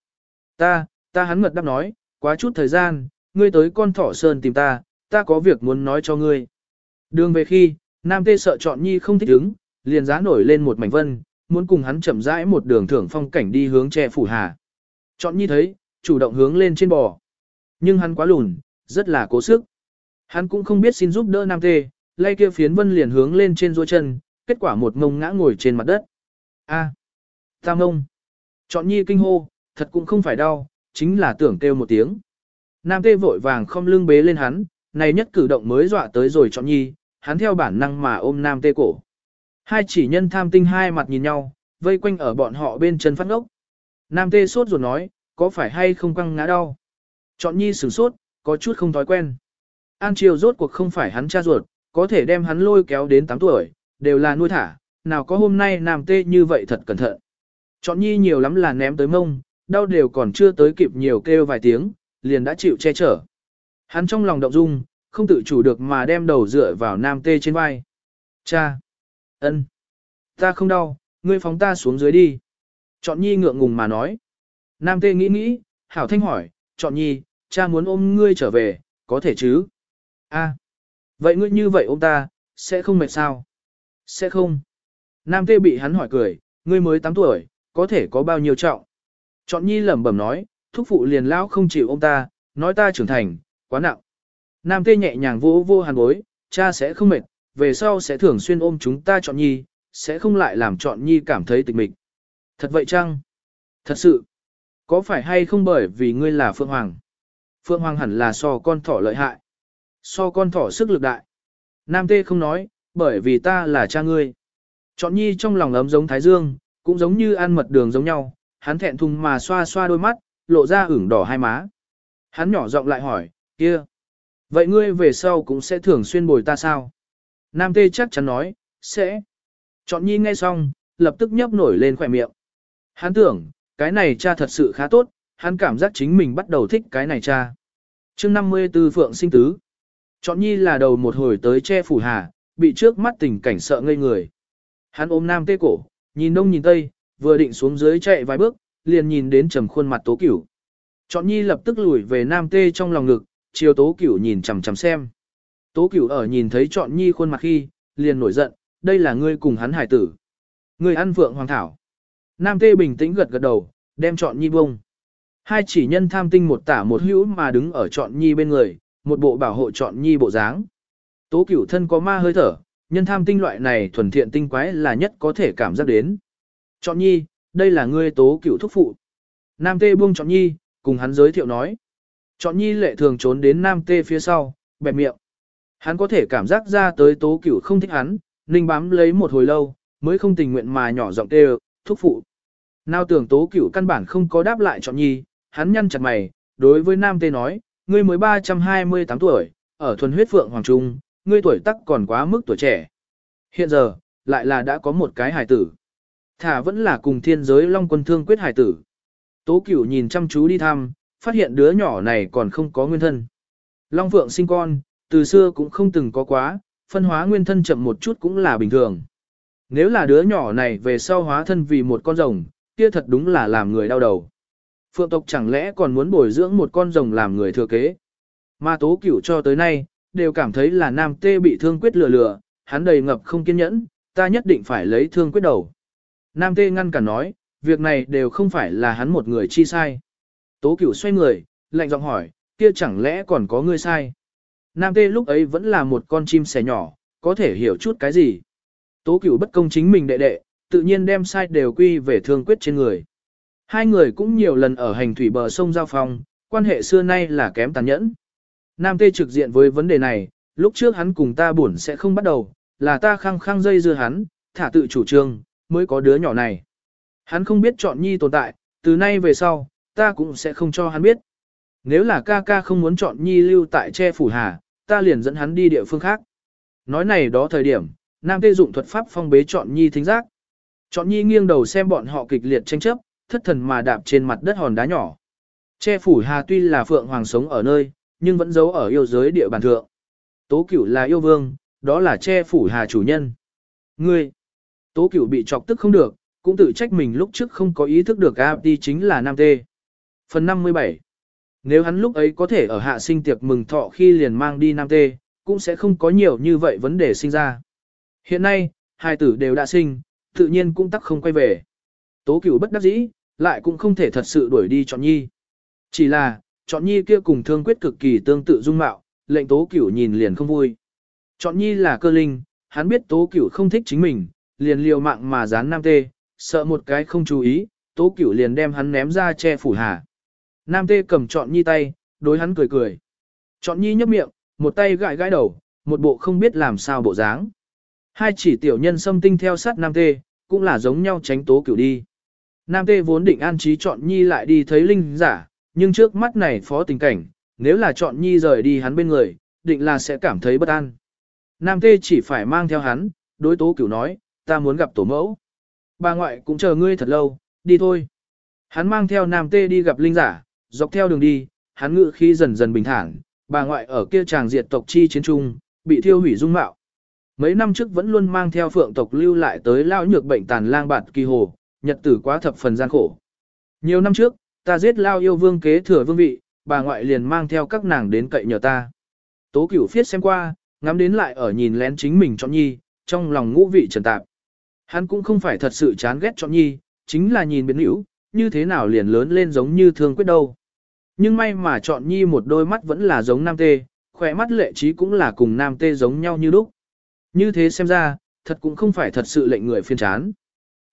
Ta, ta hắn ngật đáp nói, quá chút thời gian, ngươi tới con thỏ sơn tìm ta, ta có việc muốn nói cho ngươi. Đường về khi, Nam Tê sợ chọn nhi không thích hứng, liền giá nổi lên một mảnh vân, muốn cùng hắn chậm rãi một đường thưởng phong cảnh đi hướng che phủ hà. Chọn nhi thấy, chủ động hướng lên trên bò. Nhưng hắn quá lùn, rất là cố sức. Hắn cũng không biết xin giúp đỡ Nam Tê, lay kia phiến vân liền hướng lên trên dôi chân, kết quả một ngông ngã ngồi trên mặt đất. A, à, ta ngông. Chọn nhi kinh hô, thật cũng không phải đau, chính là tưởng kêu một tiếng. Nam Tê vội vàng không lưng bế lên hắn, này nhất cử động mới dọa tới rồi chọn nhi, hắn theo bản năng mà ôm Nam Tê cổ. Hai chỉ nhân tham tinh hai mặt nhìn nhau, vây quanh ở bọn họ bên chân phát ngốc. Nam Tê sốt ruột nói, có phải hay không căng ngã đau? Chọn nhi sửng sốt, có chút không thói quen. An Triều rốt cuộc không phải hắn cha ruột, có thể đem hắn lôi kéo đến 8 tuổi, đều là nuôi thả, nào có hôm nay nam tê như vậy thật cẩn thận. Chọn nhi nhiều lắm là ném tới mông, đau đều còn chưa tới kịp nhiều kêu vài tiếng, liền đã chịu che chở. Hắn trong lòng động dung, không tự chủ được mà đem đầu dựa vào nam tê trên vai. Cha! Ân, Ta không đau, ngươi phóng ta xuống dưới đi. Chọn nhi ngượng ngùng mà nói. Nam tê nghĩ nghĩ, hảo thanh hỏi, chọn nhi, cha muốn ôm ngươi trở về, có thể chứ? A, vậy ngươi như vậy ôm ta, sẽ không mệt sao? Sẽ không. Nam tê bị hắn hỏi cười, ngươi mới 8 tuổi, có thể có bao nhiêu trọng? Chọn nhi lẩm bẩm nói, thúc phụ liền lão không chịu ôm ta, nói ta trưởng thành, quá nặng. Nam tê nhẹ nhàng vô vô hàn bối, cha sẽ không mệt, về sau sẽ thường xuyên ôm chúng ta chọn nhi, sẽ không lại làm chọn nhi cảm thấy tịch mịch. Thật vậy chăng? Thật sự. Có phải hay không bởi vì ngươi là Phượng Hoàng? Phượng Hoàng hẳn là so con thỏ lợi hại. So con thỏ sức lực đại. Nam Tê không nói, bởi vì ta là cha ngươi. Chọn nhi trong lòng ấm giống Thái Dương, cũng giống như ăn mật đường giống nhau, hắn thẹn thùng mà xoa xoa đôi mắt, lộ ra ửng đỏ hai má. Hắn nhỏ giọng lại hỏi, kia, vậy ngươi về sau cũng sẽ thường xuyên bồi ta sao? Nam Tê chắc chắn nói, sẽ. Chọn nhi nghe xong, lập tức nhấp nổi lên khỏe miệng. Hắn tưởng, cái này cha thật sự khá tốt, hắn cảm giác chính mình bắt đầu thích cái này cha. chương 54 Phượng sinh tứ. Chọn nhi là đầu một hồi tới che phủ hà, bị trước mắt tình cảnh sợ ngây người. Hắn ôm nam tê cổ, nhìn đông nhìn tây, vừa định xuống dưới chạy vài bước, liền nhìn đến trầm khuôn mặt tố cửu. Chọn nhi lập tức lùi về nam tê trong lòng ngực, chiều tố cửu nhìn chằm chằm xem. Tố cửu ở nhìn thấy Trọn nhi khuôn mặt khi, liền nổi giận, đây là ngươi cùng hắn hải tử. Ngươi ăn vượng hoàng thảo. Nam tê bình tĩnh gật gật đầu, đem Trọn nhi bông. Hai chỉ nhân tham tinh một tả một hữu mà đứng ở Trọn nhi bên người, một bộ bảo hộ Trọn nhi bộ dáng. Tố cửu thân có ma hơi thở, nhân tham tinh loại này thuần thiện tinh quái là nhất có thể cảm giác đến. Trọn nhi, đây là ngươi tố cửu thúc phụ. Nam tê buông Trọn nhi, cùng hắn giới thiệu nói. Trọn nhi lệ thường trốn đến nam tê phía sau, bẹp miệng. Hắn có thể cảm giác ra tới tố cửu không thích hắn, ninh bám lấy một hồi lâu, mới không tình nguyện mà nhỏ giọng kêu, thúc phụ. Nào tưởng tố cửu căn bản không có đáp lại chọn nhi, hắn nhăn chặt mày, đối với nam tê nói, ngươi mới 328 tuổi, ở thuần huyết phượng hoàng trung, ngươi tuổi tắc còn quá mức tuổi trẻ. Hiện giờ, lại là đã có một cái hài tử. Thả vẫn là cùng thiên giới long quân thương quyết hài tử. Tố cửu nhìn chăm chú đi thăm, phát hiện đứa nhỏ này còn không có nguyên thân. Long phượng sinh con, từ xưa cũng không từng có quá, phân hóa nguyên thân chậm một chút cũng là bình thường. Nếu là đứa nhỏ này về sau hóa thân vì một con rồng, kia thật đúng là làm người đau đầu. Phượng tộc chẳng lẽ còn muốn bồi dưỡng một con rồng làm người thừa kế. Mà tố cửu cho tới nay, đều cảm thấy là nam tê bị thương quyết lừa lừa, hắn đầy ngập không kiên nhẫn, ta nhất định phải lấy thương quyết đầu. Nam tê ngăn cả nói, việc này đều không phải là hắn một người chi sai. Tố cửu xoay người, lạnh giọng hỏi, kia chẳng lẽ còn có người sai? Nam Tê lúc ấy vẫn là một con chim sẻ nhỏ, có thể hiểu chút cái gì. Tố cửu bất công chính mình đệ đệ, tự nhiên đem sai đều quy về thương quyết trên người. Hai người cũng nhiều lần ở hành thủy bờ sông giao phong, quan hệ xưa nay là kém tàn nhẫn. Nam Tê trực diện với vấn đề này, lúc trước hắn cùng ta buồn sẽ không bắt đầu, là ta khăng khăng dây dưa hắn, thả tự chủ trương, mới có đứa nhỏ này. Hắn không biết chọn nhi tồn tại, từ nay về sau, ta cũng sẽ không cho hắn biết. Nếu là ca ca không muốn chọn nhi lưu tại che phủ hà, ta liền dẫn hắn đi địa phương khác. Nói này đó thời điểm, Nam Tê dụng thuật pháp phong bế chọn nhi thính giác. Chọn nhi nghiêng đầu xem bọn họ kịch liệt tranh chấp, thất thần mà đạp trên mặt đất hòn đá nhỏ. Che phủ hà tuy là phượng hoàng sống ở nơi, nhưng vẫn giấu ở yêu giới địa bàn thượng. Tố cửu là yêu vương, đó là che phủ hà chủ nhân. Ngươi, tố cửu bị chọc tức không được, cũng tự trách mình lúc trước không có ý thức được Abdi chính là Nam Tê. Phần 57 nếu hắn lúc ấy có thể ở hạ sinh tiệc mừng thọ khi liền mang đi Nam Tê, cũng sẽ không có nhiều như vậy vấn đề sinh ra. Hiện nay, hai tử đều đã sinh, tự nhiên cũng tắc không quay về. Tố cửu bất đắc dĩ, lại cũng không thể thật sự đuổi đi chọn nhi. Chỉ là, chọn nhi kia cùng thương quyết cực kỳ tương tự dung mạo, lệnh tố cửu nhìn liền không vui. Chọn nhi là cơ linh, hắn biết tố cửu không thích chính mình, liền liều mạng mà dán nam tê, sợ một cái không chú ý, tố cửu liền đem hắn ném ra che phủ hà. Nam tê cầm chọn nhi tay, đối hắn cười cười. Chọn nhi nhấp miệng, một tay gãi gãi đầu, một bộ không biết làm sao bộ dáng. Hai chỉ tiểu nhân xâm tinh theo sát nam tê, cũng là giống nhau tránh tố cửu đi. Nam tê vốn định an trí chọn nhi lại đi thấy linh giả, nhưng trước mắt này phó tình cảnh, nếu là chọn nhi rời đi hắn bên người, định là sẽ cảm thấy bất an. Nam tê chỉ phải mang theo hắn, đối tố cửu nói, ta muốn gặp tổ mẫu. Bà ngoại cũng chờ ngươi thật lâu, đi thôi. Hắn mang theo nam tê đi gặp linh giả, dọc theo đường đi, hắn ngự khi dần dần bình thản, bà ngoại ở kia chàng diệt tộc chi chiến trung, bị thiêu hủy dung mạo. Mấy năm trước vẫn luôn mang theo phượng tộc lưu lại tới lao nhược bệnh tàn lang bạt kỳ hồ, nhật tử quá thập phần gian khổ. Nhiều năm trước, ta giết lao yêu vương kế thừa vương vị, bà ngoại liền mang theo các nàng đến cậy nhờ ta. Tố cửu phiết xem qua, ngắm đến lại ở nhìn lén chính mình chọn nhi, trong lòng ngũ vị trần tạp. Hắn cũng không phải thật sự chán ghét chọn nhi, chính là nhìn biến hữu, như thế nào liền lớn lên giống như thương quyết đâu. Nhưng may mà chọn nhi một đôi mắt vẫn là giống nam tê, khỏe mắt lệ trí cũng là cùng nam tê giống nhau như lúc. Như thế xem ra, thật cũng không phải thật sự lệnh người phiên chán.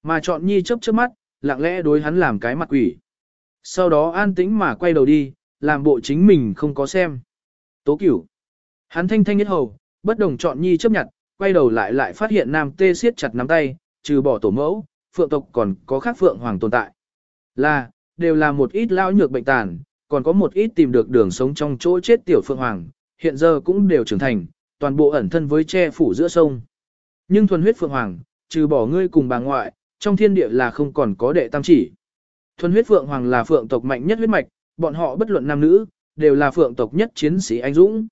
Mà chọn nhi chớp chớp mắt, lặng lẽ đối hắn làm cái mặt quỷ. Sau đó an tĩnh mà quay đầu đi, làm bộ chính mình không có xem. Tố cửu. Hắn thanh thanh nhất hầu, bất đồng chọn nhi chấp nhận, quay đầu lại lại phát hiện nam tê siết chặt nắm tay, trừ bỏ tổ mẫu, phượng tộc còn có khác phượng hoàng tồn tại. Là, đều là một ít lao nhược bệnh tàn, còn có một ít tìm được đường sống trong chỗ chết tiểu phượng hoàng, hiện giờ cũng đều trưởng thành, toàn bộ ẩn thân với che phủ giữa sông. Nhưng thuần huyết phượng hoàng, trừ bỏ ngươi cùng bà ngoại, trong thiên địa là không còn có đệ tam chỉ. Thuần huyết phượng hoàng là phượng tộc mạnh nhất huyết mạch, bọn họ bất luận nam nữ, đều là phượng tộc nhất chiến sĩ anh dũng.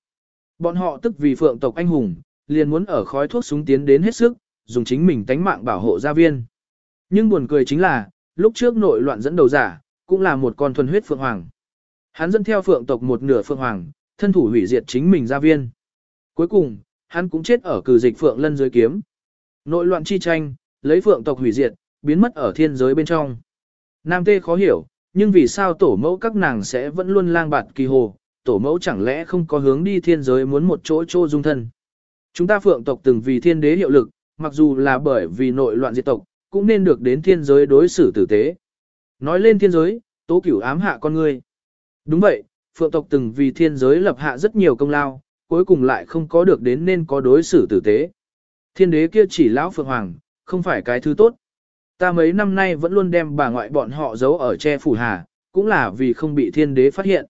Bọn họ tức vì phượng tộc anh hùng, liền muốn ở khói thuốc súng tiến đến hết sức, dùng chính mình tánh mạng bảo hộ gia viên. Nhưng buồn cười chính là, lúc trước nội loạn dẫn đầu giả, cũng là một con thuần huyết phượng hoàng. Hắn dẫn theo phượng tộc một nửa phượng hoàng, thân thủ hủy diệt chính mình gia viên. Cuối cùng, hắn cũng chết ở cử dịch phượng lân dưới kiếm. Nội loạn chi tranh, lấy phượng tộc hủy diệt, biến mất ở thiên giới bên trong. Nam tê khó hiểu, nhưng vì sao tổ mẫu các nàng sẽ vẫn luôn lang bạt kỳ hồ, tổ mẫu chẳng lẽ không có hướng đi thiên giới muốn một chỗ chỗ dung thân. Chúng ta phượng tộc từng vì thiên đế hiệu lực, mặc dù là bởi vì nội loạn diệt tộc, cũng nên được đến thiên giới đối xử tử tế. Nói lên thiên giới, tố cửu ám hạ con ngươi. Đúng vậy, phượng tộc từng vì thiên giới lập hạ rất nhiều công lao, cuối cùng lại không có được đến nên có đối xử tử tế. Thiên đế kia chỉ lão phượng hoàng, không phải cái thứ tốt. Ta mấy năm nay vẫn luôn đem bà ngoại bọn họ giấu ở che phủ hà, cũng là vì không bị thiên đế phát hiện.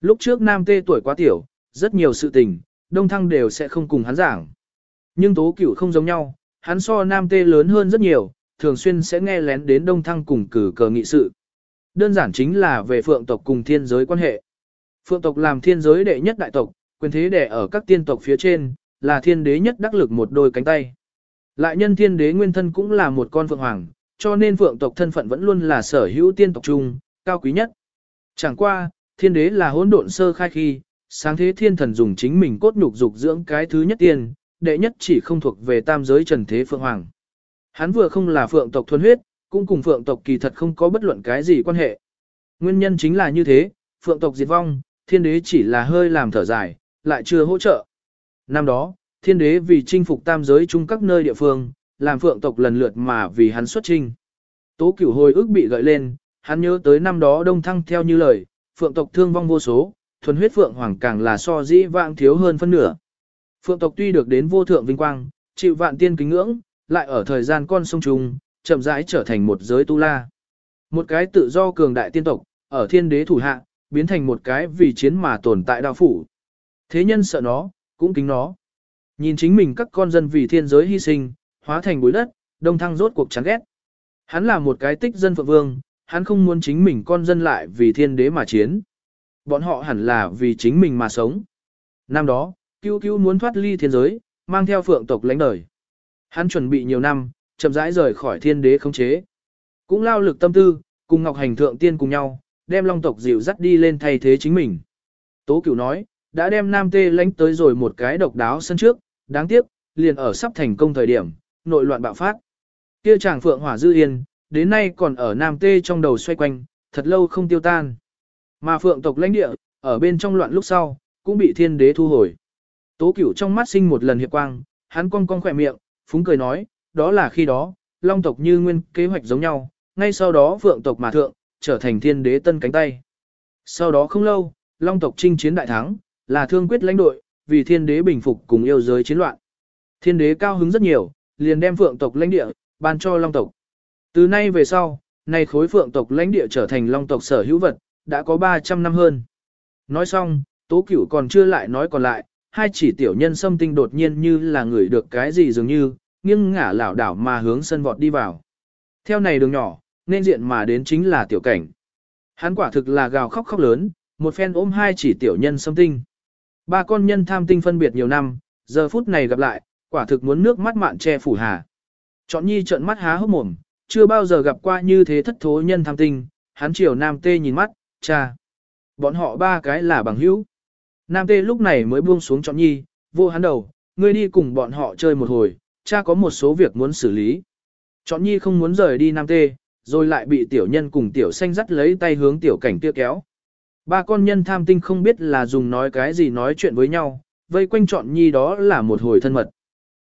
Lúc trước nam tê tuổi quá tiểu, rất nhiều sự tình, đông thăng đều sẽ không cùng hắn giảng. Nhưng tố cửu không giống nhau, hắn so nam tê lớn hơn rất nhiều, thường xuyên sẽ nghe lén đến đông thăng cùng cử cờ nghị sự. Đơn giản chính là về phượng tộc cùng thiên giới quan hệ. Phượng tộc làm thiên giới đệ nhất đại tộc, quyền thế đẻ ở các tiên tộc phía trên, là thiên đế nhất đắc lực một đôi cánh tay. Lại nhân thiên đế nguyên thân cũng là một con phượng hoàng, cho nên phượng tộc thân phận vẫn luôn là sở hữu tiên tộc chung, cao quý nhất. Chẳng qua, thiên đế là hỗn độn sơ khai khi, sáng thế thiên thần dùng chính mình cốt nhục dục dưỡng cái thứ nhất tiên, đệ nhất chỉ không thuộc về tam giới trần thế phượng hoàng. Hắn vừa không là phượng tộc thuần huyết, cũng cùng phượng tộc kỳ thật không có bất luận cái gì quan hệ. Nguyên nhân chính là như thế, phượng tộc diệt vong, thiên đế chỉ là hơi làm thở dài, lại chưa hỗ trợ. Năm đó, thiên đế vì chinh phục tam giới chung các nơi địa phương, làm phượng tộc lần lượt mà vì hắn xuất trinh. Tố cửu hồi ức bị gợi lên, hắn nhớ tới năm đó đông thăng theo như lời, phượng tộc thương vong vô số, thuần huyết phượng hoàng càng là so dĩ vãng thiếu hơn phân nửa. Phượng tộc tuy được đến vô thượng vinh quang, chịu vạn tiên kính ngưỡng, lại ở thời gian con sông trùng, chậm rãi trở thành một giới tu la. Một cái tự do cường đại tiên tộc, ở thiên đế thủ hạ, biến thành một cái vì chiến mà tồn tại đạo phủ. Thế nhân sợ nó, cũng kính nó. Nhìn chính mình các con dân vì thiên giới hy sinh, hóa thành bụi đất, đông thăng rốt cuộc chán ghét. Hắn là một cái tích dân phượng vương, hắn không muốn chính mình con dân lại vì thiên đế mà chiến. Bọn họ hẳn là vì chính mình mà sống. Năm đó, cứu cứu muốn thoát ly thiên giới, mang theo phượng tộc lãnh đời. Hắn chuẩn bị nhiều năm, chậm rãi rời khỏi thiên đế khống chế. Cũng lao lực tâm tư, cùng Ngọc Hành Thượng Tiên cùng nhau, đem long tộc dịu dắt đi lên thay thế chính mình. Tố cửu nói, đã đem Nam Tê lãnh tới rồi một cái độc đáo sân trước, đáng tiếc, liền ở sắp thành công thời điểm, nội loạn bạo phát. Kia chàng phượng hỏa dư yên, đến nay còn ở Nam Tê trong đầu xoay quanh, thật lâu không tiêu tan. Mà phượng tộc lãnh địa, ở bên trong loạn lúc sau, cũng bị thiên đế thu hồi. Tố cửu trong mắt sinh một lần hiệp quang, hắn cong cong khỏe miệng, phúng cười nói, đó là khi đó, long tộc như nguyên kế hoạch giống nhau, ngay sau đó Vượng tộc mà thượng, trở thành thiên đế tân cánh tay. Sau đó không lâu, long tộc chinh chiến đại thắng, là thương quyết lãnh đội, vì thiên đế bình phục cùng yêu giới chiến loạn. Thiên đế cao hứng rất nhiều, liền đem phượng tộc lãnh địa, ban cho long tộc. Từ nay về sau, nay khối phượng tộc lãnh địa trở thành long tộc sở hữu vật, đã có 300 năm hơn. Nói xong, tố cửu còn chưa lại nói còn lại, hai chỉ tiểu nhân xâm tinh đột nhiên như là người được cái gì dường như, nghiêng ngả lảo đảo mà hướng sân vọt đi vào. Theo này đường nhỏ, nên diện mà đến chính là tiểu cảnh. Hắn quả thực là gào khóc khóc lớn, một phen ôm hai chỉ tiểu nhân xâm tinh. Ba con nhân tham tinh phân biệt nhiều năm, giờ phút này gặp lại, quả thực muốn nước mắt mạn che phủ hà. Chọn nhi trợn mắt há hốc mồm, chưa bao giờ gặp qua như thế thất thố nhân tham tinh, hắn chiều nam tê nhìn mắt, cha. Bọn họ ba cái là bằng hữu. Nam tê lúc này mới buông xuống chọn nhi, vô hắn đầu, ngươi đi cùng bọn họ chơi một hồi, cha có một số việc muốn xử lý. Chọn nhi không muốn rời đi nam tê, rồi lại bị tiểu nhân cùng tiểu xanh dắt lấy tay hướng tiểu cảnh kia kéo. Ba con nhân tham tinh không biết là dùng nói cái gì nói chuyện với nhau, vây quanh chọn nhi đó là một hồi thân mật.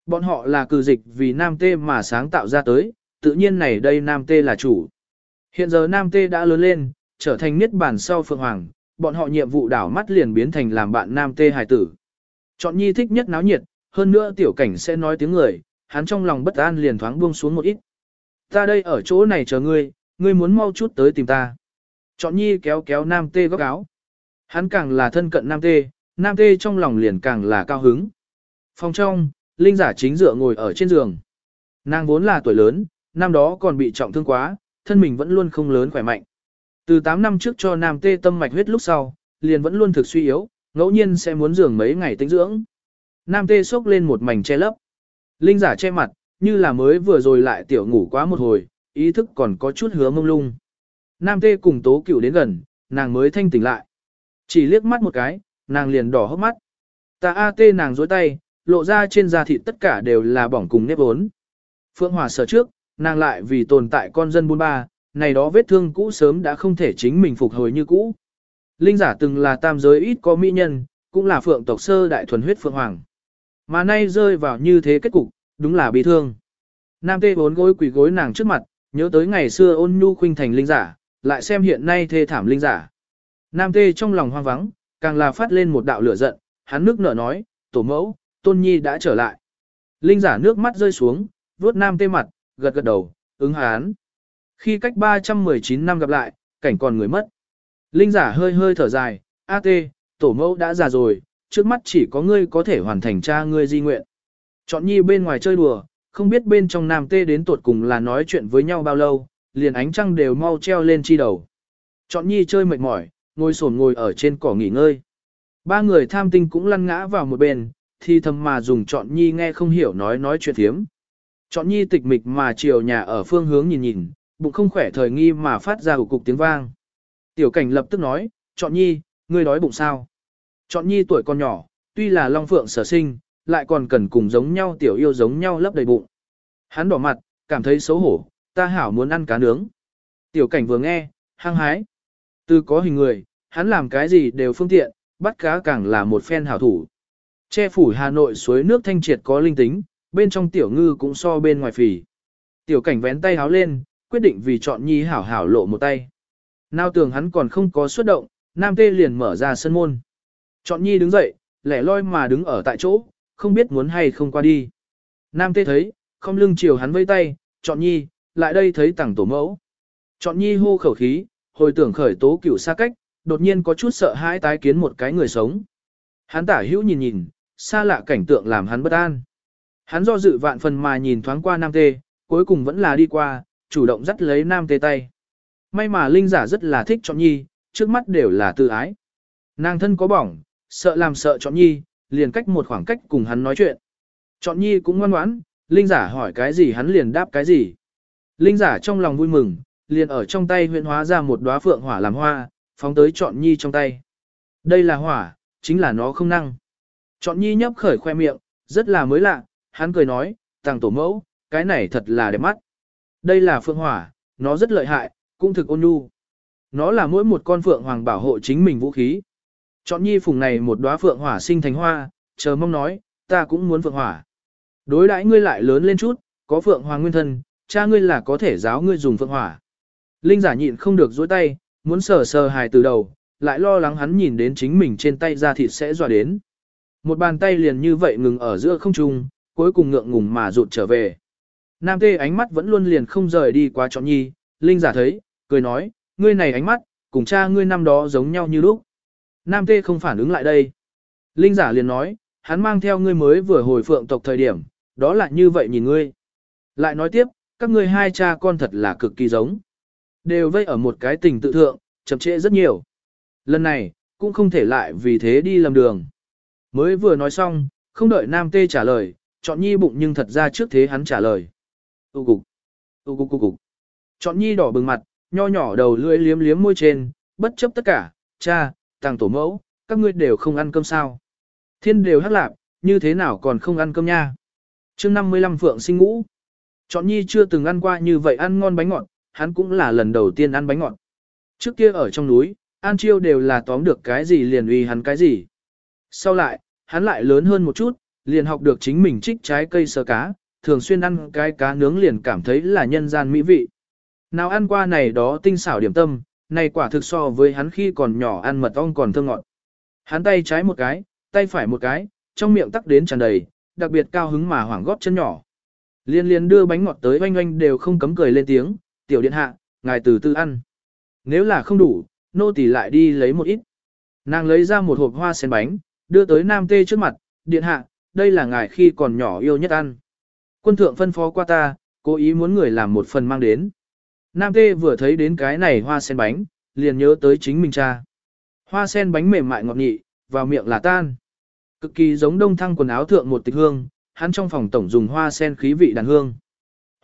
Bọn họ là cử dịch vì nam tê mà sáng tạo ra tới, tự nhiên này đây nam tê là chủ. Hiện giờ nam tê đã lớn lên, trở thành niết bản sau phượng hoàng, bọn họ nhiệm vụ đảo mắt liền biến thành làm bạn nam tê hài tử. Chọn nhi thích nhất náo nhiệt, hơn nữa tiểu cảnh sẽ nói tiếng người, hắn trong lòng bất an liền thoáng buông xuống một ít. Ta đây ở chỗ này chờ ngươi, ngươi muốn mau chút tới tìm ta. Chọn nhi kéo kéo nam tê góc áo. Hắn càng là thân cận nam tê, nam tê trong lòng liền càng là cao hứng. Phòng trong, linh giả chính dựa ngồi ở trên giường. Nàng vốn là tuổi lớn, năm đó còn bị trọng thương quá, thân mình vẫn luôn không lớn khỏe mạnh. Từ 8 năm trước cho nam tê tâm mạch huyết lúc sau, liền vẫn luôn thực suy yếu, ngẫu nhiên sẽ muốn giường mấy ngày tĩnh dưỡng. Nam tê xốc lên một mảnh che lấp. Linh giả che mặt, như là mới vừa rồi lại tiểu ngủ quá một hồi, ý thức còn có chút hứa mông lung. Nam tê cùng tố cửu đến gần, nàng mới thanh tỉnh lại. Chỉ liếc mắt một cái, nàng liền đỏ hốc mắt. Ta A tê nàng dối tay, lộ ra trên da thịt tất cả đều là bỏng cùng nếp ốn. Phượng Hòa sở trước, nàng lại vì tồn tại con dân buôn ba, này đó vết thương cũ sớm đã không thể chính mình phục hồi như cũ. Linh giả từng là tam giới ít có mỹ nhân, cũng là phượng tộc sơ đại thuần huyết phượng hoàng. Mà nay rơi vào như thế kết cục, đúng là bị thương. Nam tê bốn gối quỳ gối nàng trước mặt, nhớ tới ngày xưa ôn nhu khuynh thành linh giả, lại xem hiện nay thê thảm linh giả. Nam tê trong lòng hoang vắng, càng là phát lên một đạo lửa giận, hắn nước nở nói, tổ mẫu, tôn nhi đã trở lại. Linh giả nước mắt rơi xuống, vuốt nam tê mặt, gật gật đầu, ứng hán. Khi cách 319 năm gặp lại, cảnh còn người mất. Linh giả hơi hơi thở dài, A tê, tổ mẫu đã già rồi, trước mắt chỉ có ngươi có thể hoàn thành cha ngươi di nguyện. Chọn nhi bên ngoài chơi đùa, không biết bên trong nam tê đến tuột cùng là nói chuyện với nhau bao lâu, liền ánh trăng đều mau treo lên chi đầu. Chọn nhi chơi mệt mỏi, ngồi sổn ngồi ở trên cỏ nghỉ ngơi. Ba người tham tinh cũng lăn ngã vào một bên, thì thầm mà dùng chọn nhi nghe không hiểu nói nói chuyện thiếm. Chọn nhi tịch mịch mà chiều nhà ở phương hướng nhìn nhìn, bụng không khỏe thời nghi mà phát ra một cục tiếng vang. Tiểu cảnh lập tức nói, chọn nhi, ngươi đói bụng sao? Chọn nhi tuổi còn nhỏ, tuy là long phượng sở sinh, lại còn cần cùng giống nhau tiểu yêu giống nhau lấp đầy bụng. Hắn đỏ mặt, cảm thấy xấu hổ, ta hảo muốn ăn cá nướng. Tiểu cảnh vừa nghe, hăng hái. Từ có hình người, hắn làm cái gì đều phương tiện, bắt cá càng là một phen hảo thủ. Che phủ Hà Nội suối nước thanh triệt có linh tính, bên trong tiểu ngư cũng so bên ngoài phì. Tiểu cảnh vén tay háo lên, quyết định vì chọn nhi hảo hảo lộ một tay. Nào tưởng hắn còn không có xuất động, nam tê liền mở ra sân môn. Chọn nhi đứng dậy, lẻ loi mà đứng ở tại chỗ, không biết muốn hay không qua đi. Nam tê thấy, không lưng chiều hắn vây tay, chọn nhi, lại đây thấy tẳng tổ mẫu. Chọn nhi hô khẩu khí, hồi tưởng khởi tố cửu xa cách, đột nhiên có chút sợ hãi tái kiến một cái người sống. Hắn tả hữu nhìn nhìn, xa lạ cảnh tượng làm hắn bất an. Hắn do dự vạn phần mà nhìn thoáng qua nam tê, cuối cùng vẫn là đi qua, chủ động dắt lấy nam tê tay. May mà linh giả rất là thích chọn nhi, trước mắt đều là tự ái. Nàng thân có bỏng, sợ làm sợ chọn nhi, liền cách một khoảng cách cùng hắn nói chuyện. Chọn nhi cũng ngoan ngoãn, linh giả hỏi cái gì hắn liền đáp cái gì. Linh giả trong lòng vui mừng, liền ở trong tay huyện hóa ra một đóa phượng hỏa làm hoa, phóng tới chọn nhi trong tay. Đây là hỏa, chính là nó không năng. Chọn nhi nhấp khởi khoe miệng, rất là mới lạ, hắn cười nói, tàng tổ mẫu, cái này thật là đẹp mắt. Đây là phượng hỏa, nó rất lợi hại, cũng thực ôn nhu. Nó là mỗi một con phượng hoàng bảo hộ chính mình vũ khí. Chọn nhi phùng này một đóa phượng hỏa sinh thành hoa, chờ mong nói, ta cũng muốn phượng hỏa. Đối đãi ngươi lại lớn lên chút, có phượng hoàng nguyên thân, cha ngươi là có thể giáo ngươi dùng phượng hỏa. Linh giả nhịn không được dối tay, muốn sờ sờ hài từ đầu, lại lo lắng hắn nhìn đến chính mình trên tay ra thịt sẽ dọa đến. Một bàn tay liền như vậy ngừng ở giữa không trung, cuối cùng ngượng ngùng mà rụt trở về. Nam tê ánh mắt vẫn luôn liền không rời đi qua chọn nhi, Linh giả thấy, cười nói, ngươi này ánh mắt, cùng cha ngươi năm đó giống nhau như lúc. Nam tê không phản ứng lại đây. Linh giả liền nói, hắn mang theo ngươi mới vừa hồi phượng tộc thời điểm, đó là như vậy nhìn ngươi. Lại nói tiếp, các ngươi hai cha con thật là cực kỳ giống. Đều vây ở một cái tình tự thượng, chậm trễ rất nhiều. Lần này, cũng không thể lại vì thế đi lầm đường. Mới vừa nói xong, không đợi nam tê trả lời, chọn nhi bụng nhưng thật ra trước thế hắn trả lời. Tu cục, tu cục cục cục. Chọn nhi đỏ bừng mặt, nho nhỏ đầu lưỡi liếm liếm môi trên, bất chấp tất cả, cha, tàng tổ mẫu, các ngươi đều không ăn cơm sao. Thiên đều hắc lạp, như thế nào còn không ăn cơm nha. chương 55 Phượng sinh ngũ. Chọn nhi chưa từng ăn qua như vậy ăn ngon bánh ngọt, hắn cũng là lần đầu tiên ăn bánh ngọt. Trước kia ở trong núi, An Chiêu đều là tóm được cái gì liền uy hắn cái gì. Sau lại, hắn lại lớn hơn một chút, liền học được chính mình trích trái cây sơ cá, thường xuyên ăn cái cá nướng liền cảm thấy là nhân gian mỹ vị. Nào ăn qua này đó tinh xảo điểm tâm, này quả thực so với hắn khi còn nhỏ ăn mật ong còn thơm ngọt. Hắn tay trái một cái, tay phải một cái, trong miệng tắc đến tràn đầy, đặc biệt cao hứng mà hoảng góp chân nhỏ. Liên liên đưa bánh ngọt tới oanh oanh đều không cấm cười lên tiếng, tiểu điện hạ, ngài từ từ ăn. Nếu là không đủ, nô tỳ lại đi lấy một ít. Nàng lấy ra một hộp hoa sen bánh, đưa tới nam tê trước mặt, điện hạ, đây là ngài khi còn nhỏ yêu nhất ăn. Quân thượng phân phó qua ta, cố ý muốn người làm một phần mang đến. Nam tê vừa thấy đến cái này hoa sen bánh, liền nhớ tới chính mình cha. Hoa sen bánh mềm mại ngọt nhị, vào miệng là tan. Cực kỳ giống đông thăng quần áo thượng một tịch hương, hắn trong phòng tổng dùng hoa sen khí vị đàn hương.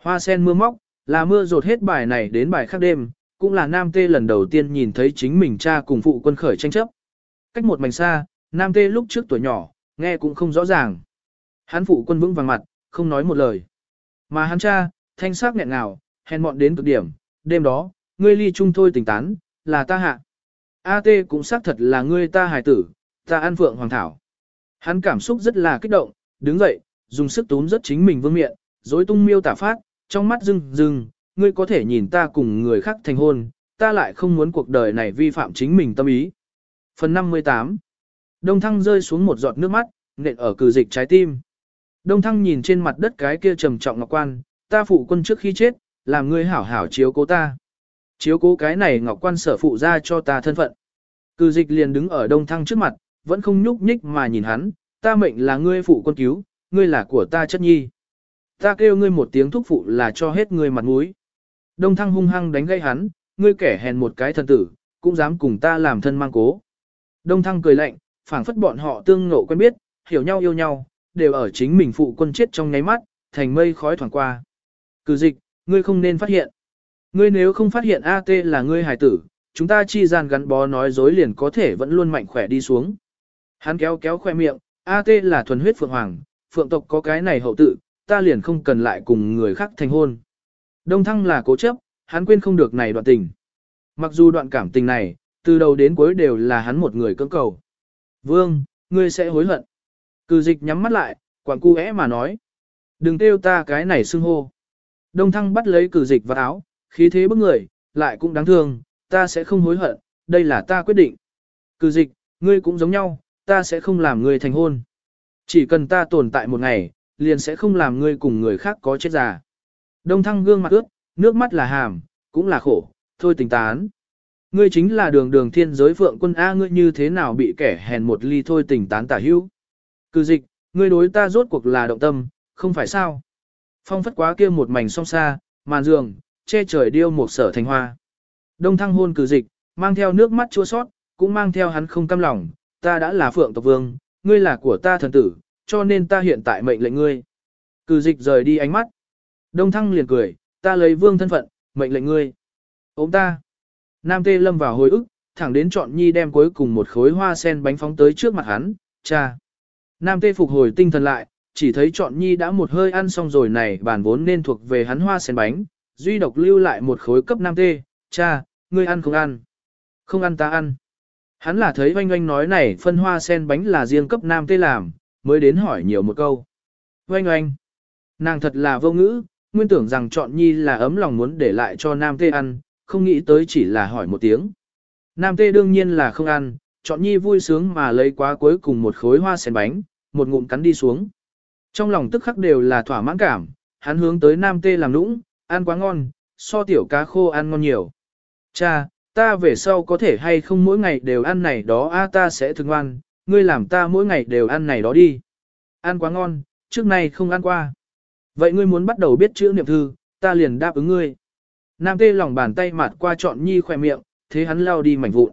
Hoa sen mưa móc, là mưa rột hết bài này đến bài khác đêm, cũng là Nam Tê lần đầu tiên nhìn thấy chính mình cha cùng phụ quân khởi tranh chấp. Cách một mảnh xa, Nam Tê lúc trước tuổi nhỏ, nghe cũng không rõ ràng. Hắn phụ quân vững vàng mặt, không nói một lời. Mà hắn cha, thanh sắc nghẹn ngào, hèn mọn đến cực điểm, đêm đó, ngươi ly chung thôi tỉnh tán, là ta hạ. A tê cũng xác thật là ngươi ta hài tử, ta ăn phượng hoàng thảo. Hắn cảm xúc rất là kích động, đứng dậy, dùng sức túm rất chính mình vương miệng, dối tung miêu tả phát, trong mắt rưng rưng, ngươi có thể nhìn ta cùng người khác thành hôn, ta lại không muốn cuộc đời này vi phạm chính mình tâm ý. Phần 58 Đông Thăng rơi xuống một giọt nước mắt, nện ở cử dịch trái tim. Đông Thăng nhìn trên mặt đất cái kia trầm trọng ngọc quan, ta phụ quân trước khi chết, làm ngươi hảo hảo chiếu cố ta. Chiếu cố cái này ngọc quan sở phụ ra cho ta thân phận. Cử dịch liền đứng ở Đông Thăng trước mặt, vẫn không nhúc nhích mà nhìn hắn, ta mệnh là ngươi phụ quân cứu, ngươi là của ta chất nhi. Ta kêu ngươi một tiếng thúc phụ là cho hết ngươi mặt mũi. Đông thăng hung hăng đánh gây hắn, ngươi kẻ hèn một cái thần tử, cũng dám cùng ta làm thân mang cố. Đông thăng cười lạnh, phảng phất bọn họ tương ngộ quen biết, hiểu nhau yêu nhau, đều ở chính mình phụ quân chết trong nháy mắt, thành mây khói thoảng qua. Cử dịch, ngươi không nên phát hiện. Ngươi nếu không phát hiện AT là ngươi hài tử, chúng ta chi gian gắn bó nói dối liền có thể vẫn luôn mạnh khỏe đi xuống. Hắn kéo kéo khoe miệng, AT là thuần huyết phượng hoàng, phượng tộc có cái này hậu tự, ta liền không cần lại cùng người khác thành hôn. Đông thăng là cố chấp, hắn quên không được này đoạn tình. Mặc dù đoạn cảm tình này, từ đầu đến cuối đều là hắn một người cưỡng cầu. Vương, ngươi sẽ hối hận. Cử dịch nhắm mắt lại, quảng cu é mà nói. Đừng kêu ta cái này xưng hô. Đông thăng bắt lấy cử dịch vào áo, khí thế bức người, lại cũng đáng thương, ta sẽ không hối hận, đây là ta quyết định. Cử dịch, ngươi cũng giống nhau, ta sẽ không làm ngươi thành hôn. Chỉ cần ta tồn tại một ngày, liền sẽ không làm ngươi cùng người khác có chết già. Đông thăng gương mặt ướt, nước mắt là hàm, cũng là khổ, thôi tình tán. Ngươi chính là đường đường thiên giới phượng quân A ngươi như thế nào bị kẻ hèn một ly thôi tình tán tả hữu. Cử dịch, ngươi đối ta rốt cuộc là động tâm, không phải sao. Phong phất quá kia một mảnh song xa, màn giường, che trời điêu một sở thành hoa. Đông thăng hôn cử dịch, mang theo nước mắt chua sót, cũng mang theo hắn không cam lòng, ta đã là phượng tộc vương, ngươi là của ta thần tử, cho nên ta hiện tại mệnh lệnh ngươi. Cử dịch rời đi ánh mắt. Đông thăng liền cười, ta lấy vương thân phận, mệnh lệnh ngươi. Ôm ta. Nam tê lâm vào hồi ức, thẳng đến chọn nhi đem cuối cùng một khối hoa sen bánh phóng tới trước mặt hắn, cha. Nam tê phục hồi tinh thần lại, chỉ thấy chọn nhi đã một hơi ăn xong rồi này bản vốn nên thuộc về hắn hoa sen bánh, duy độc lưu lại một khối cấp nam tê, cha, ngươi ăn không ăn. Không ăn ta ăn. Hắn là thấy oanh oanh nói này phân hoa sen bánh là riêng cấp nam tê làm, mới đến hỏi nhiều một câu. Oanh oanh. Nàng thật là vô ngữ, nguyên tưởng rằng chọn nhi là ấm lòng muốn để lại cho nam tê ăn, không nghĩ tới chỉ là hỏi một tiếng. Nam tê đương nhiên là không ăn, chọn nhi vui sướng mà lấy quá cuối cùng một khối hoa sen bánh, một ngụm cắn đi xuống. Trong lòng tức khắc đều là thỏa mãn cảm, hắn hướng tới nam tê làm nũng, ăn quá ngon, so tiểu cá khô ăn ngon nhiều. Cha, ta về sau có thể hay không mỗi ngày đều ăn này đó a ta sẽ thương ngoan, ngươi làm ta mỗi ngày đều ăn này đó đi. Ăn quá ngon, trước nay không ăn qua. Vậy ngươi muốn bắt đầu biết chữ niệm thư, ta liền đáp ứng ngươi. Nam tê lòng bàn tay mặt qua chọn nhi khỏe miệng, thế hắn lao đi mảnh vụn.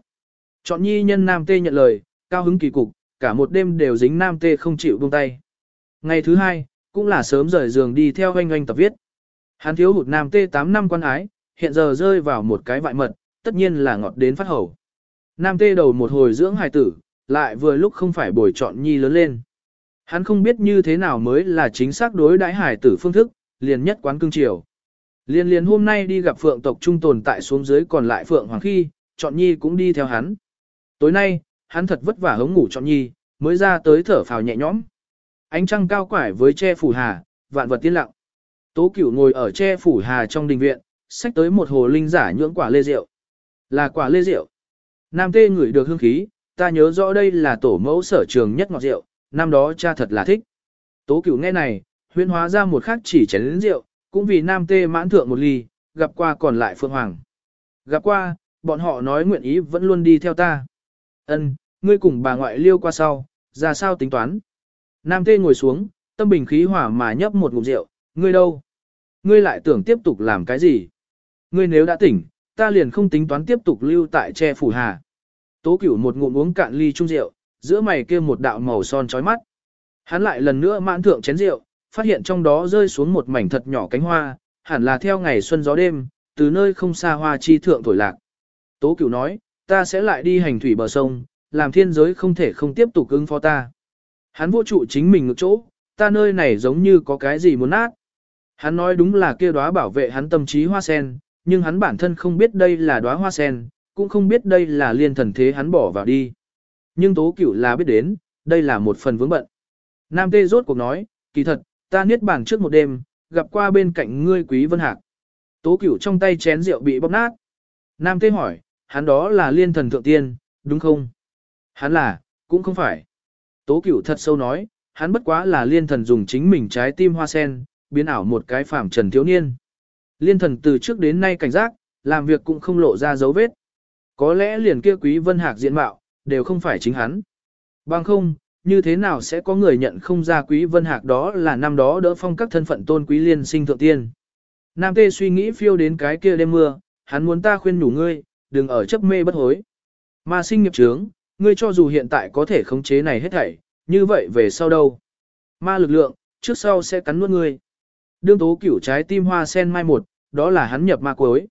Chọn nhi nhân nam tê nhận lời, cao hứng kỳ cục, cả một đêm đều dính nam tê không chịu buông tay. Ngày thứ hai, cũng là sớm rời giường đi theo anh anh tập viết. Hắn thiếu hụt nam tê 8 năm quan ái, hiện giờ rơi vào một cái vại mật, tất nhiên là ngọt đến phát hầu. Nam tê đầu một hồi dưỡng hài tử, lại vừa lúc không phải bồi chọn nhi lớn lên. Hắn không biết như thế nào mới là chính xác đối đãi hài tử phương thức, liền nhất quán cương triều. Liên liên hôm nay đi gặp phượng tộc trung tồn tại xuống dưới còn lại phượng hoàng khi, chọn nhi cũng đi theo hắn. Tối nay, hắn thật vất vả hống ngủ chọn nhi, mới ra tới thở phào nhẹ nhõm. Ánh trăng cao quải với che phủ hà, vạn vật tiên lặng. Tố cửu ngồi ở che phủ hà trong đình viện, xách tới một hồ linh giả nhưỡng quả lê rượu. Là quả lê rượu. Nam tê ngửi được hương khí, ta nhớ rõ đây là tổ mẫu sở trường nhất ngọt rượu, năm đó cha thật là thích. Tố cửu nghe này, huyễn hóa ra một khắc chỉ chén lĩnh rượu, cũng vì nam tê mãn thượng một ly, gặp qua còn lại Phượng Hoàng. Gặp qua, bọn họ nói nguyện ý vẫn luôn đi theo ta. Ân, ngươi cùng bà ngoại liêu qua sau, ra sao tính toán. Nam tê ngồi xuống, tâm bình khí hỏa mà nhấp một ngụm rượu, ngươi đâu? Ngươi lại tưởng tiếp tục làm cái gì? Ngươi nếu đã tỉnh, ta liền không tính toán tiếp tục lưu tại che phủ hà. Tố cửu một ngụm uống cạn ly chung rượu, giữa mày kia một đạo màu son chói mắt. Hắn lại lần nữa mãn thượng chén rượu, phát hiện trong đó rơi xuống một mảnh thật nhỏ cánh hoa, hẳn là theo ngày xuân gió đêm, từ nơi không xa hoa chi thượng thổi lạc. Tố cửu nói, ta sẽ lại đi hành thủy bờ sông, làm thiên giới không thể không tiếp tục ứng phó ta. Hắn vô trụ chính mình ngược chỗ, ta nơi này giống như có cái gì muốn nát. Hắn nói đúng là kia đóa bảo vệ hắn tâm trí hoa sen, nhưng hắn bản thân không biết đây là đóa hoa sen, cũng không biết đây là liên thần thế hắn bỏ vào đi. Nhưng tố cửu là biết đến, đây là một phần vướng bận. Nam tê rốt cuộc nói, kỳ thật, ta niết bàn trước một đêm, gặp qua bên cạnh ngươi quý vân hạc. Tố cửu trong tay chén rượu bị bóp nát. Nam tê hỏi, hắn đó là liên thần thượng tiên, đúng không? Hắn là, cũng không phải. Tố cửu thật sâu nói, hắn bất quá là liên thần dùng chính mình trái tim hoa sen, biến ảo một cái phàm trần thiếu niên. Liên thần từ trước đến nay cảnh giác, làm việc cũng không lộ ra dấu vết. Có lẽ liền kia quý vân hạc diện mạo, đều không phải chính hắn. Bằng không, như thế nào sẽ có người nhận không ra quý vân hạc đó là năm đó đỡ phong các thân phận tôn quý liên sinh thượng tiên. Nam tê suy nghĩ phiêu đến cái kia đêm mưa, hắn muốn ta khuyên nhủ ngươi, đừng ở chấp mê bất hối. Mà sinh nghiệp trướng, ngươi cho dù hiện tại có thể khống chế này hết thảy, như vậy về sau đâu? Ma lực lượng, trước sau sẽ cắn nuốt ngươi. Đương tố cửu trái tim hoa sen mai một, đó là hắn nhập ma cuối.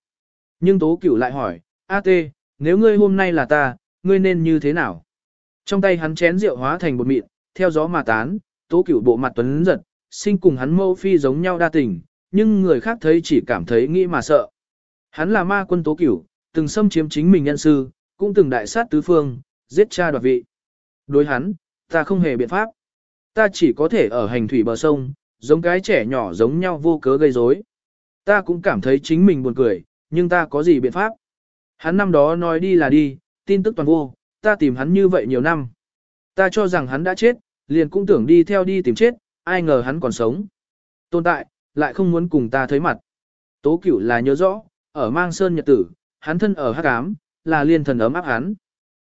Nhưng tố cửu lại hỏi, A tê, nếu ngươi hôm nay là ta, ngươi nên như thế nào? Trong tay hắn chén rượu hóa thành bột mịn, theo gió mà tán, tố cửu bộ mặt tuấn giật, sinh cùng hắn mâu phi giống nhau đa tình, nhưng người khác thấy chỉ cảm thấy nghĩ mà sợ. Hắn là ma quân tố cửu, từng xâm chiếm chính mình nhân sư, cũng từng đại sát tứ phương, giết cha đoạt vị. Đối hắn, ta không hề biện pháp. Ta chỉ có thể ở hành thủy bờ sông, giống cái trẻ nhỏ giống nhau vô cớ gây rối. Ta cũng cảm thấy chính mình buồn cười, nhưng ta có gì biện pháp. Hắn năm đó nói đi là đi, tin tức toàn vô, ta tìm hắn như vậy nhiều năm. Ta cho rằng hắn đã chết, liền cũng tưởng đi theo đi tìm chết, ai ngờ hắn còn sống. Tồn tại, lại không muốn cùng ta thấy mặt. Tố cửu là nhớ rõ, ở mang sơn nhật tử, hắn thân ở hắc ám, là liên thần ấm áp hắn.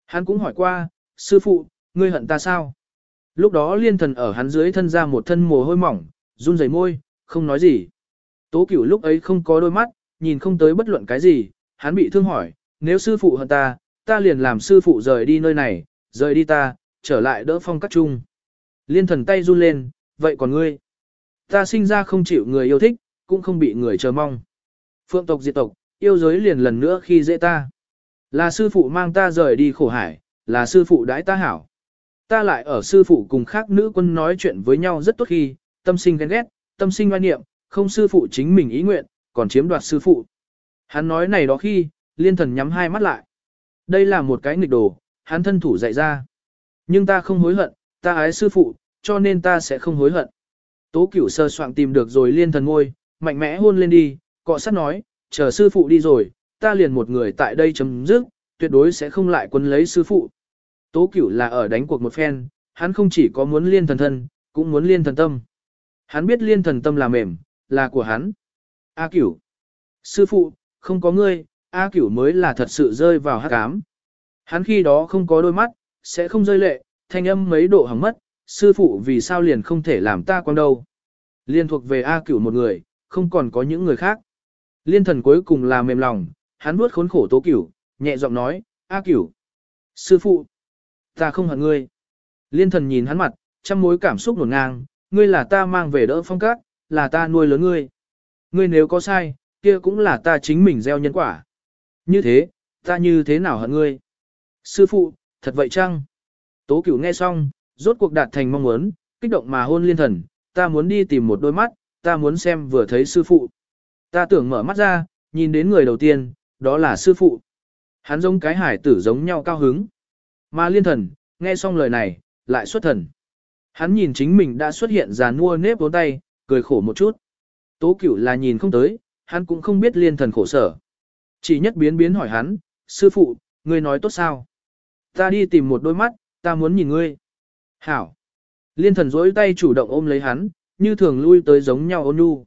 Hắn cũng hỏi qua, sư phụ, ngươi hận ta sao? Lúc đó liên thần ở hắn dưới thân ra một thân mồ hôi mỏng, run rẩy môi, không nói gì. Tố cửu lúc ấy không có đôi mắt, nhìn không tới bất luận cái gì, hắn bị thương hỏi, nếu sư phụ hận ta, ta liền làm sư phụ rời đi nơi này, rời đi ta, trở lại đỡ phong các chung. Liên thần tay run lên, vậy còn ngươi? Ta sinh ra không chịu người yêu thích, cũng không bị người chờ mong. Phượng tộc diệt tộc, yêu giới liền lần nữa khi dễ ta. Là sư phụ mang ta rời đi khổ hải, là sư phụ đãi ta hảo. Ta lại ở sư phụ cùng khác nữ quân nói chuyện với nhau rất tốt khi, tâm sinh ghen ghét, tâm sinh oan niệm, không sư phụ chính mình ý nguyện, còn chiếm đoạt sư phụ. Hắn nói này đó khi, liên thần nhắm hai mắt lại. Đây là một cái nghịch đồ, hắn thân thủ dạy ra. Nhưng ta không hối hận, ta ái sư phụ, cho nên ta sẽ không hối hận. Tố cửu sơ soạn tìm được rồi liên thần ngôi, mạnh mẽ hôn lên đi, cọ sát nói, chờ sư phụ đi rồi, ta liền một người tại đây chấm dứt, tuyệt đối sẽ không lại quân lấy sư phụ. Tố cửu là ở đánh cuộc một phen, hắn không chỉ có muốn liên thần thân, cũng muốn liên thần tâm. Hắn biết liên thần tâm là mềm, là của hắn. A cửu. Sư phụ, không có ngươi, A cửu mới là thật sự rơi vào hát cám. Hắn khi đó không có đôi mắt, sẽ không rơi lệ, thanh âm mấy độ hỏng mất, sư phụ vì sao liền không thể làm ta quan đâu. Liên thuộc về A cửu một người, không còn có những người khác. Liên thần cuối cùng là mềm lòng, hắn vuốt khốn khổ tố cửu, nhẹ giọng nói, A cửu. Sư phụ, ta không hận ngươi. Liên thần nhìn hắn mặt, trăm mối cảm xúc nổn ngang, ngươi là ta mang về đỡ phong cát, là ta nuôi lớn ngươi. Ngươi nếu có sai, kia cũng là ta chính mình gieo nhân quả. Như thế, ta như thế nào hận ngươi? Sư phụ, thật vậy chăng? Tố cửu nghe xong, rốt cuộc đạt thành mong muốn, kích động mà hôn liên thần, ta muốn đi tìm một đôi mắt, ta muốn xem vừa thấy sư phụ. Ta tưởng mở mắt ra, nhìn đến người đầu tiên, đó là sư phụ. Hắn giống cái hải tử giống nhau cao hứng. Mà liên thần, nghe xong lời này, lại xuất thần. Hắn nhìn chính mình đã xuất hiện già nua nếp vốn tay, cười khổ một chút. Tố cửu là nhìn không tới, hắn cũng không biết liên thần khổ sở. Chỉ nhất biến biến hỏi hắn, sư phụ, ngươi nói tốt sao? Ta đi tìm một đôi mắt, ta muốn nhìn ngươi. Hảo. Liên thần dối tay chủ động ôm lấy hắn, như thường lui tới giống nhau ôn nhu.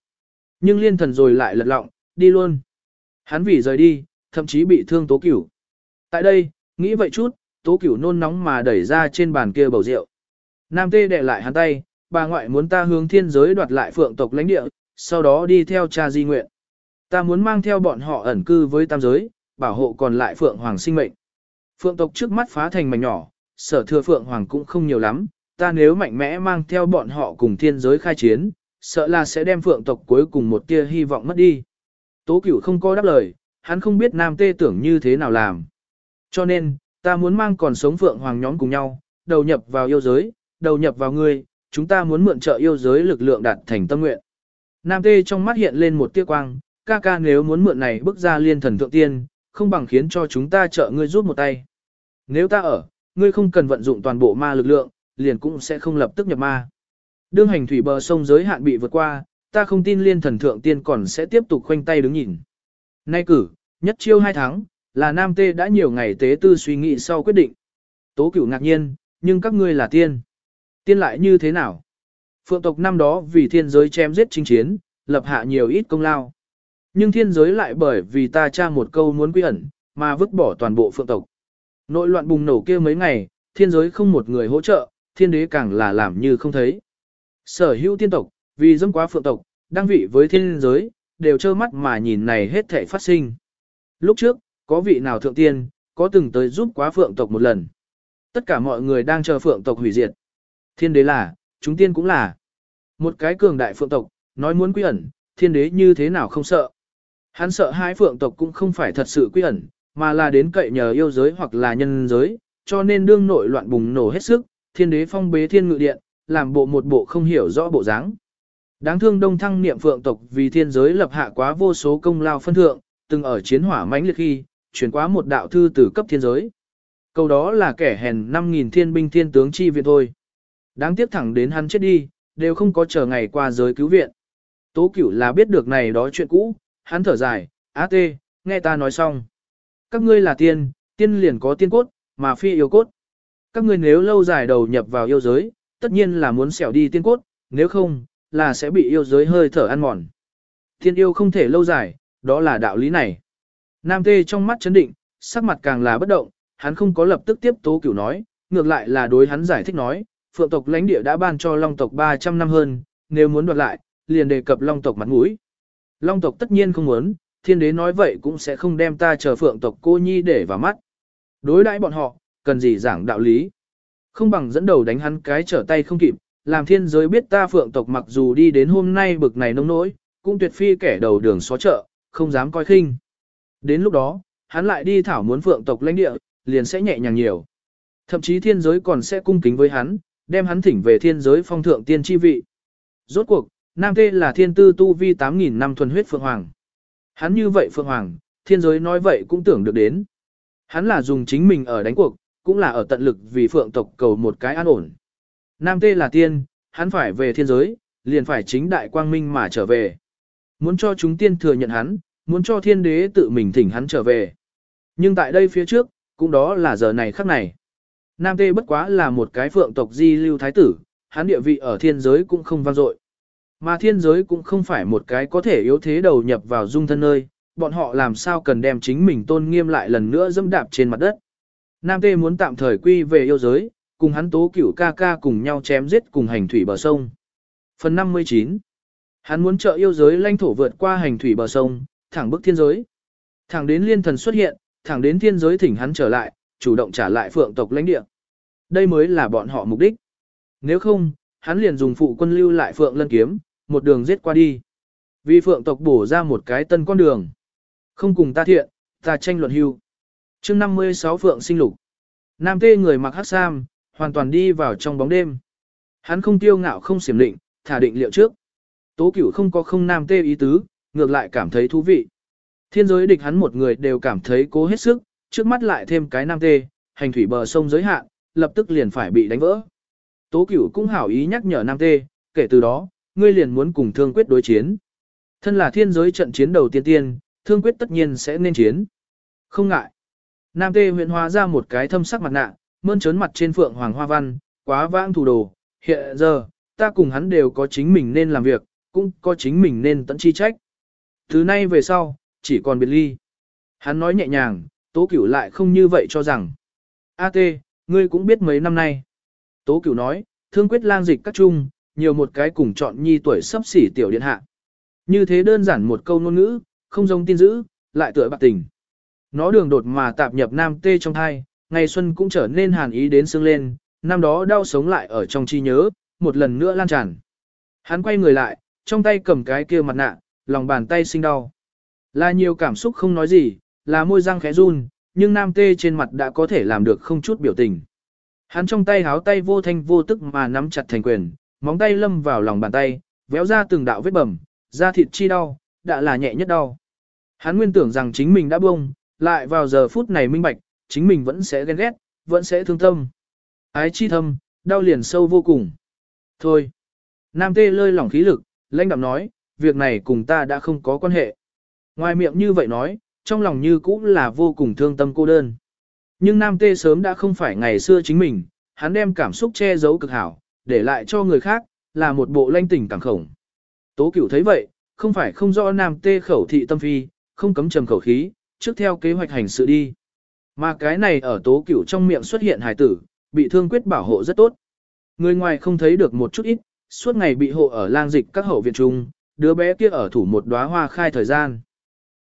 Nhưng liên thần rồi lại lật lọng, đi luôn. Hắn vì rời đi, thậm chí bị thương tố cửu. Tại đây, nghĩ vậy chút, tố cửu nôn nóng mà đẩy ra trên bàn kia bầu rượu. Nam tê đè lại hắn tay, bà ngoại muốn ta hướng thiên giới đoạt lại phượng tộc lãnh địa, sau đó đi theo cha di nguyện. Ta muốn mang theo bọn họ ẩn cư với tam giới, bảo hộ còn lại phượng hoàng sinh mệnh. Phượng tộc trước mắt phá thành mảnh nhỏ, sở thừa phượng hoàng cũng không nhiều lắm, ta nếu mạnh mẽ mang theo bọn họ cùng thiên giới khai chiến, sợ là sẽ đem phượng tộc cuối cùng một tia hy vọng mất đi. Tố cửu không có đáp lời, hắn không biết nam tê tưởng như thế nào làm. Cho nên, ta muốn mang còn sống phượng hoàng nhóm cùng nhau, đầu nhập vào yêu giới, đầu nhập vào ngươi, chúng ta muốn mượn trợ yêu giới lực lượng đạt thành tâm nguyện. Nam tê trong mắt hiện lên một tia quang, ca ca nếu muốn mượn này bước ra liên thần thượng tiên, không bằng khiến cho chúng ta trợ ngươi giúp một tay. Nếu ta ở, ngươi không cần vận dụng toàn bộ ma lực lượng, liền cũng sẽ không lập tức nhập ma. Đương hành thủy bờ sông giới hạn bị vượt qua, ta không tin liên thần thượng tiên còn sẽ tiếp tục khoanh tay đứng nhìn. Nay cử, nhất chiêu hai tháng, là nam tê đã nhiều ngày tế tư suy nghĩ sau quyết định. Tố cửu ngạc nhiên, nhưng các ngươi là tiên. Tiên lại như thế nào? Phượng tộc năm đó vì thiên giới chém giết chinh chiến, lập hạ nhiều ít công lao. Nhưng thiên giới lại bởi vì ta tra một câu muốn quy ẩn, mà vứt bỏ toàn bộ phượng tộc. Nội loạn bùng nổ kia mấy ngày, thiên giới không một người hỗ trợ, thiên đế càng là làm như không thấy. Sở hữu tiên tộc, vì dâm quá phượng tộc, đăng vị với thiên giới, đều trơ mắt mà nhìn này hết thể phát sinh. Lúc trước, có vị nào thượng tiên, có từng tới giúp quá phượng tộc một lần. Tất cả mọi người đang chờ phượng tộc hủy diệt. Thiên đế là, chúng tiên cũng là. Một cái cường đại phượng tộc, nói muốn quy ẩn, thiên đế như thế nào không sợ. Hắn sợ hai phượng tộc cũng không phải thật sự quy ẩn, mà là đến cậy nhờ yêu giới hoặc là nhân giới, cho nên đương nội loạn bùng nổ hết sức, thiên đế phong bế thiên ngự điện, làm bộ một bộ không hiểu rõ bộ dáng. Đáng thương đông thăng niệm phượng tộc vì thiên giới lập hạ quá vô số công lao phân thượng, từng ở chiến hỏa mãnh liệt khi, chuyển quá một đạo thư từ cấp thiên giới. Câu đó là kẻ hèn 5.000 thiên binh thiên tướng chi viện thôi. Đáng tiếc thẳng đến hắn chết đi, đều không có chờ ngày qua giới cứu viện. Tố cửu là biết được này đó chuyện cũ, hắn thở dài, á tê, nghe ta nói xong. Các ngươi là tiên, tiên liền có tiên cốt, mà phi yêu cốt. Các ngươi nếu lâu dài đầu nhập vào yêu giới, tất nhiên là muốn xẻo đi tiên cốt, nếu không, là sẽ bị yêu giới hơi thở ăn mòn. thiên yêu không thể lâu dài, đó là đạo lý này. Nam tê trong mắt chấn định, sắc mặt càng là bất động, hắn không có lập tức tiếp tố cửu nói, ngược lại là đối hắn giải thích nói, phượng tộc lãnh địa đã ban cho long tộc 300 năm hơn, nếu muốn đoạt lại, liền đề cập long tộc mặt mũi. Long tộc tất nhiên không muốn, thiên đế nói vậy cũng sẽ không đem ta chờ phượng tộc cô nhi để vào mắt. Đối đãi bọn họ, cần gì giảng đạo lý. Không bằng dẫn đầu đánh hắn cái trở tay không kịp, làm thiên giới biết ta phượng tộc mặc dù đi đến hôm nay bực này nông nỗi, cũng tuyệt phi kẻ đầu đường xó chợ, không dám coi khinh. Đến lúc đó, hắn lại đi thảo muốn phượng tộc lãnh địa, liền sẽ nhẹ nhàng nhiều. Thậm chí thiên giới còn sẽ cung kính với hắn, đem hắn thỉnh về thiên giới phong thượng tiên chi vị. Rốt cuộc, Nam Tê là thiên tư tu vi 8.000 năm thuần huyết Phượng Hoàng. Hắn như vậy Phượng Hoàng, thiên giới nói vậy cũng tưởng được đến. Hắn là dùng chính mình ở đánh cuộc, cũng là ở tận lực vì Phượng tộc cầu một cái an ổn. Nam Tê là tiên, hắn phải về thiên giới, liền phải chính đại quang minh mà trở về. Muốn cho chúng tiên thừa nhận hắn, muốn cho thiên đế tự mình thỉnh hắn trở về. Nhưng tại đây phía trước, cũng đó là giờ này khắc này. Nam Tê bất quá là một cái phượng tộc di lưu thái tử, hắn địa vị ở thiên giới cũng không vang dội. Mà thiên giới cũng không phải một cái có thể yếu thế đầu nhập vào dung thân nơi, bọn họ làm sao cần đem chính mình tôn nghiêm lại lần nữa dẫm đạp trên mặt đất. Nam Tê muốn tạm thời quy về yêu giới, cùng hắn tố cửu ca ca cùng nhau chém giết cùng hành thủy bờ sông. Phần 59 Hắn muốn trợ yêu giới lãnh thổ vượt qua hành thủy bờ sông, thẳng bức thiên giới. Thẳng đến liên thần xuất hiện, thẳng đến thiên giới thỉnh hắn trở lại, chủ động trả lại phượng tộc lãnh địa. Đây mới là bọn họ mục đích. Nếu không, hắn liền dùng phụ quân lưu lại phượng lân kiếm, một đường giết qua đi. Vì phượng tộc bổ ra một cái tân con đường. Không cùng ta thiện, ta tranh luận hưu. chương 56 phượng sinh lục. Nam tê người mặc hắc sam, hoàn toàn đi vào trong bóng đêm. Hắn không tiêu ngạo không xiểm định, thả định liệu trước. Tố cửu không có không nam tê ý tứ, ngược lại cảm thấy thú vị. Thiên giới địch hắn một người đều cảm thấy cố hết sức, trước mắt lại thêm cái nam tê, hành thủy bờ sông giới hạn, lập tức liền phải bị đánh vỡ. Tố cửu cũng hảo ý nhắc nhở nam tê, kể từ đó, ngươi liền muốn cùng thương quyết đối chiến. Thân là thiên giới trận chiến đầu tiên tiên, thương quyết tất nhiên sẽ nên chiến. Không ngại. Nam tê huyện hóa ra một cái thâm sắc mặt nạ, mơn trớn mặt trên phượng hoàng hoa văn, quá vãng thủ đồ. Hiện giờ, ta cùng hắn đều có chính mình nên làm việc, cũng có chính mình nên tận chi trách. thứ nay về sau, chỉ còn biệt ly. Hắn nói nhẹ nhàng, tố cửu lại không như vậy cho rằng. A tê, ngươi cũng biết mấy năm nay. Tố cửu nói, thương quyết lang dịch các chung, nhiều một cái cùng chọn nhi tuổi sắp xỉ tiểu điện hạ. Như thế đơn giản một câu ngôn ngữ, không giống tin dữ, lại tựa bạc tình. Nó đường đột mà tạp nhập nam tê trong thai, ngày xuân cũng trở nên hàn ý đến sương lên, năm đó đau sống lại ở trong chi nhớ, một lần nữa lan tràn. Hắn quay người lại, trong tay cầm cái kia mặt nạ, lòng bàn tay sinh đau. Là nhiều cảm xúc không nói gì, là môi răng khẽ run, nhưng nam tê trên mặt đã có thể làm được không chút biểu tình. Hắn trong tay háo tay vô thanh vô tức mà nắm chặt thành quyền, móng tay lâm vào lòng bàn tay, véo ra từng đạo vết bầm, da thịt chi đau, đã là nhẹ nhất đau. Hắn nguyên tưởng rằng chính mình đã bông, lại vào giờ phút này minh bạch, chính mình vẫn sẽ ghen ghét, vẫn sẽ thương tâm. Ái chi thâm, đau liền sâu vô cùng. Thôi. Nam tê lơi lỏng khí lực, lãnh đạm nói, việc này cùng ta đã không có quan hệ. Ngoài miệng như vậy nói, trong lòng như cũng là vô cùng thương tâm cô đơn. Nhưng Nam Tê sớm đã không phải ngày xưa chính mình, hắn đem cảm xúc che giấu cực hảo, để lại cho người khác, là một bộ lanh tỉnh càng khổng. Tố cửu thấy vậy, không phải không rõ Nam Tê khẩu thị tâm phi, không cấm trầm khẩu khí, trước theo kế hoạch hành sự đi. Mà cái này ở tố cửu trong miệng xuất hiện hài tử, bị thương quyết bảo hộ rất tốt. Người ngoài không thấy được một chút ít, suốt ngày bị hộ ở lang dịch các hậu viện trung, đứa bé kia ở thủ một đóa hoa khai thời gian.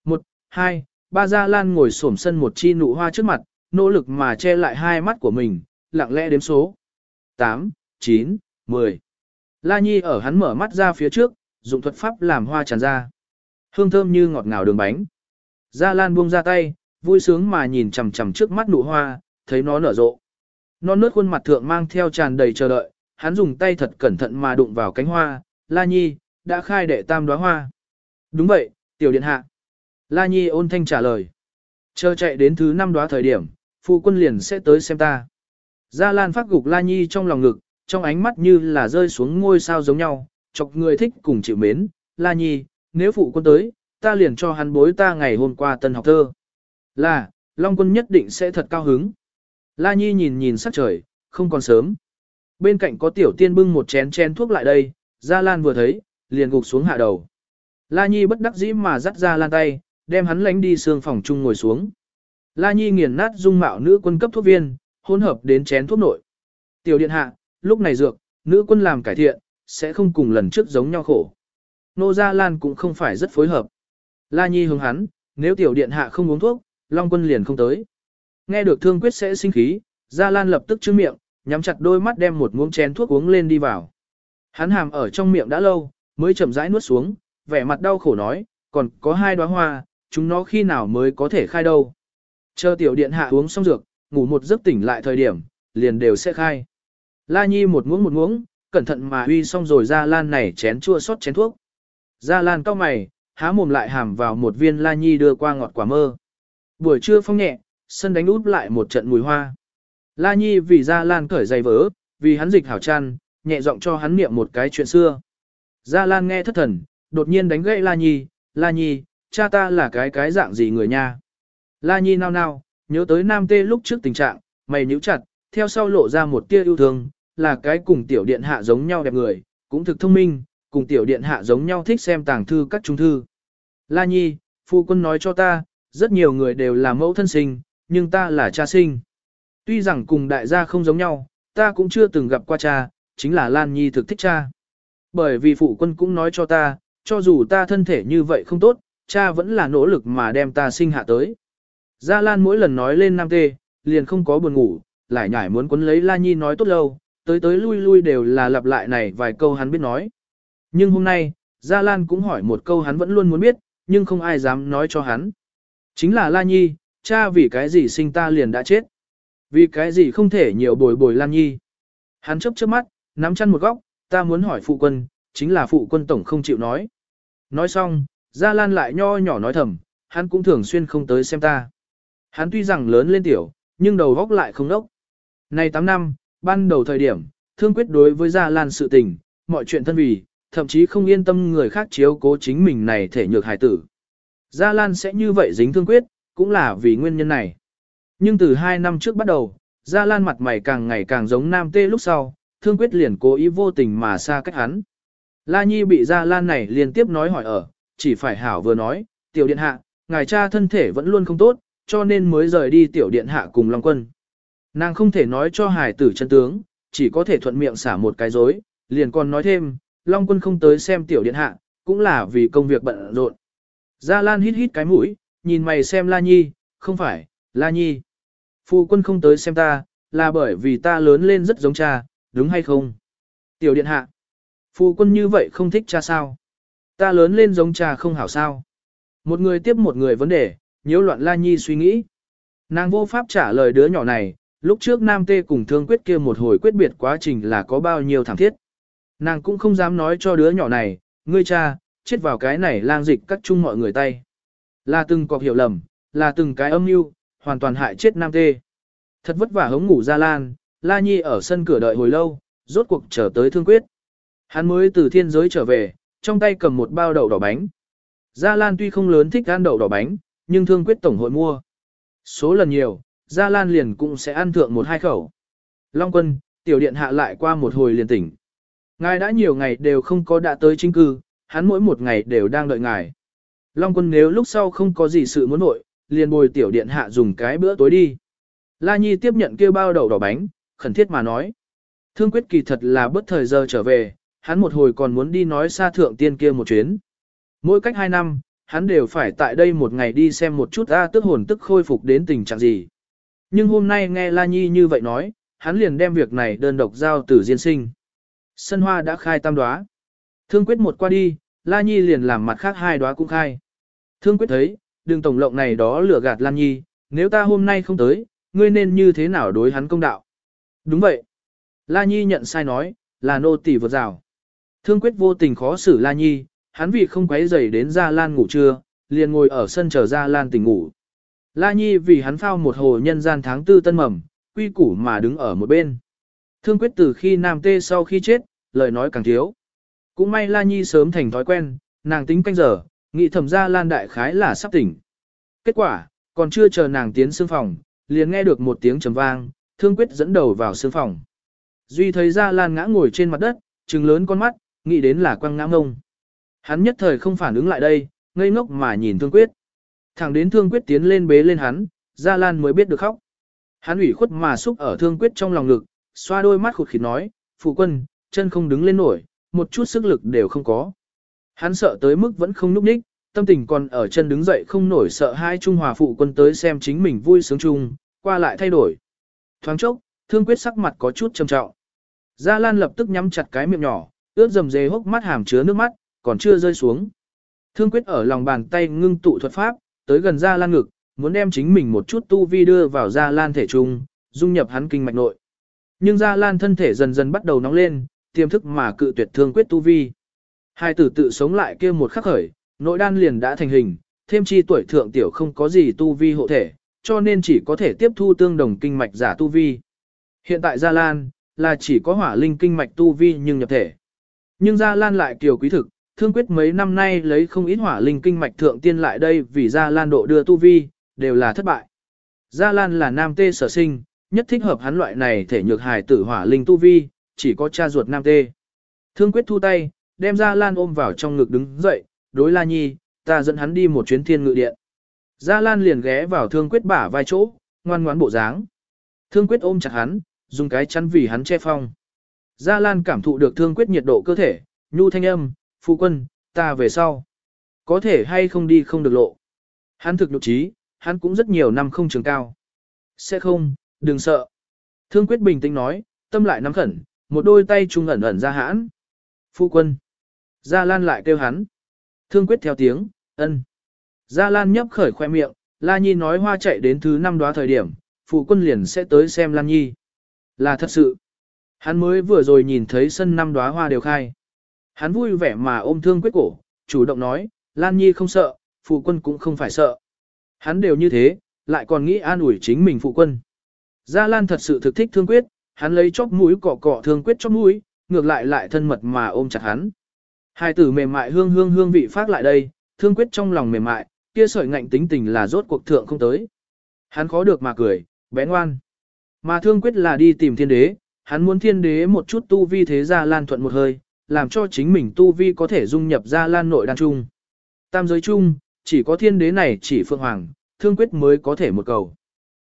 Một, hai, ba gia lan ngồi xổm sân một chi nụ hoa trước mặt, nỗ lực mà che lại hai mắt của mình, lặng lẽ đếm số. 8, 9, 10. La Nhi ở hắn mở mắt ra phía trước, dụng thuật pháp làm hoa tràn ra. Hương thơm như ngọt ngào đường bánh. Gia Lan buông ra tay, vui sướng mà nhìn chằm chằm trước mắt nụ hoa, thấy nó nở rộ. Non nớt khuôn mặt thượng mang theo tràn đầy chờ đợi, hắn dùng tay thật cẩn thận mà đụng vào cánh hoa, La Nhi, đã khai đệ tam đóa hoa. Đúng vậy, tiểu điện hạ. La Nhi ôn thanh trả lời. Chờ chạy đến thứ năm đóa thời điểm, phụ quân liền sẽ tới xem ta. Gia Lan phát gục La Nhi trong lòng ngực, trong ánh mắt như là rơi xuống ngôi sao giống nhau, chọc người thích cùng chịu mến. La Nhi, nếu phụ quân tới, ta liền cho hắn bối ta ngày hôm qua tân học thơ. Là, Long quân nhất định sẽ thật cao hứng. La Nhi nhìn nhìn sắc trời, không còn sớm. Bên cạnh có tiểu tiên bưng một chén chén thuốc lại đây, Gia Lan vừa thấy, liền gục xuống hạ đầu. La Nhi bất đắc dĩ mà dắt Gia Lan tay, đem hắn lánh đi xương phòng chung ngồi xuống. La Nhi nghiền nát dung mạo nữ quân cấp thuốc viên, hỗn hợp đến chén thuốc nội. Tiểu điện hạ, lúc này dược, nữ quân làm cải thiện, sẽ không cùng lần trước giống nhau khổ. Nô Gia Lan cũng không phải rất phối hợp. La Nhi hướng hắn, nếu tiểu điện hạ không uống thuốc, Long quân liền không tới. Nghe được thương quyết sẽ sinh khí, Gia Lan lập tức chứa miệng, nhắm chặt đôi mắt đem một muỗng chén thuốc uống lên đi vào. Hắn hàm ở trong miệng đã lâu, mới chậm rãi nuốt xuống, vẻ mặt đau khổ nói, còn có hai đóa hoa, chúng nó khi nào mới có thể khai đâu. Chờ tiểu điện hạ uống xong dược, ngủ một giấc tỉnh lại thời điểm, liền đều sẽ khai. La Nhi một muỗng một muỗng, cẩn thận mà uy xong rồi Gia Lan này chén chua sót chén thuốc. Gia Lan cau mày, há mồm lại hàm vào một viên La Nhi đưa qua ngọt quả mơ. Buổi trưa phong nhẹ, sân đánh út lại một trận mùi hoa. La Nhi vì Gia Lan cởi giày vỡ, vì hắn dịch hảo chăn, nhẹ giọng cho hắn niệm một cái chuyện xưa. Gia Lan nghe thất thần, đột nhiên đánh gãy La Nhi, La Nhi, cha ta là cái cái dạng gì người nha. La Nhi nao nao, nhớ tới Nam Tê lúc trước tình trạng, mày nhíu chặt, theo sau lộ ra một tia yêu thương, là cái cùng tiểu điện hạ giống nhau đẹp người, cũng thực thông minh, cùng tiểu điện hạ giống nhau thích xem tàng thư các trung thư. La Nhi, phu quân nói cho ta, rất nhiều người đều là mẫu thân sinh, nhưng ta là cha sinh. Tuy rằng cùng đại gia không giống nhau, ta cũng chưa từng gặp qua cha, chính là Lan Nhi thực thích cha. Bởi vì phụ quân cũng nói cho ta, cho dù ta thân thể như vậy không tốt, cha vẫn là nỗ lực mà đem ta sinh hạ tới. Gia Lan mỗi lần nói lên Nam Tê, liền không có buồn ngủ, lại nhải muốn quấn lấy La Nhi nói tốt lâu, tới tới lui lui đều là lặp lại này vài câu hắn biết nói. Nhưng hôm nay, Gia Lan cũng hỏi một câu hắn vẫn luôn muốn biết, nhưng không ai dám nói cho hắn. Chính là La Nhi, cha vì cái gì sinh ta liền đã chết. Vì cái gì không thể nhiều bồi bồi Lan Nhi. Hắn chấp chớp mắt, nắm chăn một góc, ta muốn hỏi phụ quân, chính là phụ quân tổng không chịu nói. Nói xong, Gia Lan lại nho nhỏ nói thầm, hắn cũng thường xuyên không tới xem ta. Hắn tuy rằng lớn lên tiểu, nhưng đầu góc lại không đốc. Này 8 năm, ban đầu thời điểm, thương quyết đối với Gia Lan sự tình, mọi chuyện thân vì, thậm chí không yên tâm người khác chiếu cố chính mình này thể nhược hài tử. Gia Lan sẽ như vậy dính thương quyết, cũng là vì nguyên nhân này. Nhưng từ 2 năm trước bắt đầu, Gia Lan mặt mày càng ngày càng giống nam tê lúc sau, thương quyết liền cố ý vô tình mà xa cách hắn. La Nhi bị Gia Lan này liên tiếp nói hỏi ở, chỉ phải hảo vừa nói, tiểu điện hạ, ngài cha thân thể vẫn luôn không tốt, cho nên mới rời đi tiểu điện hạ cùng Long Quân. Nàng không thể nói cho hài tử chân tướng, chỉ có thể thuận miệng xả một cái dối, liền còn nói thêm, Long Quân không tới xem tiểu điện hạ, cũng là vì công việc bận rộn. Gia Lan hít hít cái mũi, nhìn mày xem La Nhi, không phải, La Nhi. Phu quân không tới xem ta, là bởi vì ta lớn lên rất giống cha, đúng hay không? Tiểu điện hạ. Phu quân như vậy không thích cha sao? Ta lớn lên giống cha không hảo sao? Một người tiếp một người vấn đề, nhiễu loạn La Nhi suy nghĩ. Nàng vô pháp trả lời đứa nhỏ này, lúc trước Nam Tê cùng Thương Quyết kia một hồi quyết biệt quá trình là có bao nhiêu thảm thiết. Nàng cũng không dám nói cho đứa nhỏ này, ngươi cha, chết vào cái này lang dịch cắt chung mọi người tay. Là từng cọc hiểu lầm, là từng cái âm mưu, hoàn toàn hại chết Nam Tê. Thật vất vả hống ngủ ra lan, La Nhi ở sân cửa đợi hồi lâu, rốt cuộc trở tới Thương Quyết. Hắn mới từ thiên giới trở về, trong tay cầm một bao đậu đỏ bánh. Gia Lan tuy không lớn thích ăn đậu đỏ bánh, nhưng thương quyết tổng hội mua. Số lần nhiều, Gia Lan liền cũng sẽ ăn thượng một hai khẩu. Long quân, tiểu điện hạ lại qua một hồi liền tỉnh. Ngài đã nhiều ngày đều không có đã tới chính cư, hắn mỗi một ngày đều đang đợi ngài. Long quân nếu lúc sau không có gì sự muốn nội, liền bồi tiểu điện hạ dùng cái bữa tối đi. La Nhi tiếp nhận kêu bao đậu đỏ bánh, khẩn thiết mà nói. Thương quyết kỳ thật là bất thời giờ trở về, hắn một hồi còn muốn đi nói xa thượng tiên kia một chuyến. Mỗi cách hai năm, hắn đều phải tại đây một ngày đi xem một chút A tức hồn tức khôi phục đến tình trạng gì. Nhưng hôm nay nghe La Nhi như vậy nói, hắn liền đem việc này đơn độc giao tử diên sinh. Sân hoa đã khai tam đóa. Thương quyết một qua đi, La Nhi liền làm mặt khác hai đóa cũng khai. Thương quyết thấy, đường tổng lộng này đó lừa gạt Lan Nhi, nếu ta hôm nay không tới, ngươi nên như thế nào đối hắn công đạo. Đúng vậy. La Nhi nhận sai nói, là nô tỳ vượt rào. Thương quyết vô tình khó xử La Nhi, hắn vì không quấy rầy đến Gia Lan ngủ trưa, liền ngồi ở sân chờ Gia Lan tỉnh ngủ. La Nhi vì hắn phao một hồ nhân gian tháng tư tân mầm, quy củ mà đứng ở một bên. Thương quyết từ khi nam tê sau khi chết, lời nói càng thiếu. Cũng may La Nhi sớm thành thói quen, nàng tính canh giờ, nghĩ thầm ra Lan đại khái là sắp tỉnh. Kết quả, còn chưa chờ nàng tiến xương phòng, liền nghe được một tiếng trầm vang, thương quyết dẫn đầu vào xương phòng. Duy thấy ra Lan ngã ngồi trên mặt đất, trừng lớn con mắt, nghĩ đến là quăng ngã ngông. Hắn nhất thời không phản ứng lại đây, ngây ngốc mà nhìn thương quyết. Thẳng đến thương quyết tiến lên bế lên hắn, Gia Lan mới biết được khóc. Hắn ủy khuất mà xúc ở thương quyết trong lòng ngực, xoa đôi mắt khụt khịt nói, phụ quân, chân không đứng lên nổi, một chút sức lực đều không có. Hắn sợ tới mức vẫn không núp ních, tâm tình còn ở chân đứng dậy không nổi sợ hai Trung Hòa phụ quân tới xem chính mình vui sướng chung, qua lại thay đổi. Thoáng chốc, thương quyết sắc mặt có chút trầm trọng. Gia Lan lập tức nhắm chặt cái miệng nhỏ, ướt dầm dề hốc mắt hàm chứa nước mắt, còn chưa rơi xuống. Thương quyết ở lòng bàn tay ngưng tụ thuật pháp, tới gần Gia Lan ngực, muốn đem chính mình một chút tu vi đưa vào Gia Lan thể trung, dung nhập hắn kinh mạch nội. Nhưng Gia Lan thân thể dần dần bắt đầu nóng lên, tiềm thức mà cự tuyệt thương quyết tu vi. Hai tử tự sống lại kia một khắc khởi, nội đan liền đã thành hình, thêm chi tuổi thượng tiểu không có gì tu vi hộ thể, cho nên chỉ có thể tiếp thu tương đồng kinh mạch giả tu vi. Hiện tại Gia Lan, là chỉ có hỏa linh kinh mạch tu vi nhưng nhập thể. Nhưng Gia Lan lại kiều quý thực, thương quyết mấy năm nay lấy không ít hỏa linh kinh mạch thượng tiên lại đây vì Gia Lan độ đưa tu vi, đều là thất bại. Gia Lan là nam tê sở sinh, nhất thích hợp hắn loại này thể nhược hài tử hỏa linh tu vi, chỉ có cha ruột nam tê. Thương quyết thu tay, đem ra Lan ôm vào trong ngực đứng dậy, đối La Nhi, ta dẫn hắn đi một chuyến thiên ngự điện. Gia Lan liền ghé vào thương quyết bả vai chỗ, ngoan ngoãn bộ dáng. Thương quyết ôm chặt hắn, dùng cái chắn vì hắn che phong. Gia Lan cảm thụ được thương quyết nhiệt độ cơ thể, nhu thanh âm, phu quân, ta về sau. Có thể hay không đi không được lộ. Hắn thực nhục trí, hắn cũng rất nhiều năm không trường cao. Sẽ không, đừng sợ. Thương quyết bình tĩnh nói, tâm lại nắm khẩn, một đôi tay trung ẩn ẩn ra hãn. Phu quân. Gia Lan lại kêu hắn. Thương quyết theo tiếng, ân. Gia Lan nhấp khởi khoe miệng, La Nhi nói hoa chạy đến thứ năm đó thời điểm, phụ quân liền sẽ tới xem Lan Nhi. Là thật sự. Hắn mới vừa rồi nhìn thấy sân năm đóa hoa đều khai. Hắn vui vẻ mà ôm thương quyết cổ, chủ động nói, Lan Nhi không sợ, phụ quân cũng không phải sợ. Hắn đều như thế, lại còn nghĩ an ủi chính mình phụ quân. Gia Lan thật sự thực thích thương quyết, hắn lấy chóp mũi cọ cọ thương quyết chóp mũi, ngược lại lại thân mật mà ôm chặt hắn. Hai tử mềm mại hương hương hương vị phát lại đây, thương quyết trong lòng mềm mại, kia sợi ngạnh tính tình là rốt cuộc thượng không tới. Hắn khó được mà cười, bé ngoan. Mà thương quyết là đi tìm thiên đế, hắn muốn thiên đế một chút tu vi thế gia lan thuận một hơi, làm cho chính mình tu vi có thể dung nhập ra lan nội đan trung. Tam giới chung, chỉ có thiên đế này chỉ phượng hoàng, thương quyết mới có thể một cầu.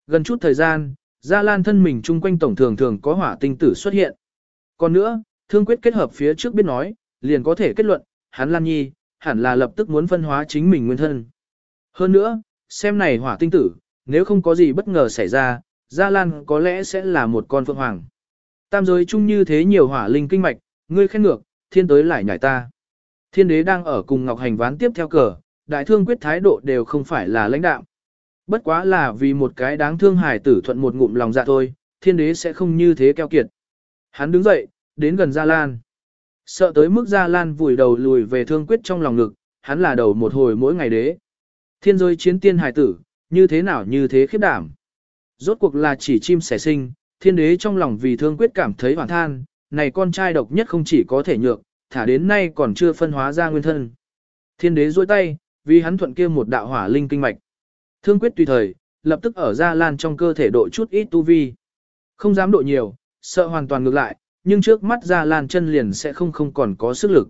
Gần chút thời gian, gia lan thân mình chung quanh tổng thường thường có hỏa tinh tử xuất hiện. Còn nữa, thương quyết kết hợp phía trước biết nói, liền có thể kết luận, hắn lan nhi, hẳn là lập tức muốn phân hóa chính mình nguyên thân. Hơn nữa, xem này hỏa tinh tử, nếu không có gì bất ngờ xảy ra, Gia Lan có lẽ sẽ là một con phượng hoàng. Tam giới chung như thế nhiều hỏa linh kinh mạch, ngươi khen ngược, thiên tới lại nhảy ta. Thiên đế đang ở cùng Ngọc Hành ván tiếp theo cờ, đại thương quyết thái độ đều không phải là lãnh đạo. Bất quá là vì một cái đáng thương hài tử thuận một ngụm lòng dạ thôi, thiên đế sẽ không như thế keo kiệt. Hắn đứng dậy, đến gần Gia Lan. Sợ tới mức Gia Lan vùi đầu lùi về thương quyết trong lòng ngực, hắn là đầu một hồi mỗi ngày đế. Thiên giới chiến tiên hài tử, như thế nào như thế khiếp đảm. Rốt cuộc là chỉ chim sẻ sinh, thiên đế trong lòng vì thương quyết cảm thấy hoảng than, này con trai độc nhất không chỉ có thể nhược, thả đến nay còn chưa phân hóa ra nguyên thân. Thiên đế duỗi tay, vì hắn thuận kia một đạo hỏa linh kinh mạch. Thương quyết tùy thời, lập tức ở ra lan trong cơ thể độ chút ít tu vi. Không dám độ nhiều, sợ hoàn toàn ngược lại, nhưng trước mắt ra lan chân liền sẽ không không còn có sức lực.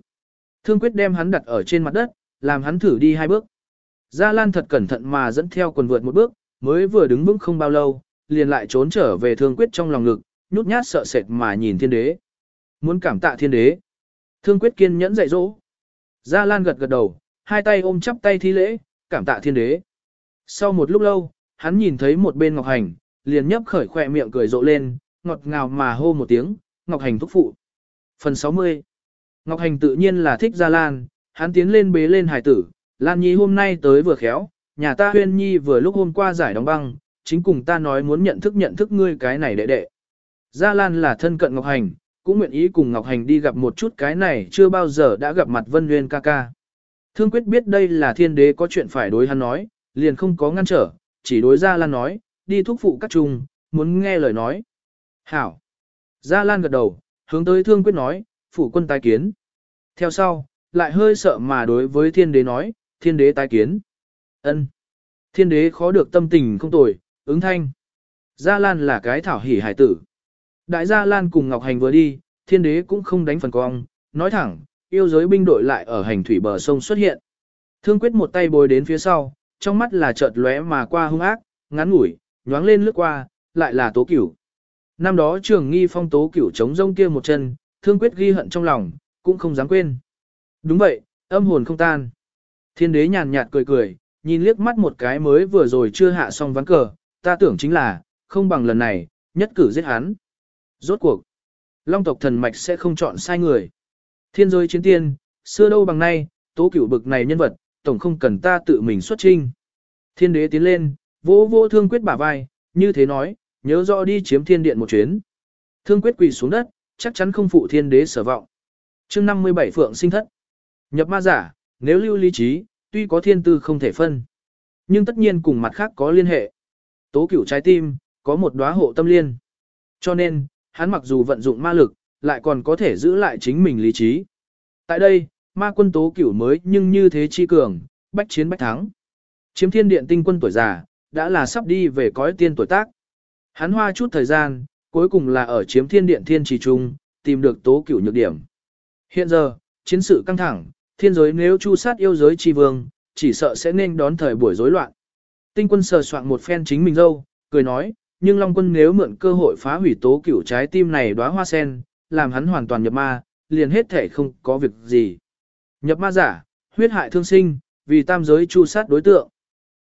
Thương quyết đem hắn đặt ở trên mặt đất, làm hắn thử đi hai bước. Gia Lan thật cẩn thận mà dẫn theo quần vượt một bước, mới vừa đứng vững không bao lâu, liền lại trốn trở về thương quyết trong lòng ngực, nhút nhát sợ sệt mà nhìn thiên đế. Muốn cảm tạ thiên đế. Thương quyết kiên nhẫn dạy dỗ. Gia Lan gật gật đầu, hai tay ôm chắp tay thi lễ, cảm tạ thiên đế. Sau một lúc lâu, hắn nhìn thấy một bên Ngọc Hành, liền nhấp khởi khỏe miệng cười rộ lên, ngọt ngào mà hô một tiếng, Ngọc Hành thúc phụ. Phần 60 Ngọc Hành tự nhiên là thích Gia Lan, hắn tiến lên bế lên hải tử, Lan Nhi hôm nay tới vừa khéo, nhà ta huyên nhi vừa lúc hôm qua giải đóng băng, chính cùng ta nói muốn nhận thức nhận thức ngươi cái này đệ đệ. Gia Lan là thân cận Ngọc Hành, cũng nguyện ý cùng Ngọc Hành đi gặp một chút cái này chưa bao giờ đã gặp mặt Vân Nguyên ca ca. Thương quyết biết đây là thiên đế có chuyện phải đối hắn nói, liền không có ngăn trở, chỉ đối Gia Lan nói, đi thúc phụ các trung, muốn nghe lời nói. Hảo. Gia Lan gật đầu, hướng tới thương quyết nói, phụ quân tái kiến. Theo sau, lại hơi sợ mà đối với thiên đế nói, thiên đế tái kiến. ân Thiên đế khó được tâm tình không tồi, ứng thanh. Gia Lan là cái thảo hỉ hải tử. Đại Gia Lan cùng Ngọc Hành vừa đi, thiên đế cũng không đánh phần cong, nói thẳng, yêu giới binh đội lại ở hành thủy bờ sông xuất hiện. Thương quyết một tay bồi đến phía sau, trong mắt là chợt lóe mà qua hung ác, ngắn ngủi, nhoáng lên lướt qua, lại là tố cửu. Năm đó trường nghi phong tố cửu chống rông kia một chân, thương quyết ghi hận trong lòng, cũng không dám quên. Đúng vậy, âm hồn không tan. Thiên đế nhàn nhạt cười cười, nhìn liếc mắt một cái mới vừa rồi chưa hạ xong ván cờ, ta tưởng chính là, không bằng lần này, nhất cử giết hắn. Rốt cuộc, long tộc thần mạch sẽ không chọn sai người. Thiên giới chiến tiên, xưa đâu bằng nay, tố cửu bực này nhân vật, tổng không cần ta tự mình xuất trinh. Thiên đế tiến lên, vỗ vỗ thương quyết bả vai, như thế nói, nhớ rõ đi chiếm thiên điện một chuyến. Thương quyết quỳ xuống đất, chắc chắn không phụ thiên đế sở vọng. chương 57 Phượng sinh thất. Nhập ma giả, nếu lưu lý trí, tuy có thiên tư không thể phân. Nhưng tất nhiên cùng mặt khác có liên hệ. Tố cửu trái tim, có một đóa hộ tâm liên. Cho nên, hắn mặc dù vận dụng ma lực, lại còn có thể giữ lại chính mình lý trí. Tại đây, ma quân tố cửu mới nhưng như thế chi cường, bách chiến bách thắng. Chiếm thiên điện tinh quân tuổi già, đã là sắp đi về cõi tiên tuổi tác. Hắn hoa chút thời gian, cuối cùng là ở chiếm thiên điện thiên trì trung, tìm được tố cửu nhược điểm. Hiện giờ, chiến sự căng thẳng, thiên giới nếu chu sát yêu giới chi vương, chỉ sợ sẽ nên đón thời buổi rối loạn. Tinh quân sờ soạn một phen chính mình dâu, cười nói, nhưng Long quân nếu mượn cơ hội phá hủy tố cửu trái tim này đóa hoa sen, làm hắn hoàn toàn nhập ma, liền hết thể không có việc gì. Nhập ma giả, huyết hại thương sinh, vì tam giới chu sát đối tượng.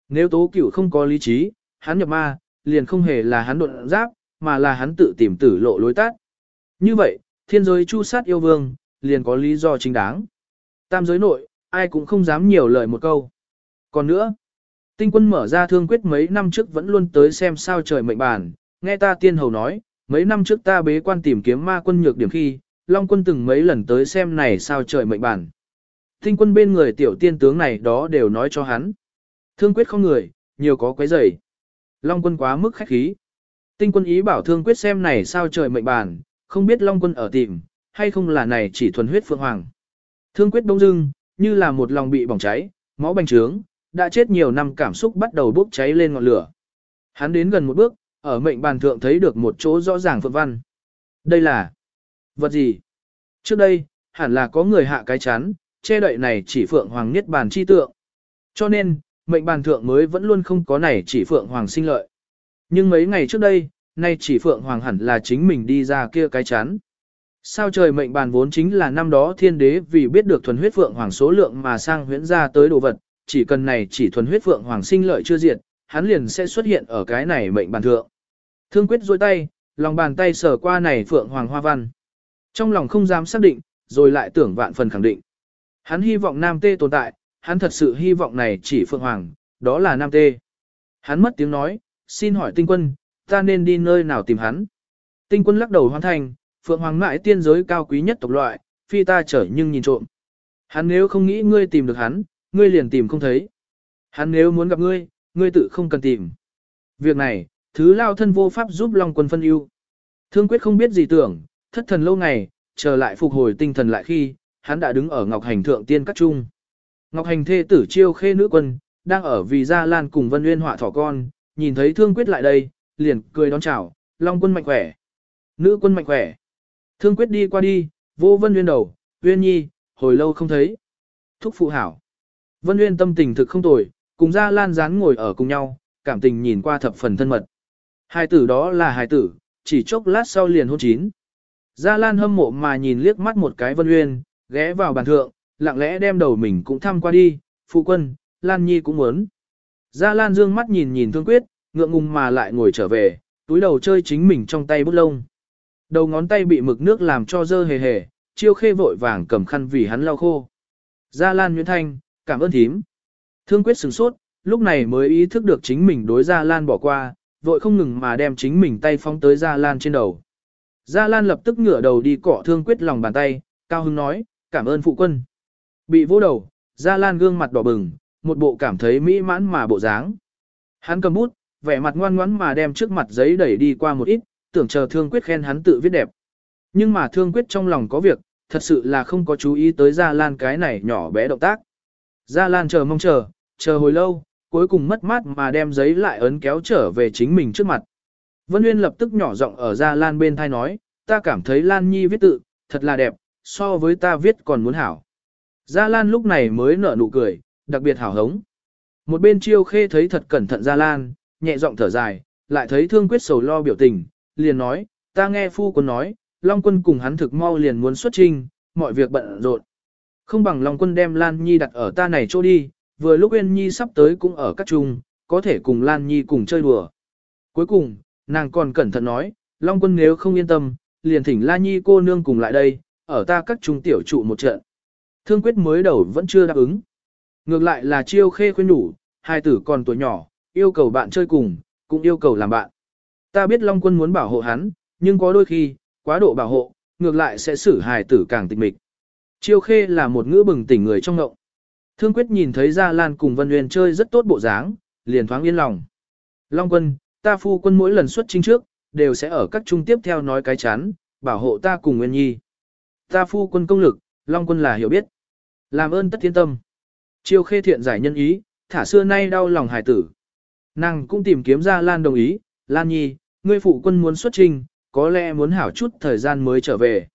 Nếu tố cửu không có lý trí, hắn nhập ma, liền không hề là hắn độn giáp, mà là hắn tự tìm tử lộ lối tắt. Như vậy, thiên giới chu sát yêu vương, liền có lý do chính đáng. Tam giới nội, ai cũng không dám nhiều lời một câu. Còn nữa, tinh quân mở ra thương quyết mấy năm trước vẫn luôn tới xem sao trời mệnh bản, nghe ta tiên hầu nói, mấy năm trước ta bế quan tìm kiếm ma quân nhược điểm khi, Long quân từng mấy lần tới xem này sao trời mệnh bản. Tinh quân bên người tiểu tiên tướng này đó đều nói cho hắn. Thương quyết không người, nhiều có quấy rầy. Long quân quá mức khách khí. Tinh quân ý bảo thương quyết xem này sao trời mệnh bàn, không biết Long quân ở tìm, hay không là này chỉ thuần huyết phượng hoàng. Thương quyết đông dưng, như là một lòng bị bỏng cháy, máu bành trướng, đã chết nhiều năm cảm xúc bắt đầu bốc cháy lên ngọn lửa. Hắn đến gần một bước, ở mệnh bàn thượng thấy được một chỗ rõ ràng phượng văn. Đây là vật gì? Trước đây, hẳn là có người hạ cái chán che đậy này chỉ phượng hoàng niết bàn chi tượng. Cho nên, mệnh bàn thượng mới vẫn luôn không có này chỉ phượng hoàng sinh lợi. Nhưng mấy ngày trước đây, nay chỉ phượng hoàng hẳn là chính mình đi ra kia cái chán. Sao trời mệnh bàn vốn chính là năm đó thiên đế vì biết được thuần huyết phượng hoàng số lượng mà sang huyễn ra tới đồ vật, chỉ cần này chỉ thuần huyết phượng hoàng sinh lợi chưa diệt, hắn liền sẽ xuất hiện ở cái này mệnh bàn thượng. Thương quyết dôi tay, lòng bàn tay sờ qua này phượng hoàng hoa văn. Trong lòng không dám xác định, rồi lại tưởng vạn phần khẳng định. Hắn hy vọng nam tê tồn tại, hắn thật sự hy vọng này chỉ phượng hoàng, đó là nam tê. Hắn mất tiếng nói, xin hỏi tinh quân, ta nên đi nơi nào tìm hắn. Tinh quân lắc đầu hoàn thành, phượng hoàng mãi tiên giới cao quý nhất tộc loại, phi ta trở nhưng nhìn trộm. Hắn nếu không nghĩ ngươi tìm được hắn, ngươi liền tìm không thấy. Hắn nếu muốn gặp ngươi, ngươi tự không cần tìm. Việc này, thứ lao thân vô pháp giúp Long quân phân ưu. Thương quyết không biết gì tưởng, thất thần lâu ngày, chờ lại phục hồi tinh thần lại khi, hắn đã đứng ở Ngọc Hành thượng tiên các trung. Ngọc Hành thê tử chiêu khê nữ quân, đang ở vì Gia Lan cùng Vân Nguyên họa thỏ con, nhìn thấy Thương Quyết lại đây, liền cười đón chào, Long quân mạnh khỏe. Nữ quân mạnh khỏe. Thương Quyết đi qua đi, vô Vân Nguyên đầu, uyên Nhi, hồi lâu không thấy. Thúc phụ hảo. Vân Nguyên tâm tình thực không tồi, cùng Gia Lan dán ngồi ở cùng nhau, cảm tình nhìn qua thập phần thân mật. Hai tử đó là hai tử, chỉ chốc lát sau liền hôn chín. Gia Lan hâm mộ mà nhìn liếc mắt một cái Vân uyên ghé vào bàn thượng, lặng lẽ đem đầu mình cũng thăm qua đi, phụ quân, Lan Nhi cũng muốn. Gia Lan dương mắt nhìn nhìn thương quyết, ngượng ngùng mà lại ngồi trở về, túi đầu chơi chính mình trong tay bút lông. Đầu ngón tay bị mực nước làm cho dơ hề hề, chiêu khê vội vàng cầm khăn vì hắn lau khô. Gia Lan Nguyễn Thanh, cảm ơn thím. Thương quyết sửng sốt, lúc này mới ý thức được chính mình đối Gia Lan bỏ qua, vội không ngừng mà đem chính mình tay phóng tới Gia Lan trên đầu. Gia Lan lập tức ngửa đầu đi cọ thương quyết lòng bàn tay, cao hưng nói, cảm ơn phụ quân. Bị vô đầu, Gia Lan gương mặt đỏ bừng, một bộ cảm thấy mỹ mãn mà bộ dáng. Hắn cầm bút, vẻ mặt ngoan ngoãn mà đem trước mặt giấy đẩy đi qua một ít, tưởng chờ thương quyết khen hắn tự viết đẹp. Nhưng mà thương quyết trong lòng có việc, thật sự là không có chú ý tới Gia Lan cái này nhỏ bé động tác. Gia Lan chờ mong chờ, chờ hồi lâu, cuối cùng mất mát mà đem giấy lại ấn kéo trở về chính mình trước mặt. Vân Nguyên lập tức nhỏ giọng ở Gia Lan bên thai nói, ta cảm thấy Lan Nhi viết tự, thật là đẹp, so với ta viết còn muốn hảo. Gia Lan lúc này mới nở nụ cười, đặc biệt hảo hống. Một bên chiêu khê thấy thật cẩn thận Gia Lan, nhẹ giọng thở dài, lại thấy thương quyết sầu lo biểu tình, liền nói, ta nghe phu quân nói, Long quân cùng hắn thực mau liền muốn xuất trinh, mọi việc bận rộn. Không bằng Long quân đem Lan Nhi đặt ở ta này chỗ đi, vừa lúc Uyên Nhi sắp tới cũng ở các trung, có thể cùng Lan Nhi cùng chơi đùa. Cuối cùng, nàng còn cẩn thận nói, Long quân nếu không yên tâm, liền thỉnh La Nhi cô nương cùng lại đây, ở ta các trung tiểu trụ một trận. Thương quyết mới đầu vẫn chưa đáp ứng. Ngược lại là chiêu khê khuyên đủ, hai tử còn tuổi nhỏ, yêu cầu bạn chơi cùng, cũng yêu cầu làm bạn. Ta biết Long quân muốn bảo hộ hắn, nhưng có đôi khi, quá độ bảo hộ, ngược lại sẽ xử hài tử càng tịch mịch. Chiêu khê là một ngữ bừng tỉnh người trong ngộng. Thương quyết nhìn thấy Gia Lan cùng Vân Nguyên chơi rất tốt bộ dáng, liền thoáng yên lòng. Long quân, ta phu quân mỗi lần xuất chính trước, đều sẽ ở các trung tiếp theo nói cái chán, bảo hộ ta cùng Nguyên Nhi. Ta phu quân công lực, Long quân là hiểu biết. Làm ơn tất thiên tâm. Chiêu khê thiện giải nhân ý, thả xưa nay đau lòng hải tử. Nàng cũng tìm kiếm ra Lan đồng ý, Lan Nhi, ngươi phụ quân muốn xuất trình, có lẽ muốn hảo chút thời gian mới trở về.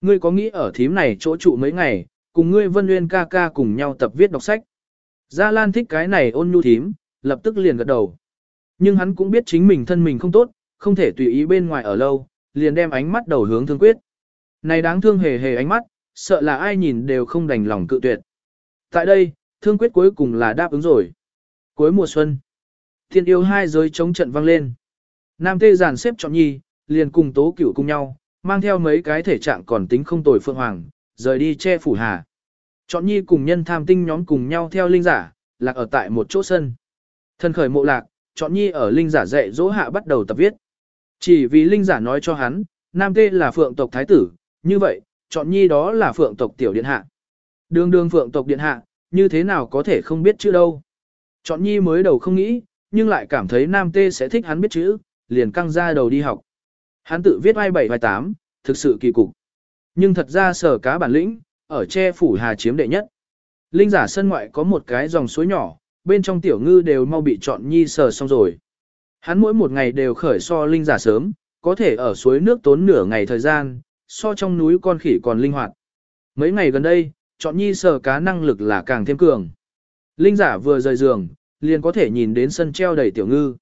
Ngươi có nghĩ ở thím này chỗ trụ mấy ngày, cùng ngươi Vân Nguyên ca ca cùng nhau tập viết đọc sách. Gia Lan thích cái này ôn nhu thím, lập tức liền gật đầu. Nhưng hắn cũng biết chính mình thân mình không tốt, không thể tùy ý bên ngoài ở lâu, liền đem ánh mắt đầu hướng thương quyết. Này đáng thương hề hề ánh mắt, sợ là ai nhìn đều không đành lòng cự tuyệt. Tại đây, thương quyết cuối cùng là đáp ứng rồi. Cuối mùa xuân, thiên yêu hai giới chống trận vang lên. Nam tê giàn xếp chọn nhi, liền cùng tố cửu cùng nhau, mang theo mấy cái thể trạng còn tính không tồi phượng hoàng, rời đi che phủ hà. Chọn nhi cùng nhân tham tinh nhóm cùng nhau theo linh giả, lạc ở tại một chỗ sân. Thân khởi mộ lạc, chọn nhi ở linh giả dạy dỗ hạ bắt đầu tập viết. Chỉ vì linh giả nói cho hắn, nam tê là phượng tộc thái tử, như vậy, chọn nhi đó là phượng tộc tiểu điện hạ. Đường đường phượng tộc điện hạ, như thế nào có thể không biết chữ đâu. Chọn nhi mới đầu không nghĩ, nhưng lại cảm thấy nam tê sẽ thích hắn biết chữ, liền căng ra đầu đi học. Hắn tự viết vai 7 vai 8, thực sự kỳ cục. Nhưng thật ra sở cá bản lĩnh, ở che phủ hà chiếm đệ nhất. Linh giả sân ngoại có một cái dòng suối nhỏ, bên trong tiểu ngư đều mau bị chọn nhi sờ xong rồi. Hắn mỗi một ngày đều khởi so linh giả sớm, có thể ở suối nước tốn nửa ngày thời gian, so trong núi con khỉ còn linh hoạt. Mấy ngày gần đây, chọn nhi sờ cá năng lực là càng thêm cường. Linh giả vừa rời giường, liền có thể nhìn đến sân treo đầy tiểu ngư.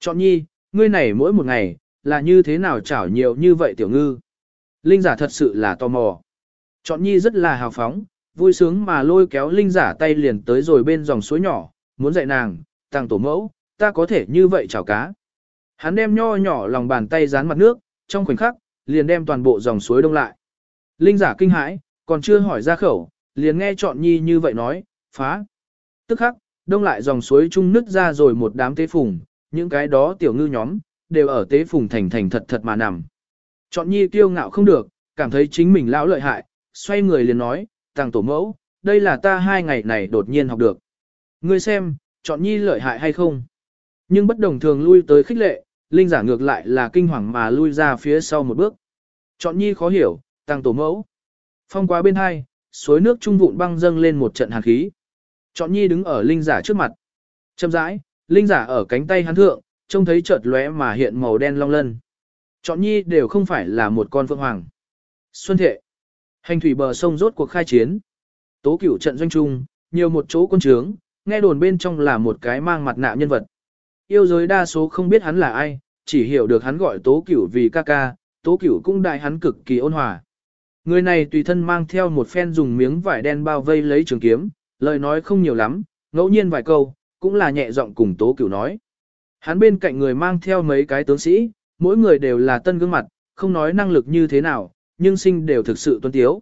Chọn nhi, ngươi này mỗi một ngày, là như thế nào chảo nhiều như vậy tiểu ngư. Linh giả thật sự là tò mò. Chọn nhi rất là hào phóng, vui sướng mà lôi kéo linh giả tay liền tới rồi bên dòng suối nhỏ, muốn dạy nàng, tăng tổ mẫu, ta có thể như vậy chảo cá. Hắn đem nho nhỏ lòng bàn tay dán mặt nước, trong khoảnh khắc, liền đem toàn bộ dòng suối đông lại. Linh giả kinh hãi, còn chưa hỏi ra khẩu, liền nghe chọn nhi như vậy nói, phá. Tức khắc, đông lại dòng suối trung nứt ra rồi một đám tế phùng, những cái đó tiểu ngư nhóm, đều ở tế phùng thành thành thật thật mà nằm. Chọn nhi kiêu ngạo không được, cảm thấy chính mình lão lợi hại, xoay người liền nói, tàng tổ mẫu, đây là ta hai ngày này đột nhiên học được. Ngươi xem, chọn nhi lợi hại hay không? Nhưng bất đồng thường lui tới khích lệ, linh giả ngược lại là kinh hoàng mà lui ra phía sau một bước. Chọn nhi khó hiểu, tăng tổ mẫu. Phong quá bên hai, suối nước trung vụn băng dâng lên một trận hàn khí. Chọn nhi đứng ở linh giả trước mặt. Chậm rãi, linh giả ở cánh tay hắn thượng, trông thấy chợt lóe mà hiện màu đen long lân. Chọn nhi đều không phải là một con phượng hoàng. Xuân thệ. Hành thủy bờ sông rốt cuộc khai chiến. Tố cửu trận doanh trung, nhiều một chỗ quân trướng, nghe đồn bên trong là một cái mang mặt nạ nhân vật. Yêu giới đa số không biết hắn là ai, chỉ hiểu được hắn gọi tố cửu vì ca ca, tố cửu cũng đại hắn cực kỳ ôn hòa. Người này tùy thân mang theo một phen dùng miếng vải đen bao vây lấy trường kiếm, lời nói không nhiều lắm, ngẫu nhiên vài câu, cũng là nhẹ giọng cùng tố cửu nói. Hắn bên cạnh người mang theo mấy cái tướng sĩ, mỗi người đều là tân gương mặt, không nói năng lực như thế nào, nhưng sinh đều thực sự tuân tiếu.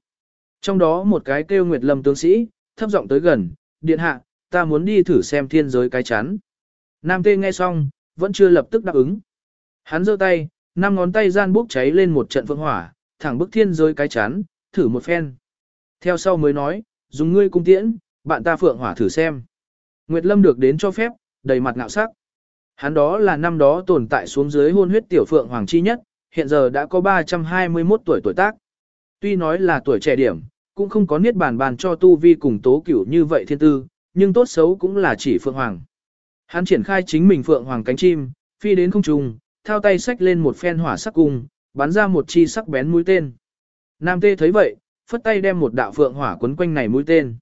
Trong đó một cái kêu Nguyệt Lâm tướng sĩ, thấp giọng tới gần, điện hạ, ta muốn đi thử xem thiên giới cái chắn. Nam tê nghe xong, vẫn chưa lập tức đáp ứng. Hắn giơ tay, năm ngón tay gian bốc cháy lên một trận phượng hỏa, thẳng bức thiên giới cái chán, thử một phen. Theo sau mới nói, dùng ngươi cung tiễn, bạn ta phượng hỏa thử xem. Nguyệt Lâm được đến cho phép, đầy mặt ngạo sắc. Hắn đó là năm đó tồn tại xuống dưới hôn huyết tiểu phượng hoàng chi nhất, hiện giờ đã có 321 tuổi tuổi tác. Tuy nói là tuổi trẻ điểm, cũng không có niết bàn bàn cho tu vi cùng tố cửu như vậy thiên tư, nhưng tốt xấu cũng là chỉ phượng hoàng. Hắn triển khai chính mình phượng hoàng cánh chim, phi đến không trung, thao tay xách lên một phen hỏa sắc cung, bắn ra một chi sắc bén mũi tên. Nam tê thấy vậy, phất tay đem một đạo phượng hỏa quấn quanh này mũi tên.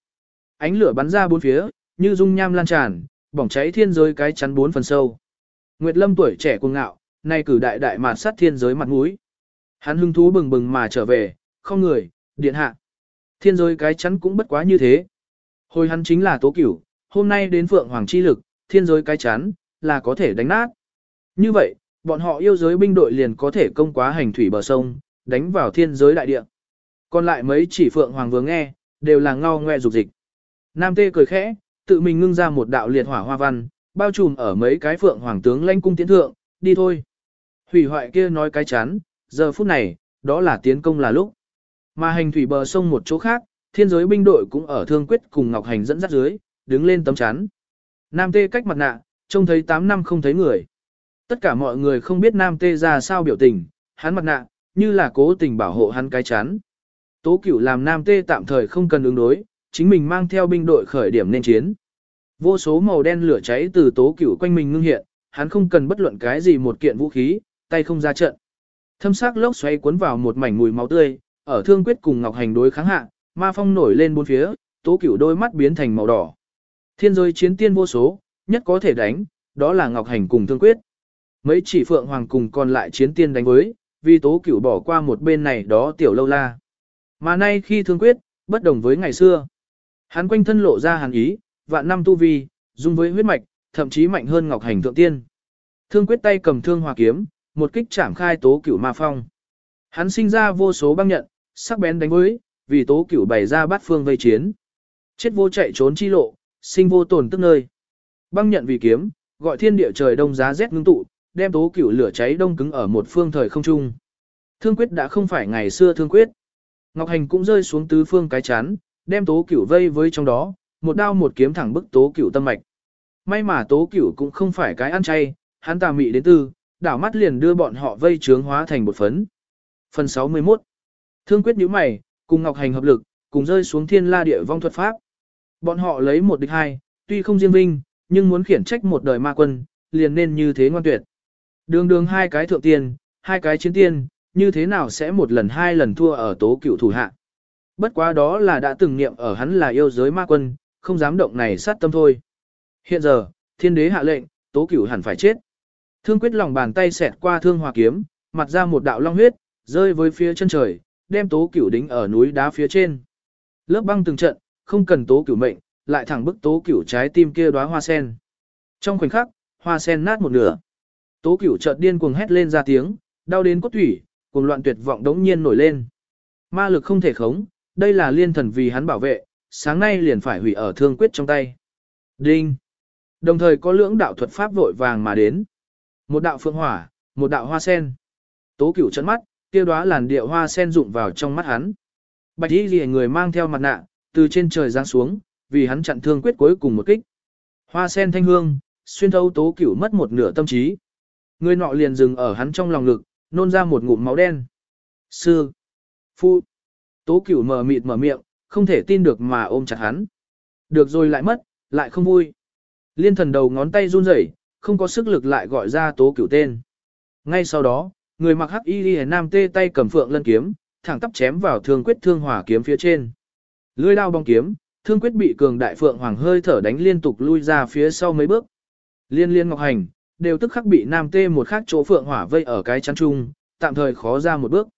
Ánh lửa bắn ra bốn phía, như dung nham lan tràn, bỏng cháy thiên giới cái chắn bốn phần sâu. Nguyệt Lâm tuổi trẻ cuồng ngạo, nay cử đại đại mà sát thiên giới mặt mũi. Hắn hưng thú bừng bừng mà trở về, không người, điện hạ. Thiên giới cái chắn cũng bất quá như thế. Hồi hắn chính là tố cửu, hôm nay đến phượng hoàng chi lực, thiên giới cái chán là có thể đánh nát. Như vậy, bọn họ yêu giới binh đội liền có thể công quá hành thủy bờ sông, đánh vào thiên giới đại địa. Còn lại mấy chỉ phượng hoàng vừa nghe, đều là ngao ngoe dục dịch. Nam tê cười khẽ, tự mình ngưng ra một đạo liệt hỏa hoa văn, bao trùm ở mấy cái phượng hoàng tướng lãnh cung tiến thượng, đi thôi. Hủy hoại kia nói cái chán, giờ phút này, đó là tiến công là lúc. Mà hành thủy bờ sông một chỗ khác, thiên giới binh đội cũng ở thương quyết cùng Ngọc Hành dẫn dắt dưới, đứng lên tấm chắn. Nam tê cách mặt nạ, trông thấy 8 năm không thấy người. Tất cả mọi người không biết Nam tê ra sao biểu tình, hắn mặt nạ, như là cố tình bảo hộ hắn cái chán. Tố cửu làm Nam tê tạm thời không cần ứng đối, chính mình mang theo binh đội khởi điểm nên chiến. Vô số màu đen lửa cháy từ tố cửu quanh mình ngưng hiện, hắn không cần bất luận cái gì một kiện vũ khí, tay không ra trận. Thâm sắc lốc xoay cuốn vào một mảnh mùi máu tươi, ở thương quyết cùng Ngọc Hành đối kháng hạ, ma phong nổi lên bốn phía, tố cửu đôi mắt biến thành màu đỏ. Thiên giới chiến tiên vô số, nhất có thể đánh, đó là Ngọc Hành cùng thương quyết. Mấy chỉ phượng hoàng cùng còn lại chiến tiên đánh với, vì tố cửu bỏ qua một bên này đó tiểu lâu la. Mà nay khi thương quyết, bất đồng với ngày xưa. Hắn quanh thân lộ ra hàn ý, vạn năm tu vi, dung với huyết mạch, thậm chí mạnh hơn Ngọc Hành thượng tiên. Thương quyết tay cầm thương hòa kiếm, một kích chạm khai tố cửu ma phong. Hắn sinh ra vô số băng nhận, sắc bén đánh với, vì tố cửu bày ra bát phương vây chiến. Chết vô chạy trốn chi lộ, sinh vô tồn tức nơi. Băng nhận vì kiếm, gọi thiên địa trời đông giá rét ngưng tụ, đem tố cửu lửa cháy đông cứng ở một phương thời không trung. Thương quyết đã không phải ngày xưa thương quyết. Ngọc Hành cũng rơi xuống tứ phương cái chán, đem tố cửu vây với trong đó, một đao một kiếm thẳng bức tố cửu tâm mạch. May mà tố cửu cũng không phải cái ăn chay, hắn tà mị đến tư, đảo mắt liền đưa bọn họ vây trướng hóa thành một phấn. Phần 61 Thương quyết nhíu mày, cùng Ngọc Hành hợp lực, cùng rơi xuống thiên la địa vong thuật pháp. Bọn họ lấy một địch hai, tuy không riêng vinh, nhưng muốn khiển trách một đời ma quân, liền nên như thế ngoan tuyệt. Đường đường hai cái thượng tiên, hai cái chiến tiên, như thế nào sẽ một lần hai lần thua ở tố cửu thủ hạ. Bất quá đó là đã từng niệm ở hắn là yêu giới ma quân, không dám động này sát tâm thôi. Hiện giờ, thiên đế hạ lệnh, tố cửu hẳn phải chết. Thương quyết lòng bàn tay xẹt qua thương hòa kiếm, mặt ra một đạo long huyết, rơi với phía chân trời, đem tố cửu đính ở núi đá phía trên. Lớp băng từng trận, không cần tố cửu mệnh, lại thẳng bức tố cửu trái tim kia đóa hoa sen. Trong khoảnh khắc, hoa sen nát một nửa. Tố cửu chợt điên cuồng hét lên ra tiếng, đau đến cốt thủy, cuồng loạn tuyệt vọng đống nhiên nổi lên. Ma lực không thể khống, đây là liên thần vì hắn bảo vệ, sáng nay liền phải hủy ở thương quyết trong tay. Đinh! Đồng thời có lưỡng đạo thuật pháp vội vàng mà đến. Một đạo phượng hỏa, một đạo hoa sen. Tố cửu chấn mắt, kia đóa làn điệu hoa sen rụng vào trong mắt hắn. Bạch y ghi người mang theo mặt nạ, từ trên trời giáng xuống, vì hắn chặn thương quyết cuối cùng một kích. Hoa sen thanh hương, xuyên thấu tố cửu mất một nửa tâm trí. Người nọ liền dừng ở hắn trong lòng ngực, nôn ra một ngụm máu đen. Sư! Phu! Tố cửu mở mịt mở miệng, không thể tin được mà ôm chặt hắn. Được rồi lại mất, lại không vui. Liên thần đầu ngón tay run rẩy, không có sức lực lại gọi ra tố cửu tên. Ngay sau đó, người mặc hắc y liễu nam tê tay cầm phượng lân kiếm, thẳng tắp chém vào thương quyết thương hỏa kiếm phía trên. Lưỡi đao bong kiếm, thương quyết bị cường đại phượng hoàng hơi thở đánh liên tục lui ra phía sau mấy bước. Liên liên ngọc hành, đều tức khắc bị nam tê một khắc chỗ phượng hỏa vây ở cái chắn chung, tạm thời khó ra một bước.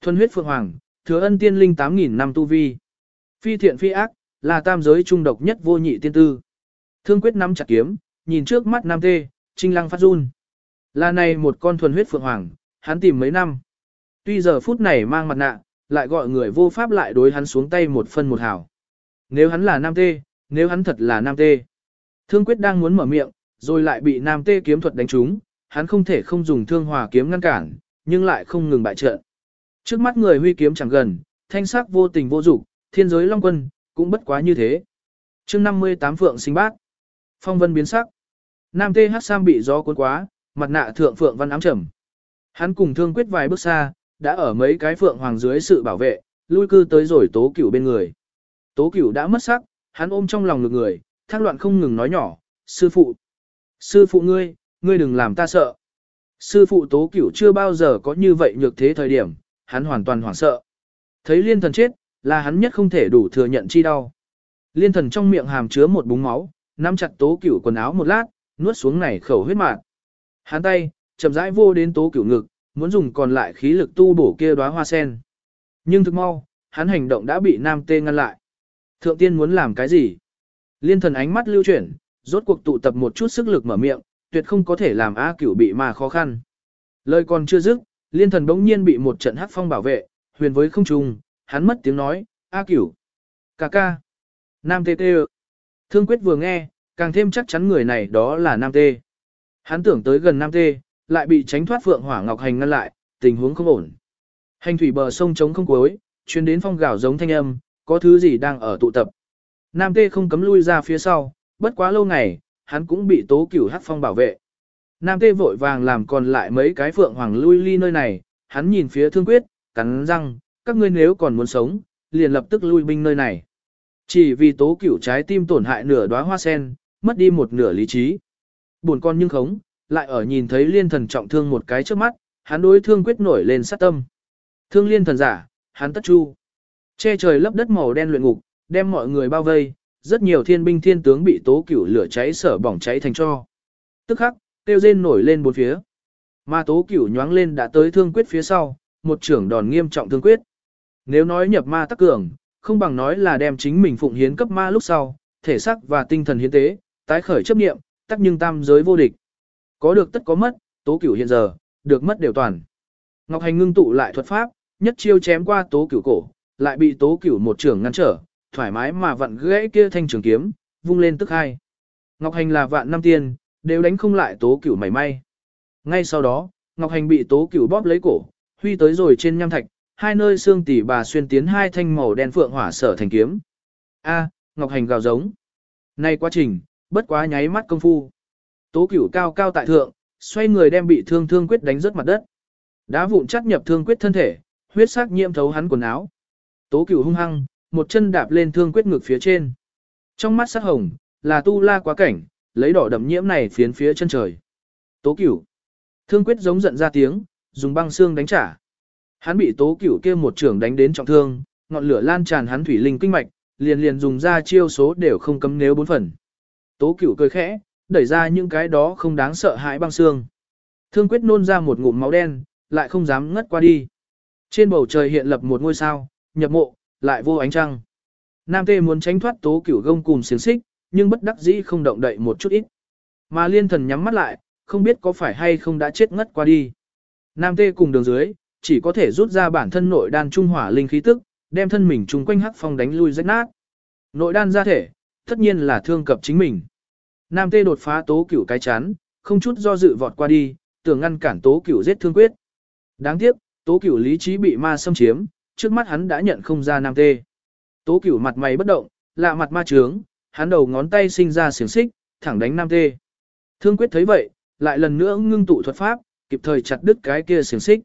Thuần huyết phượng hoàng, thừa ân tiên linh 8.000 năm tu vi. Phi thiện phi ác, là tam giới trung độc nhất vô nhị tiên tư. Thương quyết nắm chặt kiếm, nhìn trước mắt nam tê, trinh lăng phát run. Là này một con thuần huyết phượng hoàng, hắn tìm mấy năm. Tuy giờ phút này mang mặt nạ, lại gọi người vô pháp lại đối hắn xuống tay một phân một hào. Nếu hắn là nam tê, nếu hắn thật là nam tê. Thương quyết đang muốn mở miệng, rồi lại bị nam tê kiếm thuật đánh trúng, hắn không thể không dùng thương hòa kiếm ngăn cản, nhưng lại không ngừng bại trận. Trước mắt người huy kiếm chẳng gần, thanh sắc vô tình vô dục, thiên giới long quân, cũng bất quá như thế. chương 58 Phượng sinh bát. Phong vân biến sắc. Nam tê hát sam bị gió cuốn quá, mặt nạ thượng phượng văn ám trầm. Hắn cùng thương quyết vài bước xa, đã ở mấy cái phượng hoàng dưới sự bảo vệ, lui cư tới rồi tố cửu bên người. Tố cửu đã mất sắc, hắn ôm trong lòng ngực người, thác loạn không ngừng nói nhỏ, sư phụ. Sư phụ ngươi, ngươi đừng làm ta sợ. Sư phụ tố cửu chưa bao giờ có như vậy nhược thế thời điểm, hắn hoàn toàn hoảng sợ. Thấy liên thần chết, là hắn nhất không thể đủ thừa nhận chi đau. Liên thần trong miệng hàm chứa một búng máu, nắm chặt tố cửu quần áo một lát, nuốt xuống này khẩu huyết mạn. Hắn tay, chậm rãi vô đến tố cửu ngực, muốn dùng còn lại khí lực tu bổ kia đóa hoa sen. Nhưng thực mau, hắn hành động đã bị nam tê ngăn lại. Thượng tiên muốn làm cái gì? Liên thần ánh mắt lưu chuyển, rốt cuộc tụ tập một chút sức lực mở miệng, tuyệt không có thể làm A cửu bị mà khó khăn. Lời còn chưa dứt, liên thần bỗng nhiên bị một trận hắc phong bảo vệ, huyền với không trùng hắn mất tiếng nói, A cửu. Cà ca. Nam tê tê Thương quyết vừa nghe, càng thêm chắc chắn người này đó là Nam tê. Hắn tưởng tới gần Nam tê, lại bị tránh thoát Phượng Hỏa Ngọc Hành ngăn lại, tình huống không ổn. Hành thủy bờ sông trống không cuối, truyền đến phong gào giống thanh âm, có thứ gì đang ở tụ tập. Nam Tê không cấm lui ra phía sau, bất quá lâu ngày, hắn cũng bị tố cửu hắc phong bảo vệ. Nam Tê vội vàng làm còn lại mấy cái phượng hoàng lui ly nơi này, hắn nhìn phía thương quyết, cắn răng, các ngươi nếu còn muốn sống, liền lập tức lui binh nơi này. Chỉ vì tố cửu trái tim tổn hại nửa đóa hoa sen, mất đi một nửa lý trí. Buồn con nhưng khống, lại ở nhìn thấy liên thần trọng thương một cái trước mắt, hắn đối thương quyết nổi lên sát tâm. Thương liên thần giả, hắn tất chu. Che trời lấp đất màu đen luyện ngục, đem mọi người bao vây, rất nhiều thiên binh thiên tướng bị tố cửu lửa cháy sở bỏng cháy thành cho. Tức khắc, tiêu rên nổi lên bốn phía. Mà tố cửu nhoáng lên đã tới thương quyết phía sau, một trưởng đòn nghiêm trọng thương quyết. Nếu nói nhập ma tắc cường, không bằng nói là đem chính mình phụng hiến cấp ma lúc sau, thể xác và tinh thần hiến tế, tái khởi chấp niệm, tắc nhưng tam giới vô địch. Có được tất có mất, tố cửu hiện giờ, được mất đều toàn. Ngọc Hành ngưng tụ lại thuật pháp, nhất chiêu chém qua tố cửu cổ, lại bị tố cửu một trưởng ngăn trở, thoải mái mà vặn gãy kia thanh trường kiếm, vung lên tức hai. Ngọc Hành là vạn năm tiên, đều đánh không lại tố cửu mảy may. Ngay sau đó, Ngọc Hành bị tố cửu bóp lấy cổ, huy tới rồi trên nham thạch, hai nơi xương tỉ bà xuyên tiến hai thanh màu đen phượng hỏa sở thành kiếm. A, Ngọc Hành gào giống. Nay quá trình, bất quá nháy mắt công phu. Tố cửu cao cao tại thượng, xoay người đem bị thương thương quyết đánh rớt mặt đất. Đá vụn chắt nhập thương quyết thân thể, huyết sắc nhiễm thấu hắn quần áo. Tố cửu hung hăng, một chân đạp lên thương quyết ngực phía trên. Trong mắt sắc hồng, là tu la quá cảnh, lấy đỏ đậm nhiễm này phiến phía chân trời. Tố cửu. Thương quyết giống giận ra tiếng, dùng băng xương đánh trả. Hắn bị tố cửu kia một trường đánh đến trọng thương, ngọn lửa lan tràn hắn thủy linh kinh mạch, liền liền dùng ra chiêu số đều không cấm nếu bốn phần. Tố cửu cười khẽ, đẩy ra những cái đó không đáng sợ hãi băng xương. Thương quyết nôn ra một ngụm máu đen, lại không dám ngất qua đi. Trên bầu trời hiện lập một ngôi sao, nhập mộ, lại vô ánh trăng. Nam Tê muốn tránh thoát tố cửu gông cùng xiềng xích, nhưng bất đắc dĩ không động đậy một chút ít. Mà liên thần nhắm mắt lại, không biết có phải hay không đã chết ngất qua đi. Nam Tê cùng đường dưới, chỉ có thể rút ra bản thân nội đan trung hỏa linh khí tức, đem thân mình chung quanh hắc phong đánh lui rách nát. Nội đan ra thể, tất nhiên là thương cập chính mình. Nam Tê đột phá tố cửu cái chán, không chút do dự vọt qua đi, tưởng ngăn cản tố cửu giết thương quyết. Đáng tiếc, tố cửu lý trí bị ma xâm chiếm, trước mắt hắn đã nhận không ra nam tê. Tố cửu mặt mày bất động, lạ mặt ma trướng, hắn đầu ngón tay sinh ra xiềng xích, thẳng đánh nam tê. Thương quyết thấy vậy, lại lần nữa ngưng tụ thuật pháp, kịp thời chặt đứt cái kia xiềng xích.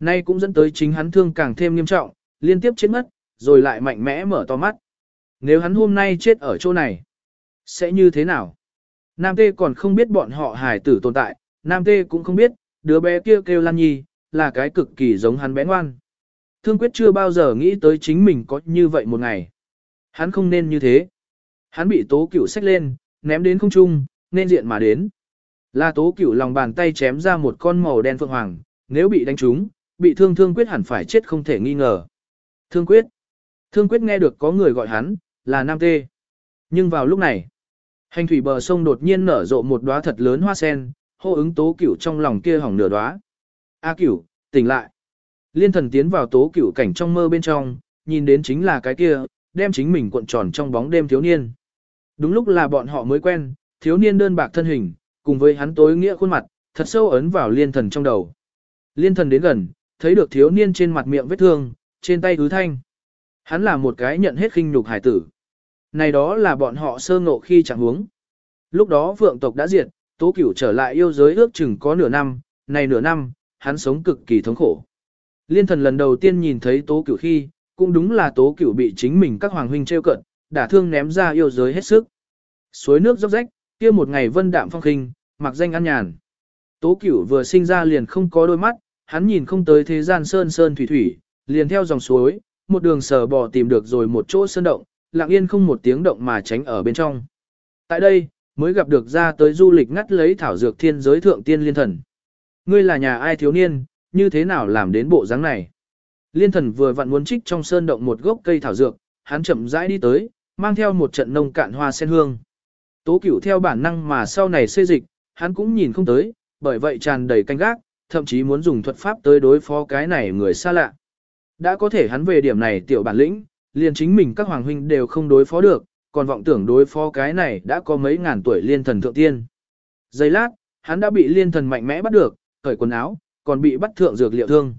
Nay cũng dẫn tới chính hắn thương càng thêm nghiêm trọng, liên tiếp chết mất, rồi lại mạnh mẽ mở to mắt. Nếu hắn hôm nay chết ở chỗ này, sẽ như thế nào? Nam Tê còn không biết bọn họ hải tử tồn tại, Nam Tê cũng không biết, đứa bé kia kêu Lan Nhi, là cái cực kỳ giống hắn bé ngoan. Thương quyết chưa bao giờ nghĩ tới chính mình có như vậy một ngày. Hắn không nên như thế. Hắn bị tố cửu xách lên, ném đến không trung, nên diện mà đến. Là tố cửu lòng bàn tay chém ra một con màu đen phượng hoàng, nếu bị đánh trúng, bị thương thương quyết hẳn phải chết không thể nghi ngờ. Thương quyết. Thương quyết nghe được có người gọi hắn, là Nam Tê. Nhưng vào lúc này, hành thủy bờ sông đột nhiên nở rộ một đóa thật lớn hoa sen, hô ứng tố cửu trong lòng kia hỏng nửa đóa. A cửu, tỉnh lại. Liên thần tiến vào tố cửu cảnh trong mơ bên trong, nhìn đến chính là cái kia, đem chính mình cuộn tròn trong bóng đêm thiếu niên. Đúng lúc là bọn họ mới quen, thiếu niên đơn bạc thân hình, cùng với hắn tối nghĩa khuôn mặt, thật sâu ấn vào liên thần trong đầu. Liên thần đến gần, thấy được thiếu niên trên mặt miệng vết thương, trên tay thứ thanh. Hắn là một cái nhận hết khinh nhục hải tử. Này đó là bọn họ sơ ngộ khi chẳng huống. Lúc đó vượng tộc đã diệt, tố cửu trở lại yêu giới ước chừng có nửa năm, này nửa năm, hắn sống cực kỳ thống khổ. Liên thần lần đầu tiên nhìn thấy tố cửu khi, cũng đúng là tố cửu bị chính mình các hoàng huynh trêu cận, đả thương ném ra yêu giới hết sức. Suối nước dốc rách, kia một ngày vân đạm phong khinh, mặc danh ăn nhàn. Tố cửu vừa sinh ra liền không có đôi mắt, hắn nhìn không tới thế gian sơn sơn thủy thủy, liền theo dòng suối, một đường sờ bò tìm được rồi một chỗ sơn động, lặng yên không một tiếng động mà tránh ở bên trong. Tại đây, mới gặp được ra tới du lịch ngắt lấy thảo dược thiên giới thượng tiên liên thần. Ngươi là nhà ai thiếu niên, như thế nào làm đến bộ dáng này? Liên thần vừa vặn muốn trích trong sơn động một gốc cây thảo dược, hắn chậm rãi đi tới, mang theo một trận nông cạn hoa sen hương. Tố cửu theo bản năng mà sau này xê dịch, hắn cũng nhìn không tới, bởi vậy tràn đầy canh gác, thậm chí muốn dùng thuật pháp tới đối phó cái này người xa lạ. Đã có thể hắn về điểm này tiểu bản lĩnh, liền chính mình các hoàng huynh đều không đối phó được, còn vọng tưởng đối phó cái này đã có mấy ngàn tuổi liên thần thượng tiên. Giây lát, hắn đã bị liên thần mạnh mẽ bắt được, cởi quần áo, còn bị bắt thượng dược liệu thương.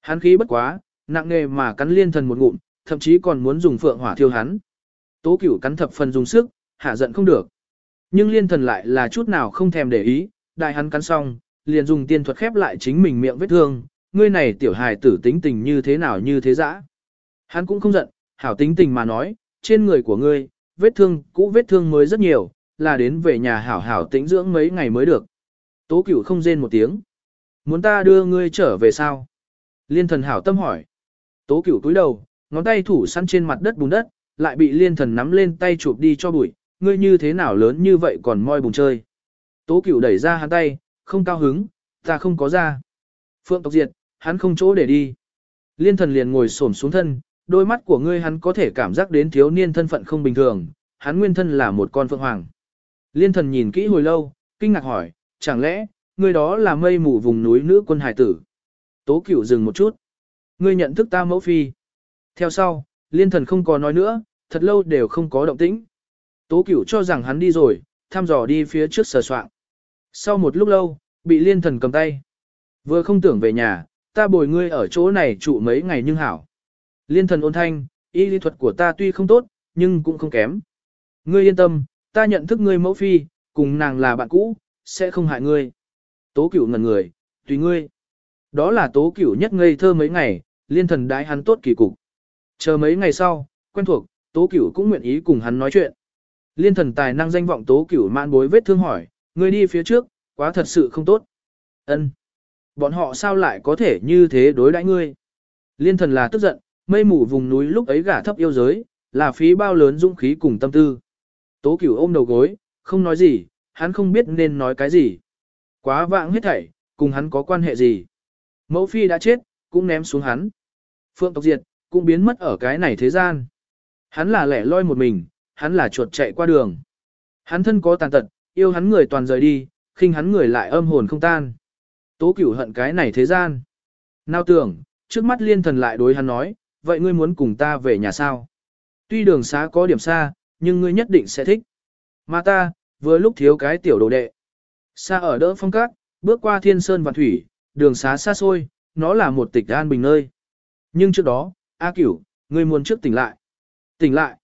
Hắn khí bất quá, nặng nề mà cắn liên thần một ngụm, thậm chí còn muốn dùng phượng hỏa thiêu hắn. Tố cửu cắn thập phần dùng sức, hạ giận không được. Nhưng liên thần lại là chút nào không thèm để ý, đại hắn cắn xong, liền dùng tiên thuật khép lại chính mình miệng vết thương, ngươi này tiểu hài tử tính tình như thế nào như thế dã. Hắn cũng không giận, hảo tính tình mà nói, trên người của ngươi, vết thương, cũ vết thương mới rất nhiều, là đến về nhà hảo hảo tĩnh dưỡng mấy ngày mới được. Tố cửu không rên một tiếng. Muốn ta đưa ngươi trở về sao? Liên thần hảo tâm hỏi. Tố cửu túi đầu, ngón tay thủ săn trên mặt đất bùn đất, lại bị liên thần nắm lên tay chụp đi cho bụi, ngươi như thế nào lớn như vậy còn moi bùn chơi. Tố cửu đẩy ra hắn tay, không cao hứng, ta không có ra. Phượng tộc diệt, hắn không chỗ để đi. Liên thần liền ngồi xổm xuống thân, đôi mắt của ngươi hắn có thể cảm giác đến thiếu niên thân phận không bình thường, hắn nguyên thân là một con phượng hoàng. Liên thần nhìn kỹ hồi lâu, kinh ngạc hỏi, chẳng lẽ, ngươi đó là mây mù vùng núi nữ quân hải tử? Tố cửu dừng một chút. Ngươi nhận thức ta mẫu phi. Theo sau, liên thần không có nói nữa, thật lâu đều không có động tĩnh. Tố cửu cho rằng hắn đi rồi, thăm dò đi phía trước sờ soạn. Sau một lúc lâu, bị liên thần cầm tay. Vừa không tưởng về nhà, ta bồi ngươi ở chỗ này trụ mấy ngày nhưng hảo. Liên thần ôn thanh, y lý thuật của ta tuy không tốt, nhưng cũng không kém. Ngươi yên tâm, ta nhận thức ngươi mẫu phi, cùng nàng là bạn cũ, sẽ không hại ngươi. Tố cửu ngẩn người, tùy ngươi. Đó là tố cửu nhất ngây thơ mấy ngày, liên thần đái hắn tốt kỳ cục. Chờ mấy ngày sau, quen thuộc, tố cửu cũng nguyện ý cùng hắn nói chuyện. Liên thần tài năng danh vọng tố cửu man bối vết thương hỏi, ngươi đi phía trước, quá thật sự không tốt. Ân, Bọn họ sao lại có thể như thế đối đãi ngươi? Liên thần là tức giận, mây mù vùng núi lúc ấy gả thấp yêu giới, là phí bao lớn dũng khí cùng tâm tư. Tố cửu ôm đầu gối, không nói gì, hắn không biết nên nói cái gì. Quá vãng hết thảy, cùng hắn có quan hệ gì. Mẫu phi đã chết, cũng ném xuống hắn. Phượng tộc diệt, cũng biến mất ở cái này thế gian. Hắn là lẻ loi một mình, hắn là chuột chạy qua đường. Hắn thân có tàn tật, yêu hắn người toàn rời đi, khinh hắn người lại âm hồn không tan. Tố cửu hận cái này thế gian. Nào tưởng, trước mắt liên thần lại đối hắn nói, vậy ngươi muốn cùng ta về nhà sao? Tuy đường xá có điểm xa, nhưng ngươi nhất định sẽ thích. Mà ta, vừa lúc thiếu cái tiểu đồ đệ. Xa ở đỡ phong cát, bước qua thiên sơn và thủy, đường xá xa xôi, nó là một tịch an bình nơi. Nhưng trước đó, A cửu, ngươi muốn trước tỉnh lại. Tỉnh lại.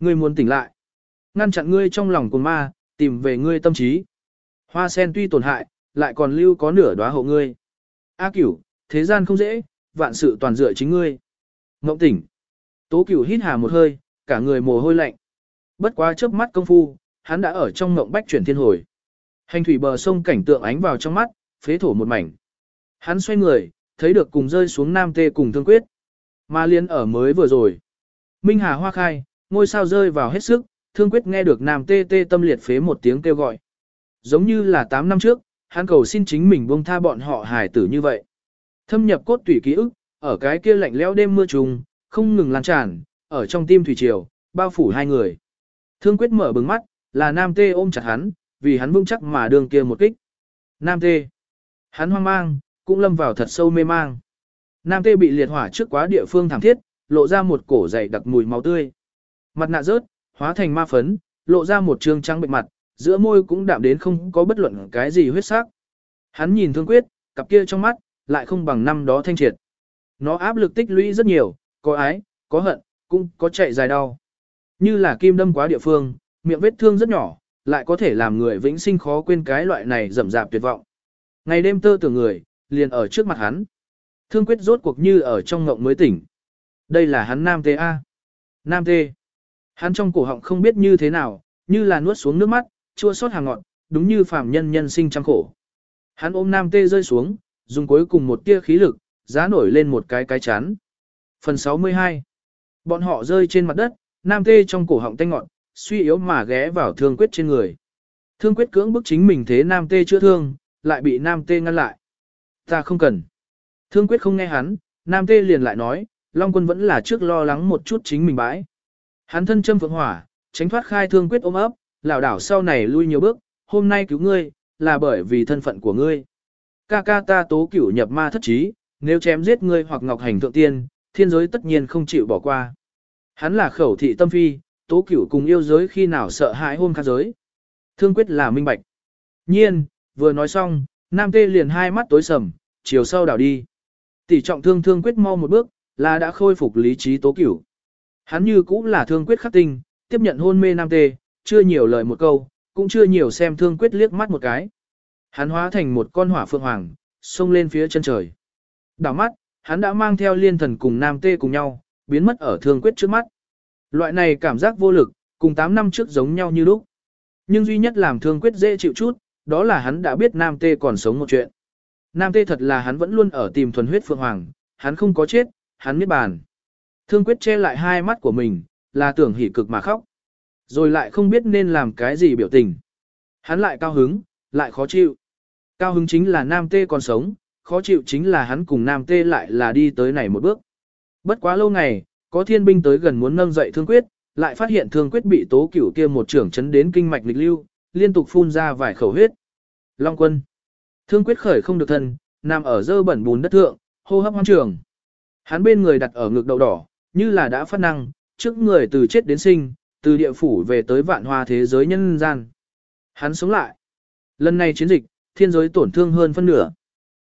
Ngươi muốn tỉnh lại. Ngăn chặn ngươi trong lòng cùng ma, tìm về ngươi tâm trí. Hoa sen tuy tổn hại, lại còn lưu có nửa đóa hộ ngươi. A cửu, thế gian không dễ, vạn sự toàn dựa chính ngươi. Ngộng tỉnh. Tố cửu hít hà một hơi, cả người mồ hôi lạnh. Bất quá chớp mắt công phu, hắn đã ở trong ngộng bách chuyển thiên hồi. Hành thủy bờ sông cảnh tượng ánh vào trong mắt, phế thổ một mảnh. Hắn xoay người, thấy được cùng rơi xuống nam tê cùng thương quyết. Mà liên ở mới vừa rồi. Minh Hà hoa khai, ngôi sao rơi vào hết sức, thương quyết nghe được nam tê tê tâm liệt phế một tiếng kêu gọi. Giống như là 8 năm trước, hắn cầu xin chính mình buông tha bọn họ hài tử như vậy. Thâm nhập cốt tủy ký ức, ở cái kia lạnh lẽo đêm mưa trùng, không ngừng lan tràn, ở trong tim thủy triều, bao phủ hai người. Thương quyết mở bừng mắt, là nam tê ôm chặt hắn, vì hắn vững chắc mà đường kia một kích. Nam tê. Hắn hoang mang, cũng lâm vào thật sâu mê mang. Nam tê bị liệt hỏa trước quá địa phương thảm thiết, lộ ra một cổ dày đặc mùi máu tươi. Mặt nạ rớt, hóa thành ma phấn, lộ ra một trương trắng bệnh mặt, giữa môi cũng đạm đến không có bất luận cái gì huyết sắc. Hắn nhìn thương quyết, cặp kia trong mắt, lại không bằng năm đó thanh triệt. Nó áp lực tích lũy rất nhiều, có ái, có hận, cũng có chạy dài đau. Như là kim đâm quá địa phương, miệng vết thương rất nhỏ, lại có thể làm người vĩnh sinh khó quên cái loại này rậm rạp tuyệt vọng. Ngày đêm tơ tưởng người, liền ở trước mặt hắn. Thương quyết rốt cuộc như ở trong ngộng mới tỉnh. Đây là hắn Nam Tê A. Nam Tê. Hắn trong cổ họng không biết như thế nào, như là nuốt xuống nước mắt, chua xót hàng ngọn, đúng như phàm nhân nhân sinh trăm khổ. Hắn ôm Nam Tê rơi xuống, dùng cuối cùng một tia khí lực, giá nổi lên một cái cái chán. Phần 62 Bọn họ rơi trên mặt đất, Nam Tê trong cổ họng tanh ngọn, suy yếu mà ghé vào thương quyết trên người. Thương quyết cưỡng bức chính mình thế Nam Tê chữa thương, lại bị Nam Tê ngăn lại. Ta không cần. Thương quyết không nghe hắn, Nam Tê liền lại nói, Long quân vẫn là trước lo lắng một chút chính mình bãi. Hắn thân châm phượng hỏa, tránh thoát khai thương quyết ôm ấp, lảo đảo sau này lui nhiều bước, hôm nay cứu ngươi, là bởi vì thân phận của ngươi. Ca ca ta tố cửu nhập ma thất trí, nếu chém giết ngươi hoặc ngọc hành thượng tiên, thiên giới tất nhiên không chịu bỏ qua. Hắn là khẩu thị tâm phi, tố cửu cùng yêu giới khi nào sợ hãi hôn khát giới. Thương quyết là minh bạch. Nhiên, vừa nói xong, nam tê liền hai mắt tối sầm, chiều sau đảo đi. Tỷ trọng thương thương quyết mau một bước, là đã khôi phục lý trí tố cửu. Hắn như cũng là thương quyết khắc tinh, tiếp nhận hôn mê nam tê, chưa nhiều lời một câu, cũng chưa nhiều xem thương quyết liếc mắt một cái. Hắn hóa thành một con hỏa phượng hoàng, xông lên phía chân trời. Đảo mắt, hắn đã mang theo liên thần cùng nam tê cùng nhau, biến mất ở thương quyết trước mắt. Loại này cảm giác vô lực, cùng 8 năm trước giống nhau như lúc. Nhưng duy nhất làm thương quyết dễ chịu chút, đó là hắn đã biết nam tê còn sống một chuyện. Nam tê thật là hắn vẫn luôn ở tìm thuần huyết phượng hoàng, hắn không có chết, hắn miết bàn. Thương quyết che lại hai mắt của mình, là tưởng hỉ cực mà khóc. Rồi lại không biết nên làm cái gì biểu tình. Hắn lại cao hứng, lại khó chịu. Cao hứng chính là nam tê còn sống, khó chịu chính là hắn cùng nam tê lại là đi tới này một bước. Bất quá lâu ngày, có thiên binh tới gần muốn nâng dậy thương quyết, lại phát hiện thương quyết bị tố cửu kia một trưởng chấn đến kinh mạch lịch lưu, liên tục phun ra vài khẩu huyết. Long quân. Thương quyết khởi không được thân, nằm ở dơ bẩn bùn đất thượng, hô hấp hoang trường. Hắn bên người đặt ở ngực đậu đỏ, như là đã phát năng, trước người từ chết đến sinh, từ địa phủ về tới vạn hoa thế giới nhân gian. Hắn sống lại. Lần này chiến dịch, thiên giới tổn thương hơn phân nửa.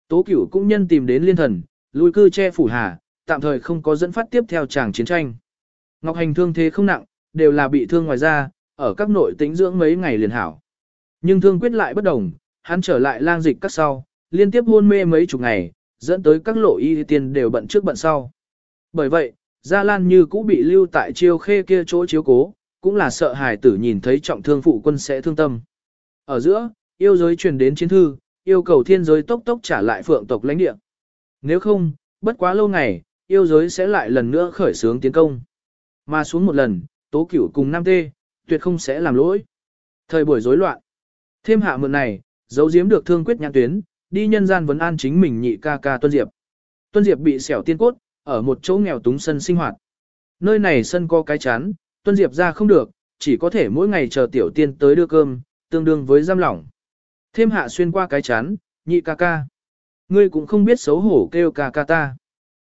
Tố cửu cũng nhân tìm đến liên thần, lui cư che phủ hà, tạm thời không có dẫn phát tiếp theo tràng chiến tranh. Ngọc Hành thương thế không nặng, đều là bị thương ngoài da, ở các nội tính dưỡng mấy ngày liền hảo. Nhưng thương quyết lại bất đồng, hắn trở lại lang dịch các sau, liên tiếp hôn mê mấy chục ngày, dẫn tới các lộ y tiền đều bận trước bận sau. Bởi vậy, Gia Lan như cũ bị lưu tại chiêu khê kia chỗ chiếu cố, cũng là sợ hài tử nhìn thấy trọng thương phụ quân sẽ thương tâm. Ở giữa, yêu giới truyền đến chiến thư, yêu cầu thiên giới tốc tốc trả lại phượng tộc lãnh địa. Nếu không, bất quá lâu ngày, yêu giới sẽ lại lần nữa khởi xướng tiến công. Mà xuống một lần, tố cửu cùng Nam Tê, tuyệt không sẽ làm lỗi. Thời buổi rối loạn. Thêm hạ mượn này, giấu giếm được thương quyết nhãn tuyến, đi nhân gian vấn an chính mình nhị ca ca Tuân Diệp. Tuân Diệp bị xẻo tiên cốt, ở một chỗ nghèo túng sân sinh hoạt. Nơi này sân có cái chán, Tuân Diệp ra không được, chỉ có thể mỗi ngày chờ tiểu tiên tới đưa cơm, tương đương với giam lỏng. Thêm hạ xuyên qua cái chán, nhị ca ca. Ngươi cũng không biết xấu hổ kêu ca ca ta.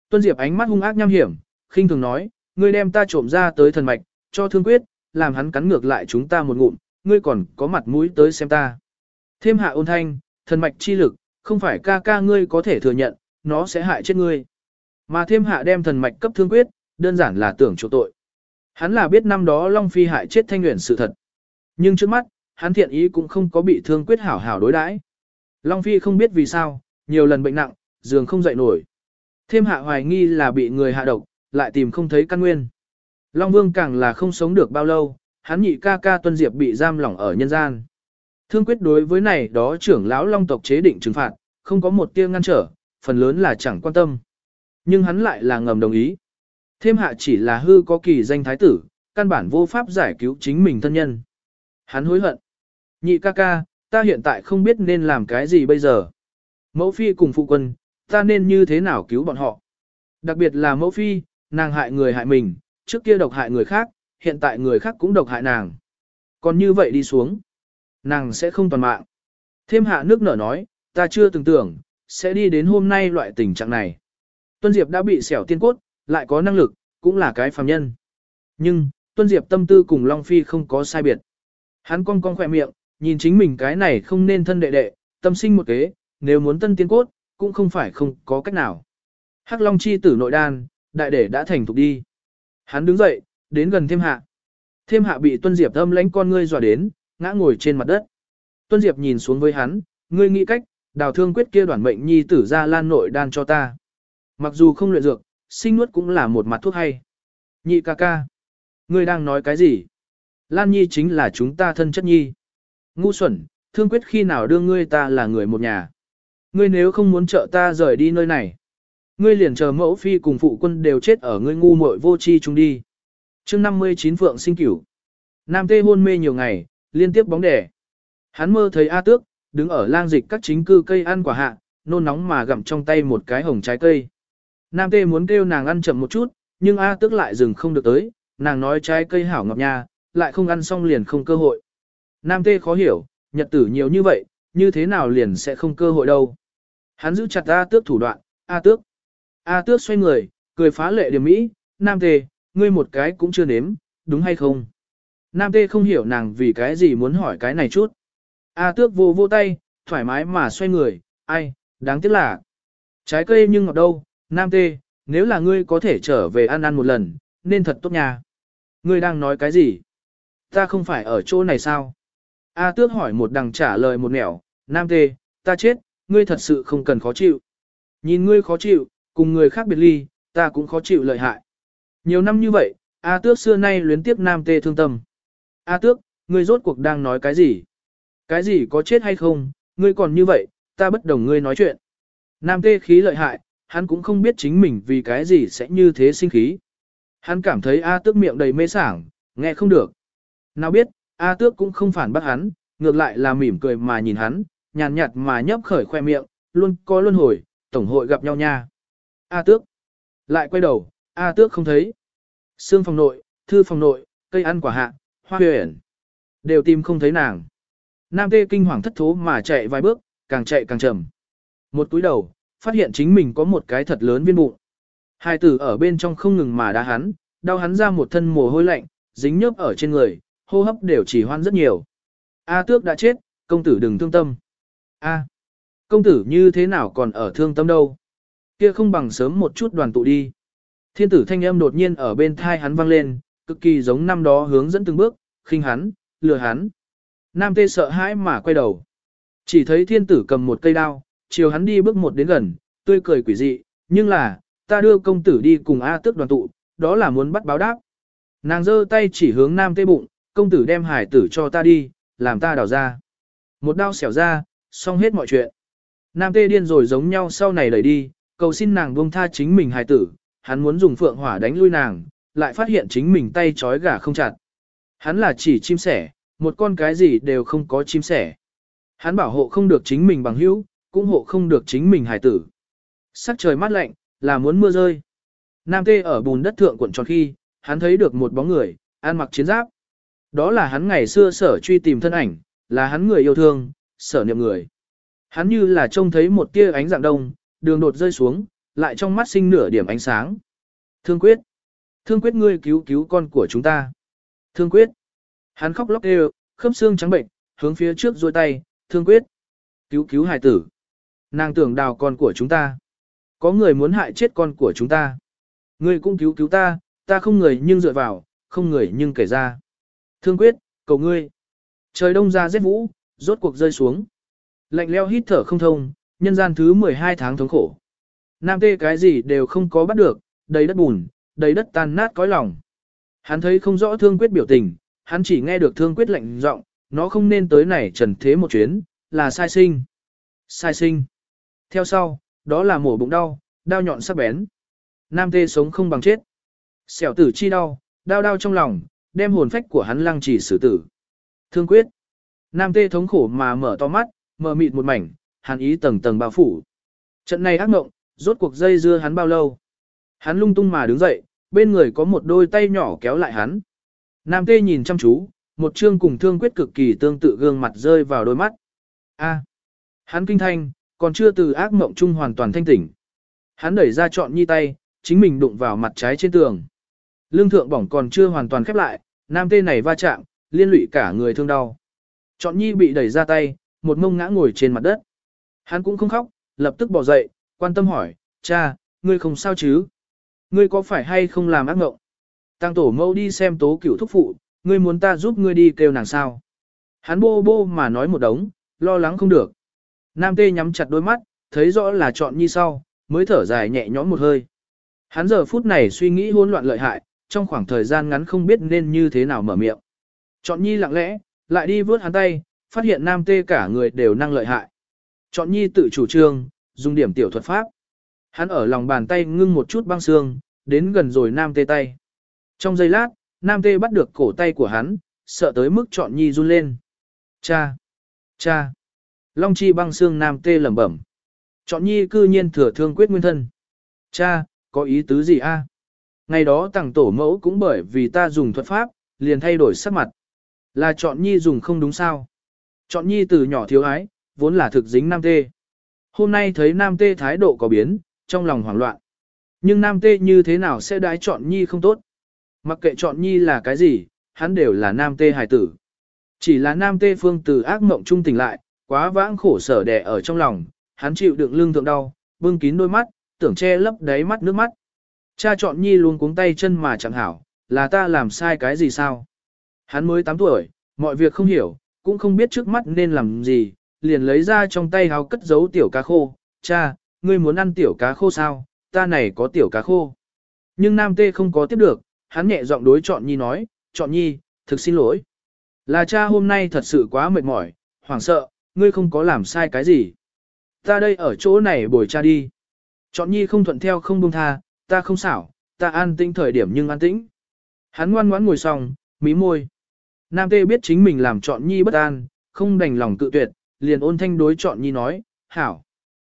Tuân Diệp ánh mắt hung ác nham hiểm, khinh thường nói, ngươi đem ta trộm ra tới thần mạch, cho thương quyết, làm hắn cắn ngược lại chúng ta một ngụm, ngươi còn có mặt mũi tới xem ta. Thêm hạ ôn thanh, thần mạch chi lực, không phải ca ca ngươi có thể thừa nhận, nó sẽ hại chết ngươi. Mà thêm hạ đem thần mạch cấp thương quyết, đơn giản là tưởng chỗ tội. Hắn là biết năm đó Long Phi hại chết thanh nguyện sự thật. Nhưng trước mắt, hắn thiện ý cũng không có bị thương quyết hảo hảo đối đãi. Long Phi không biết vì sao, nhiều lần bệnh nặng, giường không dậy nổi. Thêm hạ hoài nghi là bị người hạ độc, lại tìm không thấy căn nguyên. Long Vương càng là không sống được bao lâu, hắn nhị ca ca tuân diệp bị giam lỏng ở nhân gian. Thương quyết đối với này đó trưởng lão Long tộc chế định trừng phạt, không có một tia ngăn trở, phần lớn là chẳng quan tâm. Nhưng hắn lại là ngầm đồng ý. Thêm hạ chỉ là hư có kỳ danh thái tử, căn bản vô pháp giải cứu chính mình thân nhân. Hắn hối hận. Nhị ca ca, ta hiện tại không biết nên làm cái gì bây giờ. Mẫu phi cùng phụ quân, ta nên như thế nào cứu bọn họ. Đặc biệt là mẫu phi, nàng hại người hại mình, trước kia độc hại người khác, hiện tại người khác cũng độc hại nàng. Còn như vậy đi xuống, nàng sẽ không toàn mạng. Thêm hạ nước nở nói, ta chưa từng tưởng, sẽ đi đến hôm nay loại tình trạng này. Tuân Diệp đã bị xẻo tiên cốt, lại có năng lực, cũng là cái phàm nhân. Nhưng, Tuân Diệp tâm tư cùng Long Phi không có sai biệt. Hắn cong cong khỏe miệng, nhìn chính mình cái này không nên thân đệ đệ, tâm sinh một kế, nếu muốn tân tiên cốt, cũng không phải không có cách nào. Hắc Long chi tử nội đan, đại đệ đã thành thục đi. Hắn đứng dậy, đến gần thêm hạ. Thêm hạ bị tuân diệp âm lãnh con ngươi dọa đến, ngã ngồi trên mặt đất. Tuân Diệp nhìn xuống với hắn, ngươi nghĩ cách, đào thương quyết kia đoàn mệnh nhi tử ra lan nội đan cho ta. Mặc dù không luyện dược, sinh nuốt cũng là một mặt thuốc hay. Nhị ca ca. Ngươi đang nói cái gì? Lan nhi chính là chúng ta thân chất nhi. Ngu xuẩn, thương quyết khi nào đưa ngươi ta là người một nhà. Ngươi nếu không muốn trợ ta rời đi nơi này. Ngươi liền chờ mẫu phi cùng phụ quân đều chết ở ngươi ngu muội vô chi chúng đi. chương 59 Phượng sinh cửu. Nam tê hôn mê nhiều ngày, liên tiếp bóng đẻ. Hắn mơ thấy A tước, đứng ở lang dịch các chính cư cây ăn quả hạ, nôn nóng mà gặm trong tay một cái hồng trái cây. Nam tê muốn kêu nàng ăn chậm một chút, nhưng A tước lại dừng không được tới, nàng nói trái cây hảo ngọt nha, lại không ăn xong liền không cơ hội. Nam tê khó hiểu, nhật tử nhiều như vậy, như thế nào liền sẽ không cơ hội đâu. Hắn giữ chặt A tước thủ đoạn, A tước. A tước xoay người, cười phá lệ điểm mỹ, Nam tê, ngươi một cái cũng chưa nếm, đúng hay không? Nam tê không hiểu nàng vì cái gì muốn hỏi cái này chút. A tước vô vô tay, thoải mái mà xoay người, ai, đáng tiếc là. Trái cây nhưng ngọt đâu, Nam tê, nếu là ngươi có thể trở về ăn ăn một lần, nên thật tốt nha. Ngươi đang nói cái gì? Ta không phải ở chỗ này sao? A tước hỏi một đằng trả lời một nẻo, Nam tê, ta chết, ngươi thật sự không cần khó chịu. Nhìn ngươi khó chịu, cùng người khác biệt ly, ta cũng khó chịu lợi hại. Nhiều năm như vậy, A tước xưa nay luyến tiếp Nam tê thương tâm. A tước, ngươi rốt cuộc đang nói cái gì? Cái gì có chết hay không, ngươi còn như vậy, ta bất đồng ngươi nói chuyện. Nam tê khí lợi hại, hắn cũng không biết chính mình vì cái gì sẽ như thế sinh khí. Hắn cảm thấy A tước miệng đầy mê sảng, nghe không được. Nào biết, A tước cũng không phản bác hắn, ngược lại là mỉm cười mà nhìn hắn, nhàn nhạt mà nhấp khởi khoe miệng, luôn có luân hồi, tổng hội gặp nhau nha. A tước. Lại quay đầu, A tước không thấy. Sương phòng nội, thư phòng nội, cây ăn quả hạ, hoa huyền. Đều tìm không thấy nàng. Nam tê kinh hoàng thất thố mà chạy vài bước, càng chạy càng chậm. Một túi đầu, phát hiện chính mình có một cái thật lớn viên bụng. Hai tử ở bên trong không ngừng mà đá hắn, đau hắn ra một thân mồ hôi lạnh, dính nhớp ở trên người, hô hấp đều chỉ hoan rất nhiều. A tước đã chết, công tử đừng thương tâm. A, công tử như thế nào còn ở thương tâm đâu? Kia không bằng sớm một chút đoàn tụ đi. Thiên tử thanh âm đột nhiên ở bên thai hắn vang lên, cực kỳ giống năm đó hướng dẫn từng bước, khinh hắn, lừa hắn. Nam tê sợ hãi mà quay đầu. Chỉ thấy thiên tử cầm một cây đao, chiều hắn đi bước một đến gần, tươi cười quỷ dị, nhưng là, ta đưa công tử đi cùng A tước đoàn tụ, đó là muốn bắt báo đáp. Nàng giơ tay chỉ hướng nam tê bụng, công tử đem hải tử cho ta đi, làm ta đào ra. Một đao xẻo ra, xong hết mọi chuyện. Nam tê điên rồi giống nhau sau này đẩy đi, cầu xin nàng buông tha chính mình hải tử, hắn muốn dùng phượng hỏa đánh lui nàng, lại phát hiện chính mình tay trói gà không chặt. Hắn là chỉ chim sẻ, một con cái gì đều không có chim sẻ. Hắn bảo hộ không được chính mình bằng hữu, cũng hộ không được chính mình hải tử. Sắc trời mát lạnh, là muốn mưa rơi. Nam tê ở bùn đất thượng quận tròn khi, hắn thấy được một bóng người, ăn mặc chiến giáp. Đó là hắn ngày xưa sở truy tìm thân ảnh, là hắn người yêu thương, sở niệm người. Hắn như là trông thấy một tia ánh dạng đông, đường đột rơi xuống, lại trong mắt sinh nửa điểm ánh sáng. Thương quyết. Thương quyết ngươi cứu cứu con của chúng ta. Thương quyết. Hắn khóc lóc đều, khớp xương trắng bệnh, hướng phía trước duỗi tay, thương quyết. Cứu cứu hài tử. Nàng tưởng đào con của chúng ta. Có người muốn hại chết con của chúng ta. Ngươi cũng cứu cứu ta, ta không người nhưng dựa vào, không người nhưng kể ra. Thương quyết, cầu ngươi. Trời đông ra rét vũ, rốt cuộc rơi xuống. Lạnh leo hít thở không thông, nhân gian thứ 12 tháng thống khổ. Nam tê cái gì đều không có bắt được, đầy đất bùn, đầy đất tan nát cõi lòng. Hắn thấy không rõ thương quyết biểu tình, hắn chỉ nghe được thương quyết lệnh giọng, nó không nên tới này trần thế một chuyến, là sai sinh. Sai sinh. Theo sau, đó là mổ bụng đau, đau nhọn sắc bén. Nam tê sống không bằng chết. Xẻo tử chi đau, đau đau trong lòng, đem hồn phách của hắn lăng trì xử tử. Thương quyết. Nam tê thống khổ mà mở to mắt, mở mịt một mảnh, hắn ý tầng tầng bao phủ. Trận này ác mộng, rốt cuộc dây dưa hắn bao lâu. Hắn lung tung mà đứng dậy, bên người có một đôi tay nhỏ kéo lại hắn. Nam tê nhìn chăm chú, một chương cùng thương quyết cực kỳ tương tự gương mặt rơi vào đôi mắt. A, hắn kinh thanh, còn chưa từ ác mộng chung hoàn toàn thanh tỉnh. Hắn đẩy ra trọn nhi tay, chính mình đụng vào mặt trái trên tường. Lương thượng bỏng còn chưa hoàn toàn khép lại, nam tê này va chạm, liên lụy cả người thương đau. Chọn nhi bị đẩy ra tay, một mông ngã ngồi trên mặt đất. Hắn cũng không khóc, lập tức bỏ dậy, quan tâm hỏi, cha, ngươi không sao chứ? Ngươi có phải hay không làm ác ngộng? Tăng tổ mâu đi xem tố cửu thúc phụ, ngươi muốn ta giúp ngươi đi kêu nàng sao? Hắn bô bô mà nói một đống, lo lắng không được. Nam tê nhắm chặt đôi mắt, thấy rõ là chọn nhi sau, mới thở dài nhẹ nhõm một hơi. Hắn giờ phút này suy nghĩ hỗn loạn lợi hại, trong khoảng thời gian ngắn không biết nên như thế nào mở miệng. Chọn nhi lặng lẽ, lại đi vớt hắn tay, phát hiện nam tê cả người đều năng lợi hại. Chọn nhi tự chủ trương, dùng điểm tiểu thuật pháp. Hắn ở lòng bàn tay ngưng một chút băng xương, đến gần rồi nam tê tay. Trong giây lát, nam tê bắt được cổ tay của hắn, sợ tới mức chọn nhi run lên. Cha! Cha! Long chi băng xương nam tê lẩm bẩm. Chọn nhi cư nhiên thừa thương quyết nguyên thân. Cha, có ý tứ gì a? Ngày đó tàng tổ mẫu cũng bởi vì ta dùng thuật pháp, liền thay đổi sắc mặt. Là chọn nhi dùng không đúng sao. Chọn nhi từ nhỏ thiếu ái, vốn là thực dính nam tê. Hôm nay thấy nam tê thái độ có biến, trong lòng hoảng loạn. Nhưng nam tê như thế nào sẽ đái chọn nhi không tốt. Mặc kệ chọn nhi là cái gì, hắn đều là nam tê hài tử. Chỉ là nam tê phương từ ác mộng trung tỉnh lại, quá vãng khổ sở đè ở trong lòng, hắn chịu đựng lương thượng đau, bưng kín đôi mắt, tưởng che lấp đáy mắt nước mắt. Cha chọn nhi luôn cuống tay chân mà chẳng hảo, là ta làm sai cái gì sao? Hắn mới 8 tuổi, mọi việc không hiểu, cũng không biết trước mắt nên làm gì, liền lấy ra trong tay háo cất giấu tiểu cá khô. Cha, ngươi muốn ăn tiểu cá khô sao? Ta này có tiểu cá khô. Nhưng Nam Tê không có tiếp được, hắn nhẹ giọng đối chọn nhi nói, chọn nhi, thực xin lỗi. Là cha hôm nay thật sự quá mệt mỏi, hoảng sợ, ngươi không có làm sai cái gì. Ta đây ở chỗ này bồi cha đi. Chọn nhi không thuận theo không buông tha, ta không xảo, ta an tĩnh thời điểm nhưng an tĩnh. Hắn ngoan ngoãn ngồi xong, mí môi. Nam tê biết chính mình làm chọn nhi bất an, không đành lòng cự tuyệt, liền ôn thanh đối chọn nhi nói, hảo.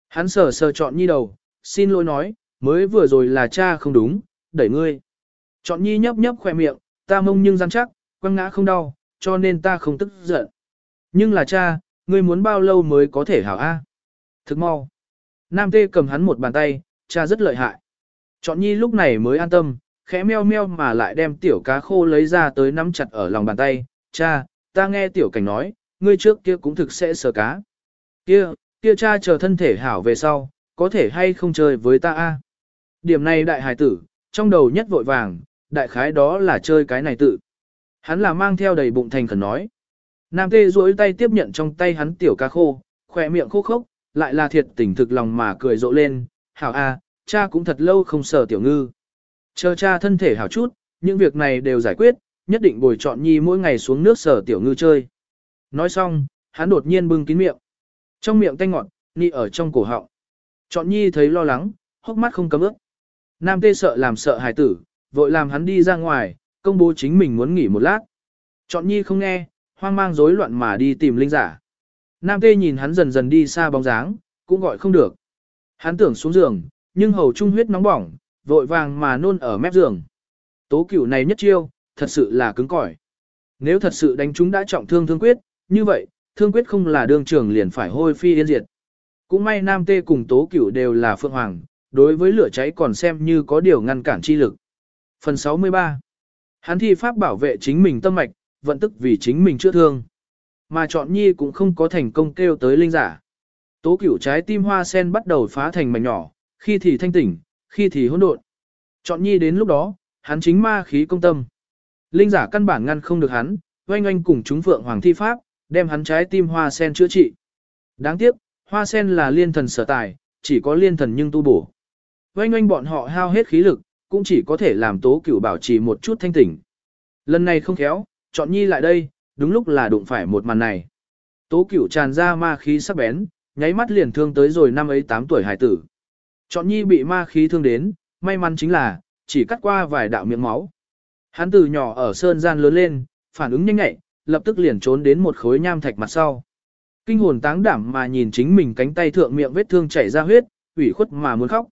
Hắn sờ sờ chọn nhi đầu, xin lỗi nói, mới vừa rồi là cha không đúng, đẩy ngươi. Chọn nhi nhấp nhấp khỏe miệng, ta mông nhưng rắn chắc, quăng ngã không đau, cho nên ta không tức giận. Nhưng là cha, ngươi muốn bao lâu mới có thể hảo A? Thức mau. Nam tê cầm hắn một bàn tay, cha rất lợi hại. Chọn nhi lúc này mới an tâm, khẽ meo meo mà lại đem tiểu cá khô lấy ra tới nắm chặt ở lòng bàn tay. Cha, ta nghe tiểu cảnh nói, ngươi trước kia cũng thực sẽ sờ cá. Kia, kia cha chờ thân thể hảo về sau, có thể hay không chơi với ta a? Điểm này đại hải tử, trong đầu nhất vội vàng, đại khái đó là chơi cái này tự. Hắn là mang theo đầy bụng thành khẩn nói. Nam tê duỗi tay tiếp nhận trong tay hắn tiểu cá khô, khỏe miệng khô khốc, lại là thiệt tình thực lòng mà cười rộ lên, hảo a, cha cũng thật lâu không sờ tiểu ngư. Chờ cha thân thể hảo chút, những việc này đều giải quyết, nhất định bồi chọn nhi mỗi ngày xuống nước sờ tiểu ngư chơi. Nói xong, hắn đột nhiên bưng kín miệng. Trong miệng tanh ngọt, nị ở trong cổ họng. Chọn nhi thấy lo lắng, hốc mắt không cấm ướt. Nam tê sợ làm sợ hài tử, vội làm hắn đi ra ngoài, công bố chính mình muốn nghỉ một lát. Chọn nhi không nghe, hoang mang rối loạn mà đi tìm linh giả. Nam tê nhìn hắn dần dần đi xa bóng dáng, cũng gọi không được. Hắn tưởng xuống giường, nhưng hầu trung huyết nóng bỏng, vội vàng mà nôn ở mép giường. Tố cửu này nhất chiêu, thật sự là cứng cỏi. Nếu thật sự đánh chúng đã trọng thương thương quyết, như vậy, thương quyết không là đương trường liền phải hôi phi yên diệt. Cũng may nam tê cùng tố cửu đều là phượng hoàng, đối với lửa cháy còn xem như có điều ngăn cản chi lực. Phần 63 Hắn thi pháp bảo vệ chính mình tâm mạch, vận tức vì chính mình chữa thương. Mà chọn nhi cũng không có thành công kêu tới linh giả. Tố cửu trái tim hoa sen bắt đầu phá thành mảnh nhỏ, khi thì thanh tỉnh, khi thì hỗn độn. Chọn nhi đến lúc đó, hắn chính ma khí công tâm. Linh giả căn bản ngăn không được hắn, oanh oanh cùng chúng phượng hoàng thi pháp, đem hắn trái tim hoa sen chữa trị. Đáng tiếc, hoa sen là liên thần sở tài, chỉ có liên thần nhưng tu bổ. Oanh oanh bọn họ hao hết khí lực, cũng chỉ có thể làm tố cửu bảo trì một chút thanh tỉnh. Lần này không khéo, chọn nhi lại đây, đúng lúc là đụng phải một màn này. Tố cửu tràn ra ma khí sắc bén, nháy mắt liền thương tới rồi năm ấy 8 tuổi hải tử. Chọn nhi bị ma khí thương đến, may mắn chính là, chỉ cắt qua vài đạo miệng máu. Hắn từ nhỏ ở sơn gian lớn lên, phản ứng nhanh nhạy, lập tức liền trốn đến một khối nham thạch mặt sau. Kinh hồn táng đảm mà nhìn chính mình cánh tay thượng miệng vết thương chảy ra huyết, ủy khuất mà muốn khóc.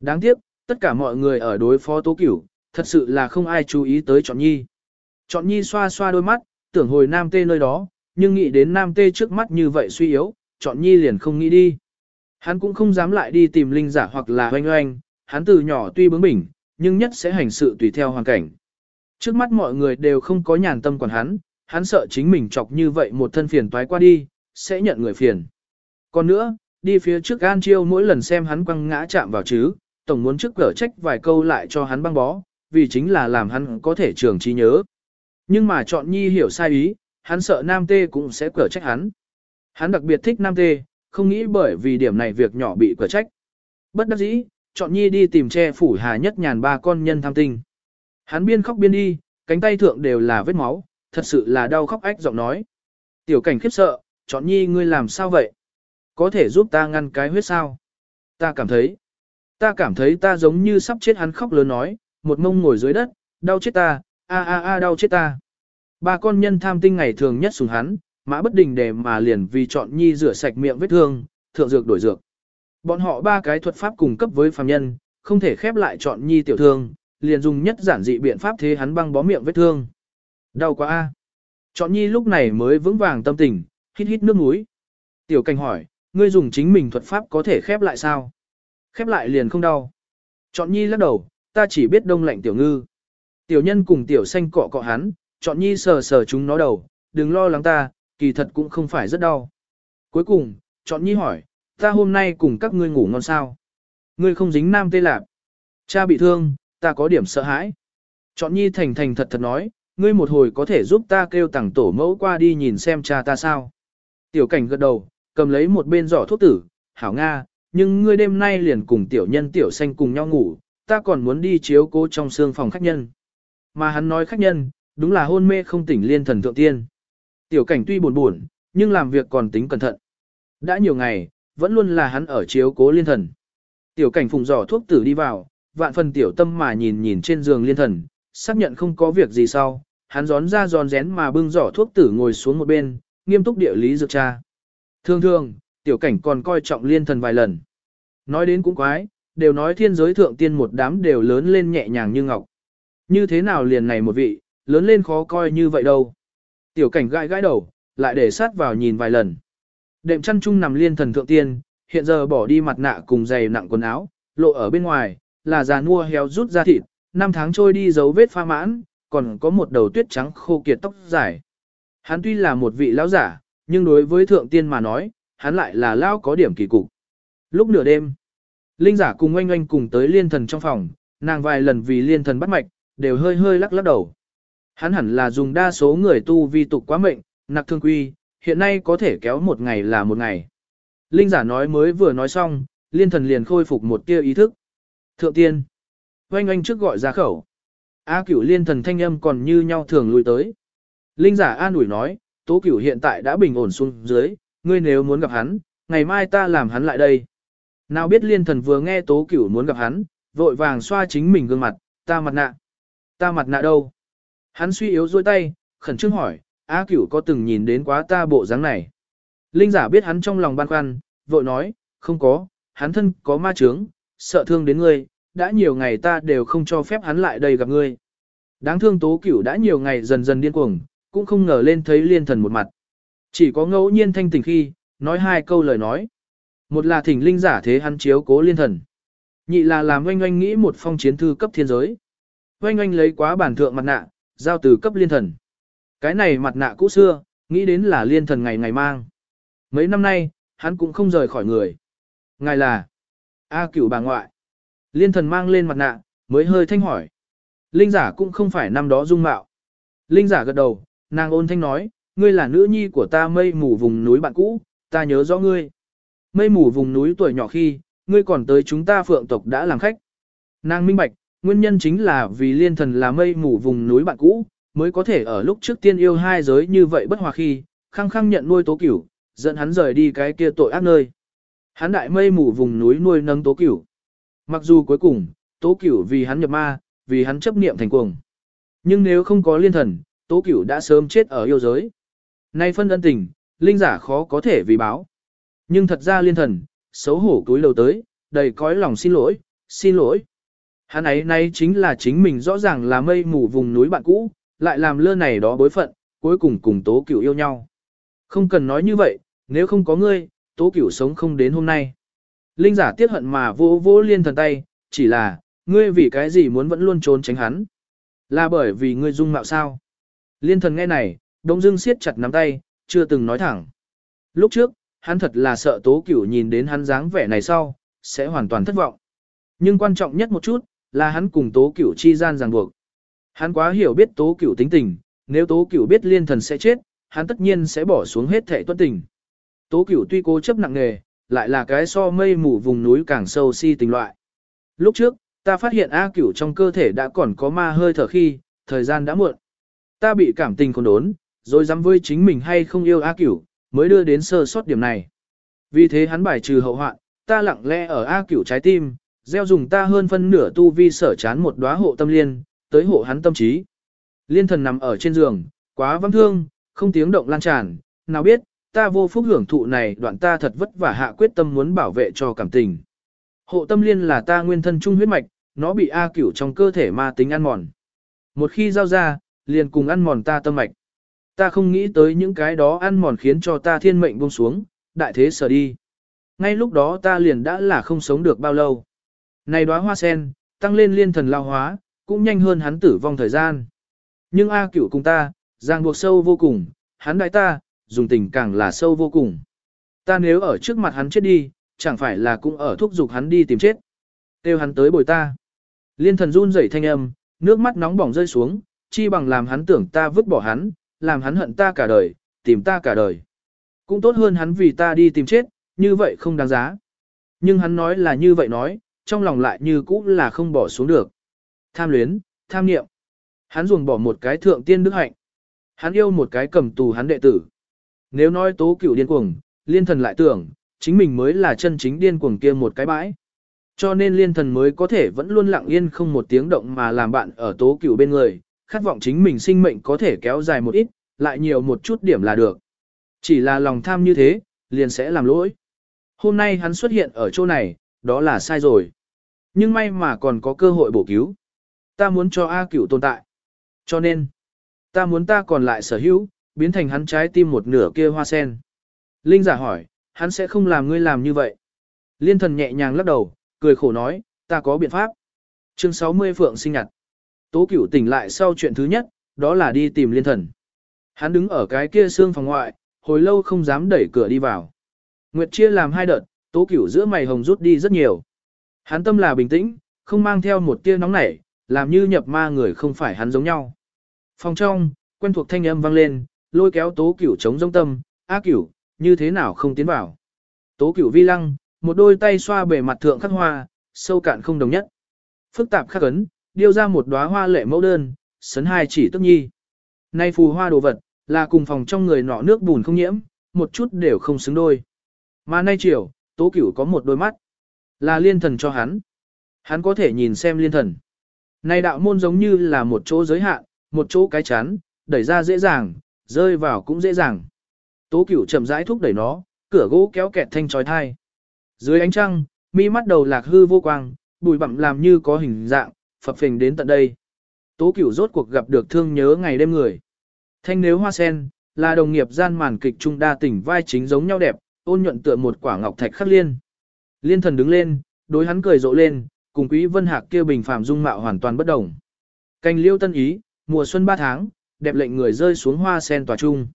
Đáng tiếc, tất cả mọi người ở đối phó tố cửu, thật sự là không ai chú ý tới chọn nhi. Chọn nhi xoa xoa đôi mắt, tưởng hồi nam tê nơi đó, nhưng nghĩ đến nam tê trước mắt như vậy suy yếu, chọn nhi liền không nghĩ đi. Hắn cũng không dám lại đi tìm linh giả hoặc là oanh oanh, hắn từ nhỏ tuy bướng bỉnh, nhưng nhất sẽ hành sự tùy theo hoàn cảnh. Trước mắt mọi người đều không có nhàn tâm quản hắn, hắn sợ chính mình chọc như vậy một thân phiền toái qua đi, sẽ nhận người phiền. Còn nữa, đi phía trước An Chiêu mỗi lần xem hắn quăng ngã chạm vào chứ, tổng muốn trước cở trách vài câu lại cho hắn băng bó, vì chính là làm hắn có thể trường trí nhớ. Nhưng mà chọn nhi hiểu sai ý, hắn sợ nam tê cũng sẽ cở trách hắn. Hắn đặc biệt thích nam tê, không nghĩ bởi vì điểm này việc nhỏ bị cửa trách. Bất đắc dĩ, chọn nhi đi tìm che phủ hà nhất nhàn ba con nhân tham tinh. Hắn biên khóc biên đi, cánh tay thượng đều là vết máu, thật sự là đau khóc ách giọng nói. Tiểu cảnh khiếp sợ, chọn nhi ngươi làm sao vậy? Có thể giúp ta ngăn cái huyết sao? Ta cảm thấy, ta cảm thấy ta giống như sắp chết hắn khóc lớn nói, một mông ngồi dưới đất, đau chết ta, a a a đau chết ta. Ba con nhân tham tinh ngày thường nhất sùng hắn, mã bất đình để mà liền vì chọn nhi rửa sạch miệng vết thương, thượng dược đổi dược. Bọn họ ba cái thuật pháp cùng cấp với phàm nhân, không thể khép lại chọn nhi tiểu thương, liền dùng nhất giản dị biện pháp thế hắn băng bó miệng vết thương. Đau quá a. Chọn nhi lúc này mới vững vàng tâm tình, hít hít nước mũi. Tiểu cảnh hỏi, ngươi dùng chính mình thuật pháp có thể khép lại sao? Khép lại liền không đau. Chọn nhi lắc đầu, ta chỉ biết đông lạnh tiểu ngư. Tiểu nhân cùng tiểu xanh cọ cọ hắn, chọn nhi sờ sờ chúng nó đầu, đừng lo lắng ta, kỳ thật cũng không phải rất đau. Cuối cùng, chọn nhi hỏi, ta hôm nay cùng các ngươi ngủ ngon sao? Ngươi không dính nam tê lạp. Cha bị thương, ta có điểm sợ hãi. Chọn nhi thành thành thật thật nói, ngươi một hồi có thể giúp ta kêu tặng tổ mẫu qua đi nhìn xem cha ta sao. Tiểu cảnh gật đầu, cầm lấy một bên giỏ thuốc tử, hảo Nga, nhưng ngươi đêm nay liền cùng tiểu nhân tiểu xanh cùng nhau ngủ, ta còn muốn đi chiếu cố trong xương phòng khách nhân. Mà hắn nói khách nhân, đúng là hôn mê không tỉnh liên thần thượng tiên. Tiểu cảnh tuy buồn buồn, nhưng làm việc còn tính cẩn thận. Đã nhiều ngày, vẫn luôn là hắn ở chiếu cố liên thần. Tiểu cảnh phùng giỏ thuốc tử đi vào, vạn phần tiểu tâm mà nhìn nhìn trên giường liên thần, xác nhận không có việc gì sau, hắn gión ra giòn rén mà bưng giỏ thuốc tử ngồi xuống một bên, nghiêm túc địa lý dược tra. Thường thường, tiểu cảnh còn coi trọng liên thần vài lần. Nói đến cũng quái, đều nói thiên giới thượng tiên một đám đều lớn lên nhẹ nhàng như ngọc. Như thế nào liền này một vị, lớn lên khó coi như vậy đâu. Tiểu cảnh gãi gãi đầu, lại để sát vào nhìn vài lần. Đệm chăn chung nằm liên thần thượng tiên, hiện giờ bỏ đi mặt nạ cùng giày nặng quần áo, lộ ở bên ngoài, là già nua héo rút ra thịt, năm tháng trôi đi dấu vết pha mãn, còn có một đầu tuyết trắng khô kiệt tóc dài. Hắn tuy là một vị lão giả, nhưng đối với thượng tiên mà nói, hắn lại là lão có điểm kỳ cục. Lúc nửa đêm, linh giả cùng oanh oanh cùng tới liên thần trong phòng, nàng vài lần vì liên thần bắt mạch, đều hơi hơi lắc lắc đầu. Hắn hẳn là dùng đa số người tu vi tục quá mệnh, nặc thương quy, hiện nay có thể kéo một ngày là một ngày. Linh giả nói mới vừa nói xong, liên thần liền khôi phục một tia ý thức. Thượng tiên, oanh oanh trước gọi ra khẩu. A cửu liên thần thanh âm còn như nhau thường lui tới. Linh giả an ủi nói, tố cửu hiện tại đã bình ổn xuống dưới, ngươi nếu muốn gặp hắn, ngày mai ta làm hắn lại đây. Nào biết liên thần vừa nghe tố cửu muốn gặp hắn, vội vàng xoa chính mình gương mặt, ta mặt nạ. Ta mặt nạ đâu? Hắn suy yếu dôi tay, khẩn trương hỏi, A cửu có từng nhìn đến quá ta bộ dáng này? Linh giả biết hắn trong lòng băn khoăn, vội nói, không có, hắn thân có ma trướng, sợ thương đến ngươi, đã nhiều ngày ta đều không cho phép hắn lại đây gặp ngươi. Đáng thương tố cửu đã nhiều ngày dần dần điên cuồng, cũng không ngờ lên thấy liên thần một mặt. Chỉ có ngẫu nhiên thanh tình khi, nói hai câu lời nói. Một là thỉnh linh giả thế hắn chiếu cố liên thần. Nhị là làm oanh oanh nghĩ một phong chiến thư cấp thiên giới. Oanh oanh lấy quá bản thượng mặt nạ, giao từ cấp liên thần. Cái này mặt nạ cũ xưa, nghĩ đến là liên thần ngày ngày mang. Mấy năm nay, hắn cũng không rời khỏi người. Ngài là A cửu bà ngoại. Liên thần mang lên mặt nạ, mới hơi thanh hỏi. Linh giả cũng không phải năm đó dung mạo. Linh giả gật đầu, nàng ôn thanh nói, ngươi là nữ nhi của ta mây mù vùng núi bạn cũ, ta nhớ rõ ngươi. Mây mù vùng núi tuổi nhỏ khi, ngươi còn tới chúng ta phượng tộc đã làm khách. Nàng minh bạch, nguyên nhân chính là vì liên thần là mây mù vùng núi bạn cũ, mới có thể ở lúc trước tiên yêu hai giới như vậy bất hòa khi, khăng khăng nhận nuôi tố cửu, dẫn hắn rời đi cái kia tội ác nơi. Hắn đại mây mù vùng núi nuôi nâng tố cửu. Mặc dù cuối cùng, tố cửu vì hắn nhập ma, vì hắn chấp niệm thành cuồng. Nhưng nếu không có liên thần, tố cửu đã sớm chết ở yêu giới. Nay phân ân tình, linh giả khó có thể vì báo. Nhưng thật ra liên thần, xấu hổ túi lầu tới, đầy cõi lòng xin lỗi, xin lỗi. Hắn ấy nay chính là chính mình rõ ràng là mây mù vùng núi bạn cũ, lại làm lơ này đó bối phận, cuối cùng cùng tố cửu yêu nhau. Không cần nói như vậy, nếu không có ngươi, tố cửu sống không đến hôm nay. Linh giả tiếc hận mà vô vô liên thần tay, chỉ là, ngươi vì cái gì muốn vẫn luôn trốn tránh hắn. Là bởi vì ngươi dung mạo sao. Liên thần nghe này, đông dưng siết chặt nắm tay, chưa từng nói thẳng. Lúc trước, hắn thật là sợ tố cửu nhìn đến hắn dáng vẻ này sau, sẽ hoàn toàn thất vọng. Nhưng quan trọng nhất một chút, là hắn cùng tố cửu chi gian ràng buộc. Hắn quá hiểu biết tố cửu tính tình, nếu tố cửu biết liên thần sẽ chết, hắn tất nhiên sẽ bỏ xuống hết thể tuân tình. Tố cửu tuy cố chấp nặng nề, lại là cái so mây mù vùng núi càng sâu si tình loại. Lúc trước, ta phát hiện A cửu trong cơ thể đã còn có ma hơi thở khi, thời gian đã muộn. Ta bị cảm tình còn đốn, rồi dám với chính mình hay không yêu A cửu, mới đưa đến sơ sót điểm này. Vì thế hắn bài trừ hậu hoạn, ta lặng lẽ ở A cửu trái tim, gieo dùng ta hơn phân nửa tu vi sở chán một đóa hộ tâm liên, tới hộ hắn tâm trí. Liên thần nằm ở trên giường, quá vắng thương, không tiếng động lan tràn, nào biết, ta vô phúc hưởng thụ này đoạn ta thật vất vả hạ quyết tâm muốn bảo vệ cho cảm tình. Hộ tâm liên là ta nguyên thân trung huyết mạch, nó bị A cửu trong cơ thể ma tính ăn mòn. Một khi giao ra, liền cùng ăn mòn ta tâm mạch. Ta không nghĩ tới những cái đó ăn mòn khiến cho ta thiên mệnh buông xuống, đại thế sở đi. Ngay lúc đó ta liền đã là không sống được bao lâu. Này đóa hoa sen, tăng lên liên thần lao hóa, cũng nhanh hơn hắn tử vong thời gian. Nhưng A cửu cùng ta, ràng buộc sâu vô cùng, hắn đại ta, dùng tình càng là sâu vô cùng. Ta nếu ở trước mặt hắn chết đi, chẳng phải là cũng ở thúc giục hắn đi tìm chết. Têu hắn tới bồi ta. Liên thần run rẩy thanh âm, nước mắt nóng bỏng rơi xuống, chi bằng làm hắn tưởng ta vứt bỏ hắn, làm hắn hận ta cả đời, tìm ta cả đời. Cũng tốt hơn hắn vì ta đi tìm chết, như vậy không đáng giá. Nhưng hắn nói là như vậy nói, trong lòng lại như cũ là không bỏ xuống được. Tham luyến, tham niệm. Hắn ruồng bỏ một cái thượng tiên đức hạnh. Hắn yêu một cái cầm tù hắn đệ tử. Nếu nói tố cửu điên cuồng, liên thần lại tưởng, chính mình mới là chân chính điên cuồng kia một cái bãi. Cho nên liên thần mới có thể vẫn luôn lặng yên không một tiếng động mà làm bạn ở tố cửu bên người, khát vọng chính mình sinh mệnh có thể kéo dài một ít, lại nhiều một chút điểm là được. Chỉ là lòng tham như thế, liền sẽ làm lỗi. Hôm nay hắn xuất hiện ở chỗ này, đó là sai rồi. Nhưng may mà còn có cơ hội bổ cứu. Ta muốn cho A cửu tồn tại. Cho nên, ta muốn ta còn lại sở hữu, biến thành hắn trái tim một nửa kia hoa sen. Linh giả hỏi, hắn sẽ không làm ngươi làm như vậy. Liên thần nhẹ nhàng lắc đầu, cười khổ nói, ta có biện pháp. Chương 60 Phượng sinh nhật. Tố cửu tỉnh lại sau chuyện thứ nhất, đó là đi tìm liên thần. Hắn đứng ở cái kia xương phòng ngoại, hồi lâu không dám đẩy cửa đi vào. Nguyệt chia làm hai đợt, tố cửu giữa mày hồng rút đi rất nhiều. Hắn tâm là bình tĩnh, không mang theo một tia nóng nảy, làm như nhập ma người không phải hắn giống nhau. Phòng trong, quen thuộc thanh âm vang lên, lôi kéo tố cửu chống giống tâm, á cửu, như thế nào không tiến vào. Tố cửu vi lăng, một đôi tay xoa bề mặt thượng khắc hoa, sâu cạn không đồng nhất. Phức tạp khắc ấn, điêu ra một đóa hoa lệ mẫu đơn, sấn hai chỉ tức nhi. Nay phù hoa đồ vật, là cùng phòng trong người nọ nước bùn không nhiễm, một chút đều không xứng đôi. Mà nay chiều, tố cửu có một đôi mắt. Là liên thần cho hắn. Hắn có thể nhìn xem liên thần. Này đạo môn giống như là một chỗ giới hạn, một chỗ cái chán, đẩy ra dễ dàng, rơi vào cũng dễ dàng. Tố cửu chậm rãi thúc đẩy nó, cửa gỗ kéo kẹt thanh trói thai. Dưới ánh trăng, mi mắt đầu lạc hư vô quang, bụi bặm làm như có hình dạng, phập phình đến tận đây. Tố cửu rốt cuộc gặp được thương nhớ ngày đêm người. Thanh nếu hoa sen, là đồng nghiệp gian màn kịch trung đa tỉnh vai chính giống nhau đẹp, ôn nhuận tựa một quả ngọc thạch khắc liên. Liên thần đứng lên, đối hắn cười rộ lên, cùng quý vân hạc kia bình phàm dung mạo hoàn toàn bất đồng. Canh liêu tân ý, mùa xuân ba tháng, đẹp lệnh người rơi xuống hoa sen tòa trung.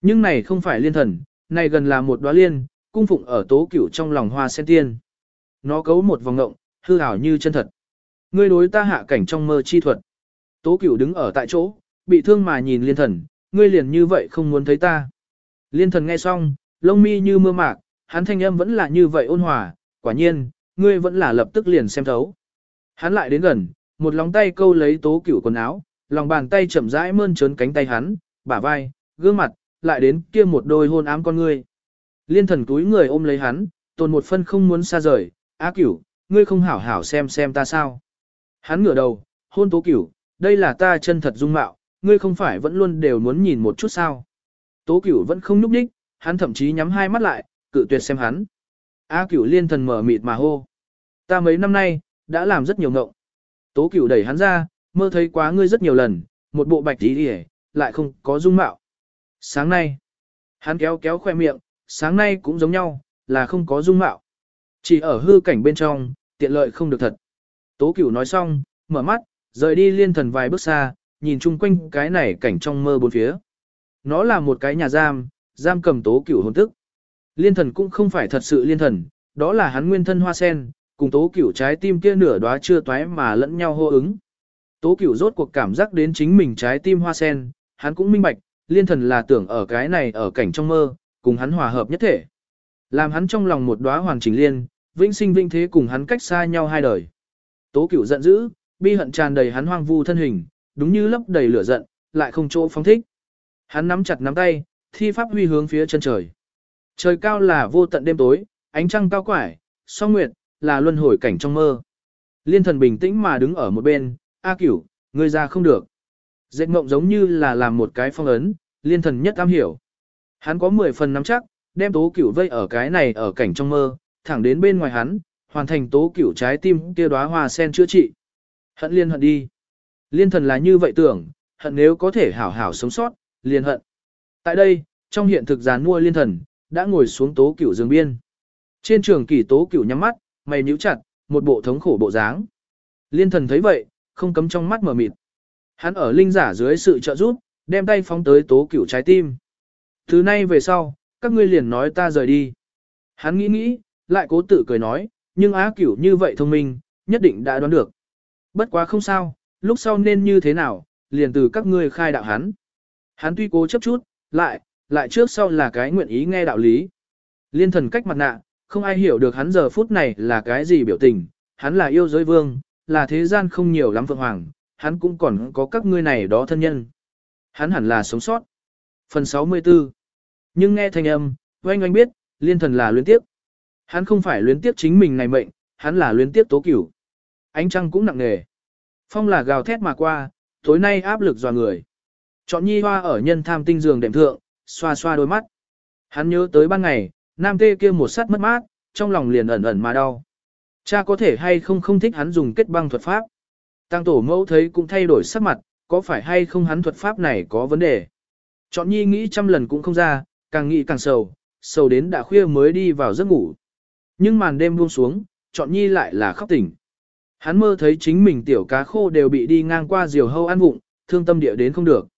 Nhưng này không phải liên thần, này gần là một đóa liên, cung phụng ở tố cửu trong lòng hoa sen tiên. Nó cấu một vòng ngộng, hư ảo như chân thật. Ngươi đối ta hạ cảnh trong mơ chi thuật. Tố cửu đứng ở tại chỗ, bị thương mà nhìn liên thần, ngươi liền như vậy không muốn thấy ta. Liên thần nghe xong, lông mi như mưa mạc, hắn thanh âm vẫn là như vậy ôn hòa, quả nhiên, ngươi vẫn là lập tức liền xem thấu. Hắn lại đến gần, một lòng tay câu lấy tố cửu quần áo, lòng bàn tay chậm rãi mơn trớn cánh tay hắn, bả vai, gương mặt, lại đến kia một đôi hôn ám con ngươi. Liên thần túi người ôm lấy hắn, tồn một phân không muốn xa rời, á cửu, ngươi không hảo hảo xem xem ta sao. Hắn ngửa đầu, hôn tố cửu, đây là ta chân thật dung mạo, ngươi không phải vẫn luôn đều muốn nhìn một chút sao. Tố cửu vẫn không nhúc đích, hắn thậm chí nhắm hai mắt lại, cự tuyệt xem hắn. A cửu liên thần mở mịt mà hô. Ta mấy năm nay, đã làm rất nhiều ngộng. Tố cửu đẩy hắn ra, mơ thấy quá ngươi rất nhiều lần, một bộ bạch tí đi lại không có dung mạo. Sáng nay, hắn kéo kéo khoe miệng, sáng nay cũng giống nhau, là không có dung mạo. Chỉ ở hư cảnh bên trong, tiện lợi không được thật. Tố cửu nói xong, mở mắt, rời đi liên thần vài bước xa, nhìn chung quanh cái này cảnh trong mơ bốn phía. Nó là một cái nhà giam, giam cầm tố cửu hồn tức. Liên thần cũng không phải thật sự liên thần, đó là hắn nguyên thân hoa sen, cùng tố cửu trái tim kia nửa đóa chưa toái mà lẫn nhau hô ứng. Tố cửu rốt cuộc cảm giác đến chính mình trái tim hoa sen, hắn cũng minh bạch, liên thần là tưởng ở cái này ở cảnh trong mơ, cùng hắn hòa hợp nhất thể. Làm hắn trong lòng một đóa hoàn chỉnh liên, vĩnh sinh vinh thế cùng hắn cách xa nhau hai đời. Tố cửu giận dữ, bi hận tràn đầy hắn hoang vu thân hình, đúng như lấp đầy lửa giận, lại không chỗ phóng thích. Hắn nắm chặt nắm tay, thi pháp huy hướng phía chân trời. Trời cao là vô tận đêm tối, ánh trăng cao quải, song nguyệt, là luân hồi cảnh trong mơ. Liên thần bình tĩnh mà đứng ở một bên, A cửu, ngươi ra không được. Dệt mộng giống như là làm một cái phong ấn, liên thần nhất am hiểu. Hắn có 10 phần nắm chắc, đem tố cửu vây ở cái này ở cảnh trong mơ, thẳng đến bên ngoài hắn, hoàn thành tố cửu trái tim kia đóa hoa sen chữa trị. Hận liên hận đi. Liên thần là như vậy tưởng, hận nếu có thể hảo hảo sống sót, liền hận. Tại đây, trong hiện thực gián mua liên thần, đã ngồi xuống tố cửu giường biên. Trên trường kỳ tố cửu nhắm mắt, mày nhíu chặt, một bộ thống khổ bộ dáng. Liên thần thấy vậy, không cấm trong mắt mở mịt. Hắn ở linh giả dưới sự trợ giúp, đem tay phóng tới tố cửu trái tim. Thứ nay về sau, các ngươi liền nói ta rời đi. Hắn nghĩ nghĩ, lại cố tự cười nói, nhưng á cửu như vậy thông minh, nhất định đã đoán được. Bất quá không sao, lúc sau nên như thế nào, liền từ các ngươi khai đạo hắn. Hắn tuy cố chấp chút, lại, lại trước sau là cái nguyện ý nghe đạo lý. Liên thần cách mặt nạ, không ai hiểu được hắn giờ phút này là cái gì biểu tình, hắn là yêu giới vương, là thế gian không nhiều lắm phượng hoàng, hắn cũng còn có các ngươi này đó thân nhân. Hắn hẳn là sống sót. Phần 64 Nhưng nghe thanh âm, oanh oanh biết, liên thần là luyến tiếp. Hắn không phải luyến tiếp chính mình này mệnh, hắn là luyến tiếp tố cửu. Ánh trăng cũng nặng nề. Phong là gào thét mà qua, tối nay áp lực dò người. Chọn nhi hoa ở nhân tham tinh giường đệm thượng, xoa xoa đôi mắt. Hắn nhớ tới ban ngày, nam tê kia một sát mất mát, trong lòng liền ẩn ẩn mà đau. Cha có thể hay không không thích hắn dùng kết băng thuật pháp. Tăng tổ mẫu thấy cũng thay đổi sắc mặt, có phải hay không hắn thuật pháp này có vấn đề. Chọn nhi nghĩ trăm lần cũng không ra, càng nghĩ càng sầu, sầu đến đã khuya mới đi vào giấc ngủ. Nhưng màn đêm buông xuống, chọn nhi lại là khóc tỉnh. Hắn mơ thấy chính mình tiểu cá khô đều bị đi ngang qua diều hâu ăn vụng, thương tâm địa đến không được.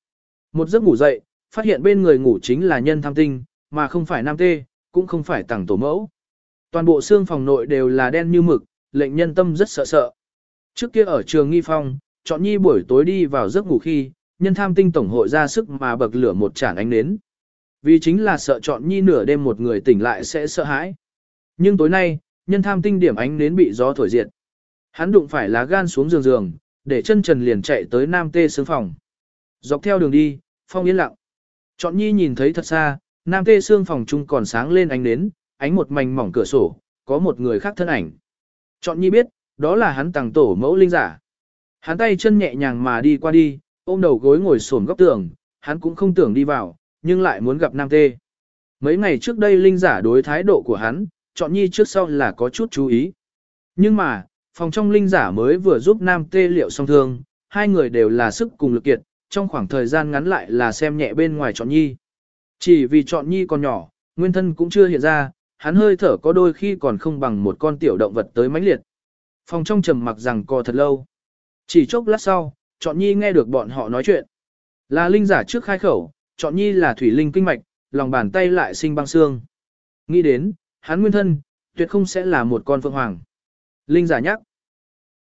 Một giấc ngủ dậy, phát hiện bên người ngủ chính là nhân tham tinh, mà không phải nam tê, cũng không phải tàng tổ mẫu. Toàn bộ xương phòng nội đều là đen như mực, lệnh nhân tâm rất sợ sợ. Trước kia ở trường nghi phong, chọn nhi buổi tối đi vào giấc ngủ khi, nhân tham tinh tổng hội ra sức mà bậc lửa một chản ánh nến. Vì chính là sợ chọn nhi nửa đêm một người tỉnh lại sẽ sợ hãi. Nhưng tối nay, nhân tham tinh điểm ánh nến bị gió thổi diệt. Hắn đụng phải lá gan xuống giường giường, để chân trần liền chạy tới nam tê xương phòng. Dọc theo đường đi, phong yên lặng. Chọn nhi nhìn thấy thật xa, nam tê xương phòng chung còn sáng lên ánh nến, ánh một mảnh mỏng cửa sổ, có một người khác thân ảnh. Chọn nhi biết, đó là hắn tàng tổ mẫu linh giả. Hắn tay chân nhẹ nhàng mà đi qua đi, ôm đầu gối ngồi xổm góc tường, hắn cũng không tưởng đi vào, nhưng lại muốn gặp nam tê. Mấy ngày trước đây linh giả đối thái độ của hắn, chọn nhi trước sau là có chút chú ý. Nhưng mà, phòng trong linh giả mới vừa giúp nam tê liệu song thương, hai người đều là sức cùng lực kiệt, trong khoảng thời gian ngắn lại là xem nhẹ bên ngoài chọn nhi. Chỉ vì chọn nhi còn nhỏ, nguyên thân cũng chưa hiện ra, hắn hơi thở có đôi khi còn không bằng một con tiểu động vật tới mãnh liệt. Phòng trong trầm mặc rằng co thật lâu. Chỉ chốc lát sau, chọn nhi nghe được bọn họ nói chuyện. Là linh giả trước khai khẩu, chọn nhi là thủy linh kinh mạch, lòng bàn tay lại sinh băng xương. Nghĩ đến, hắn nguyên thân, tuyệt không sẽ là một con phượng hoàng. Linh giả nhắc.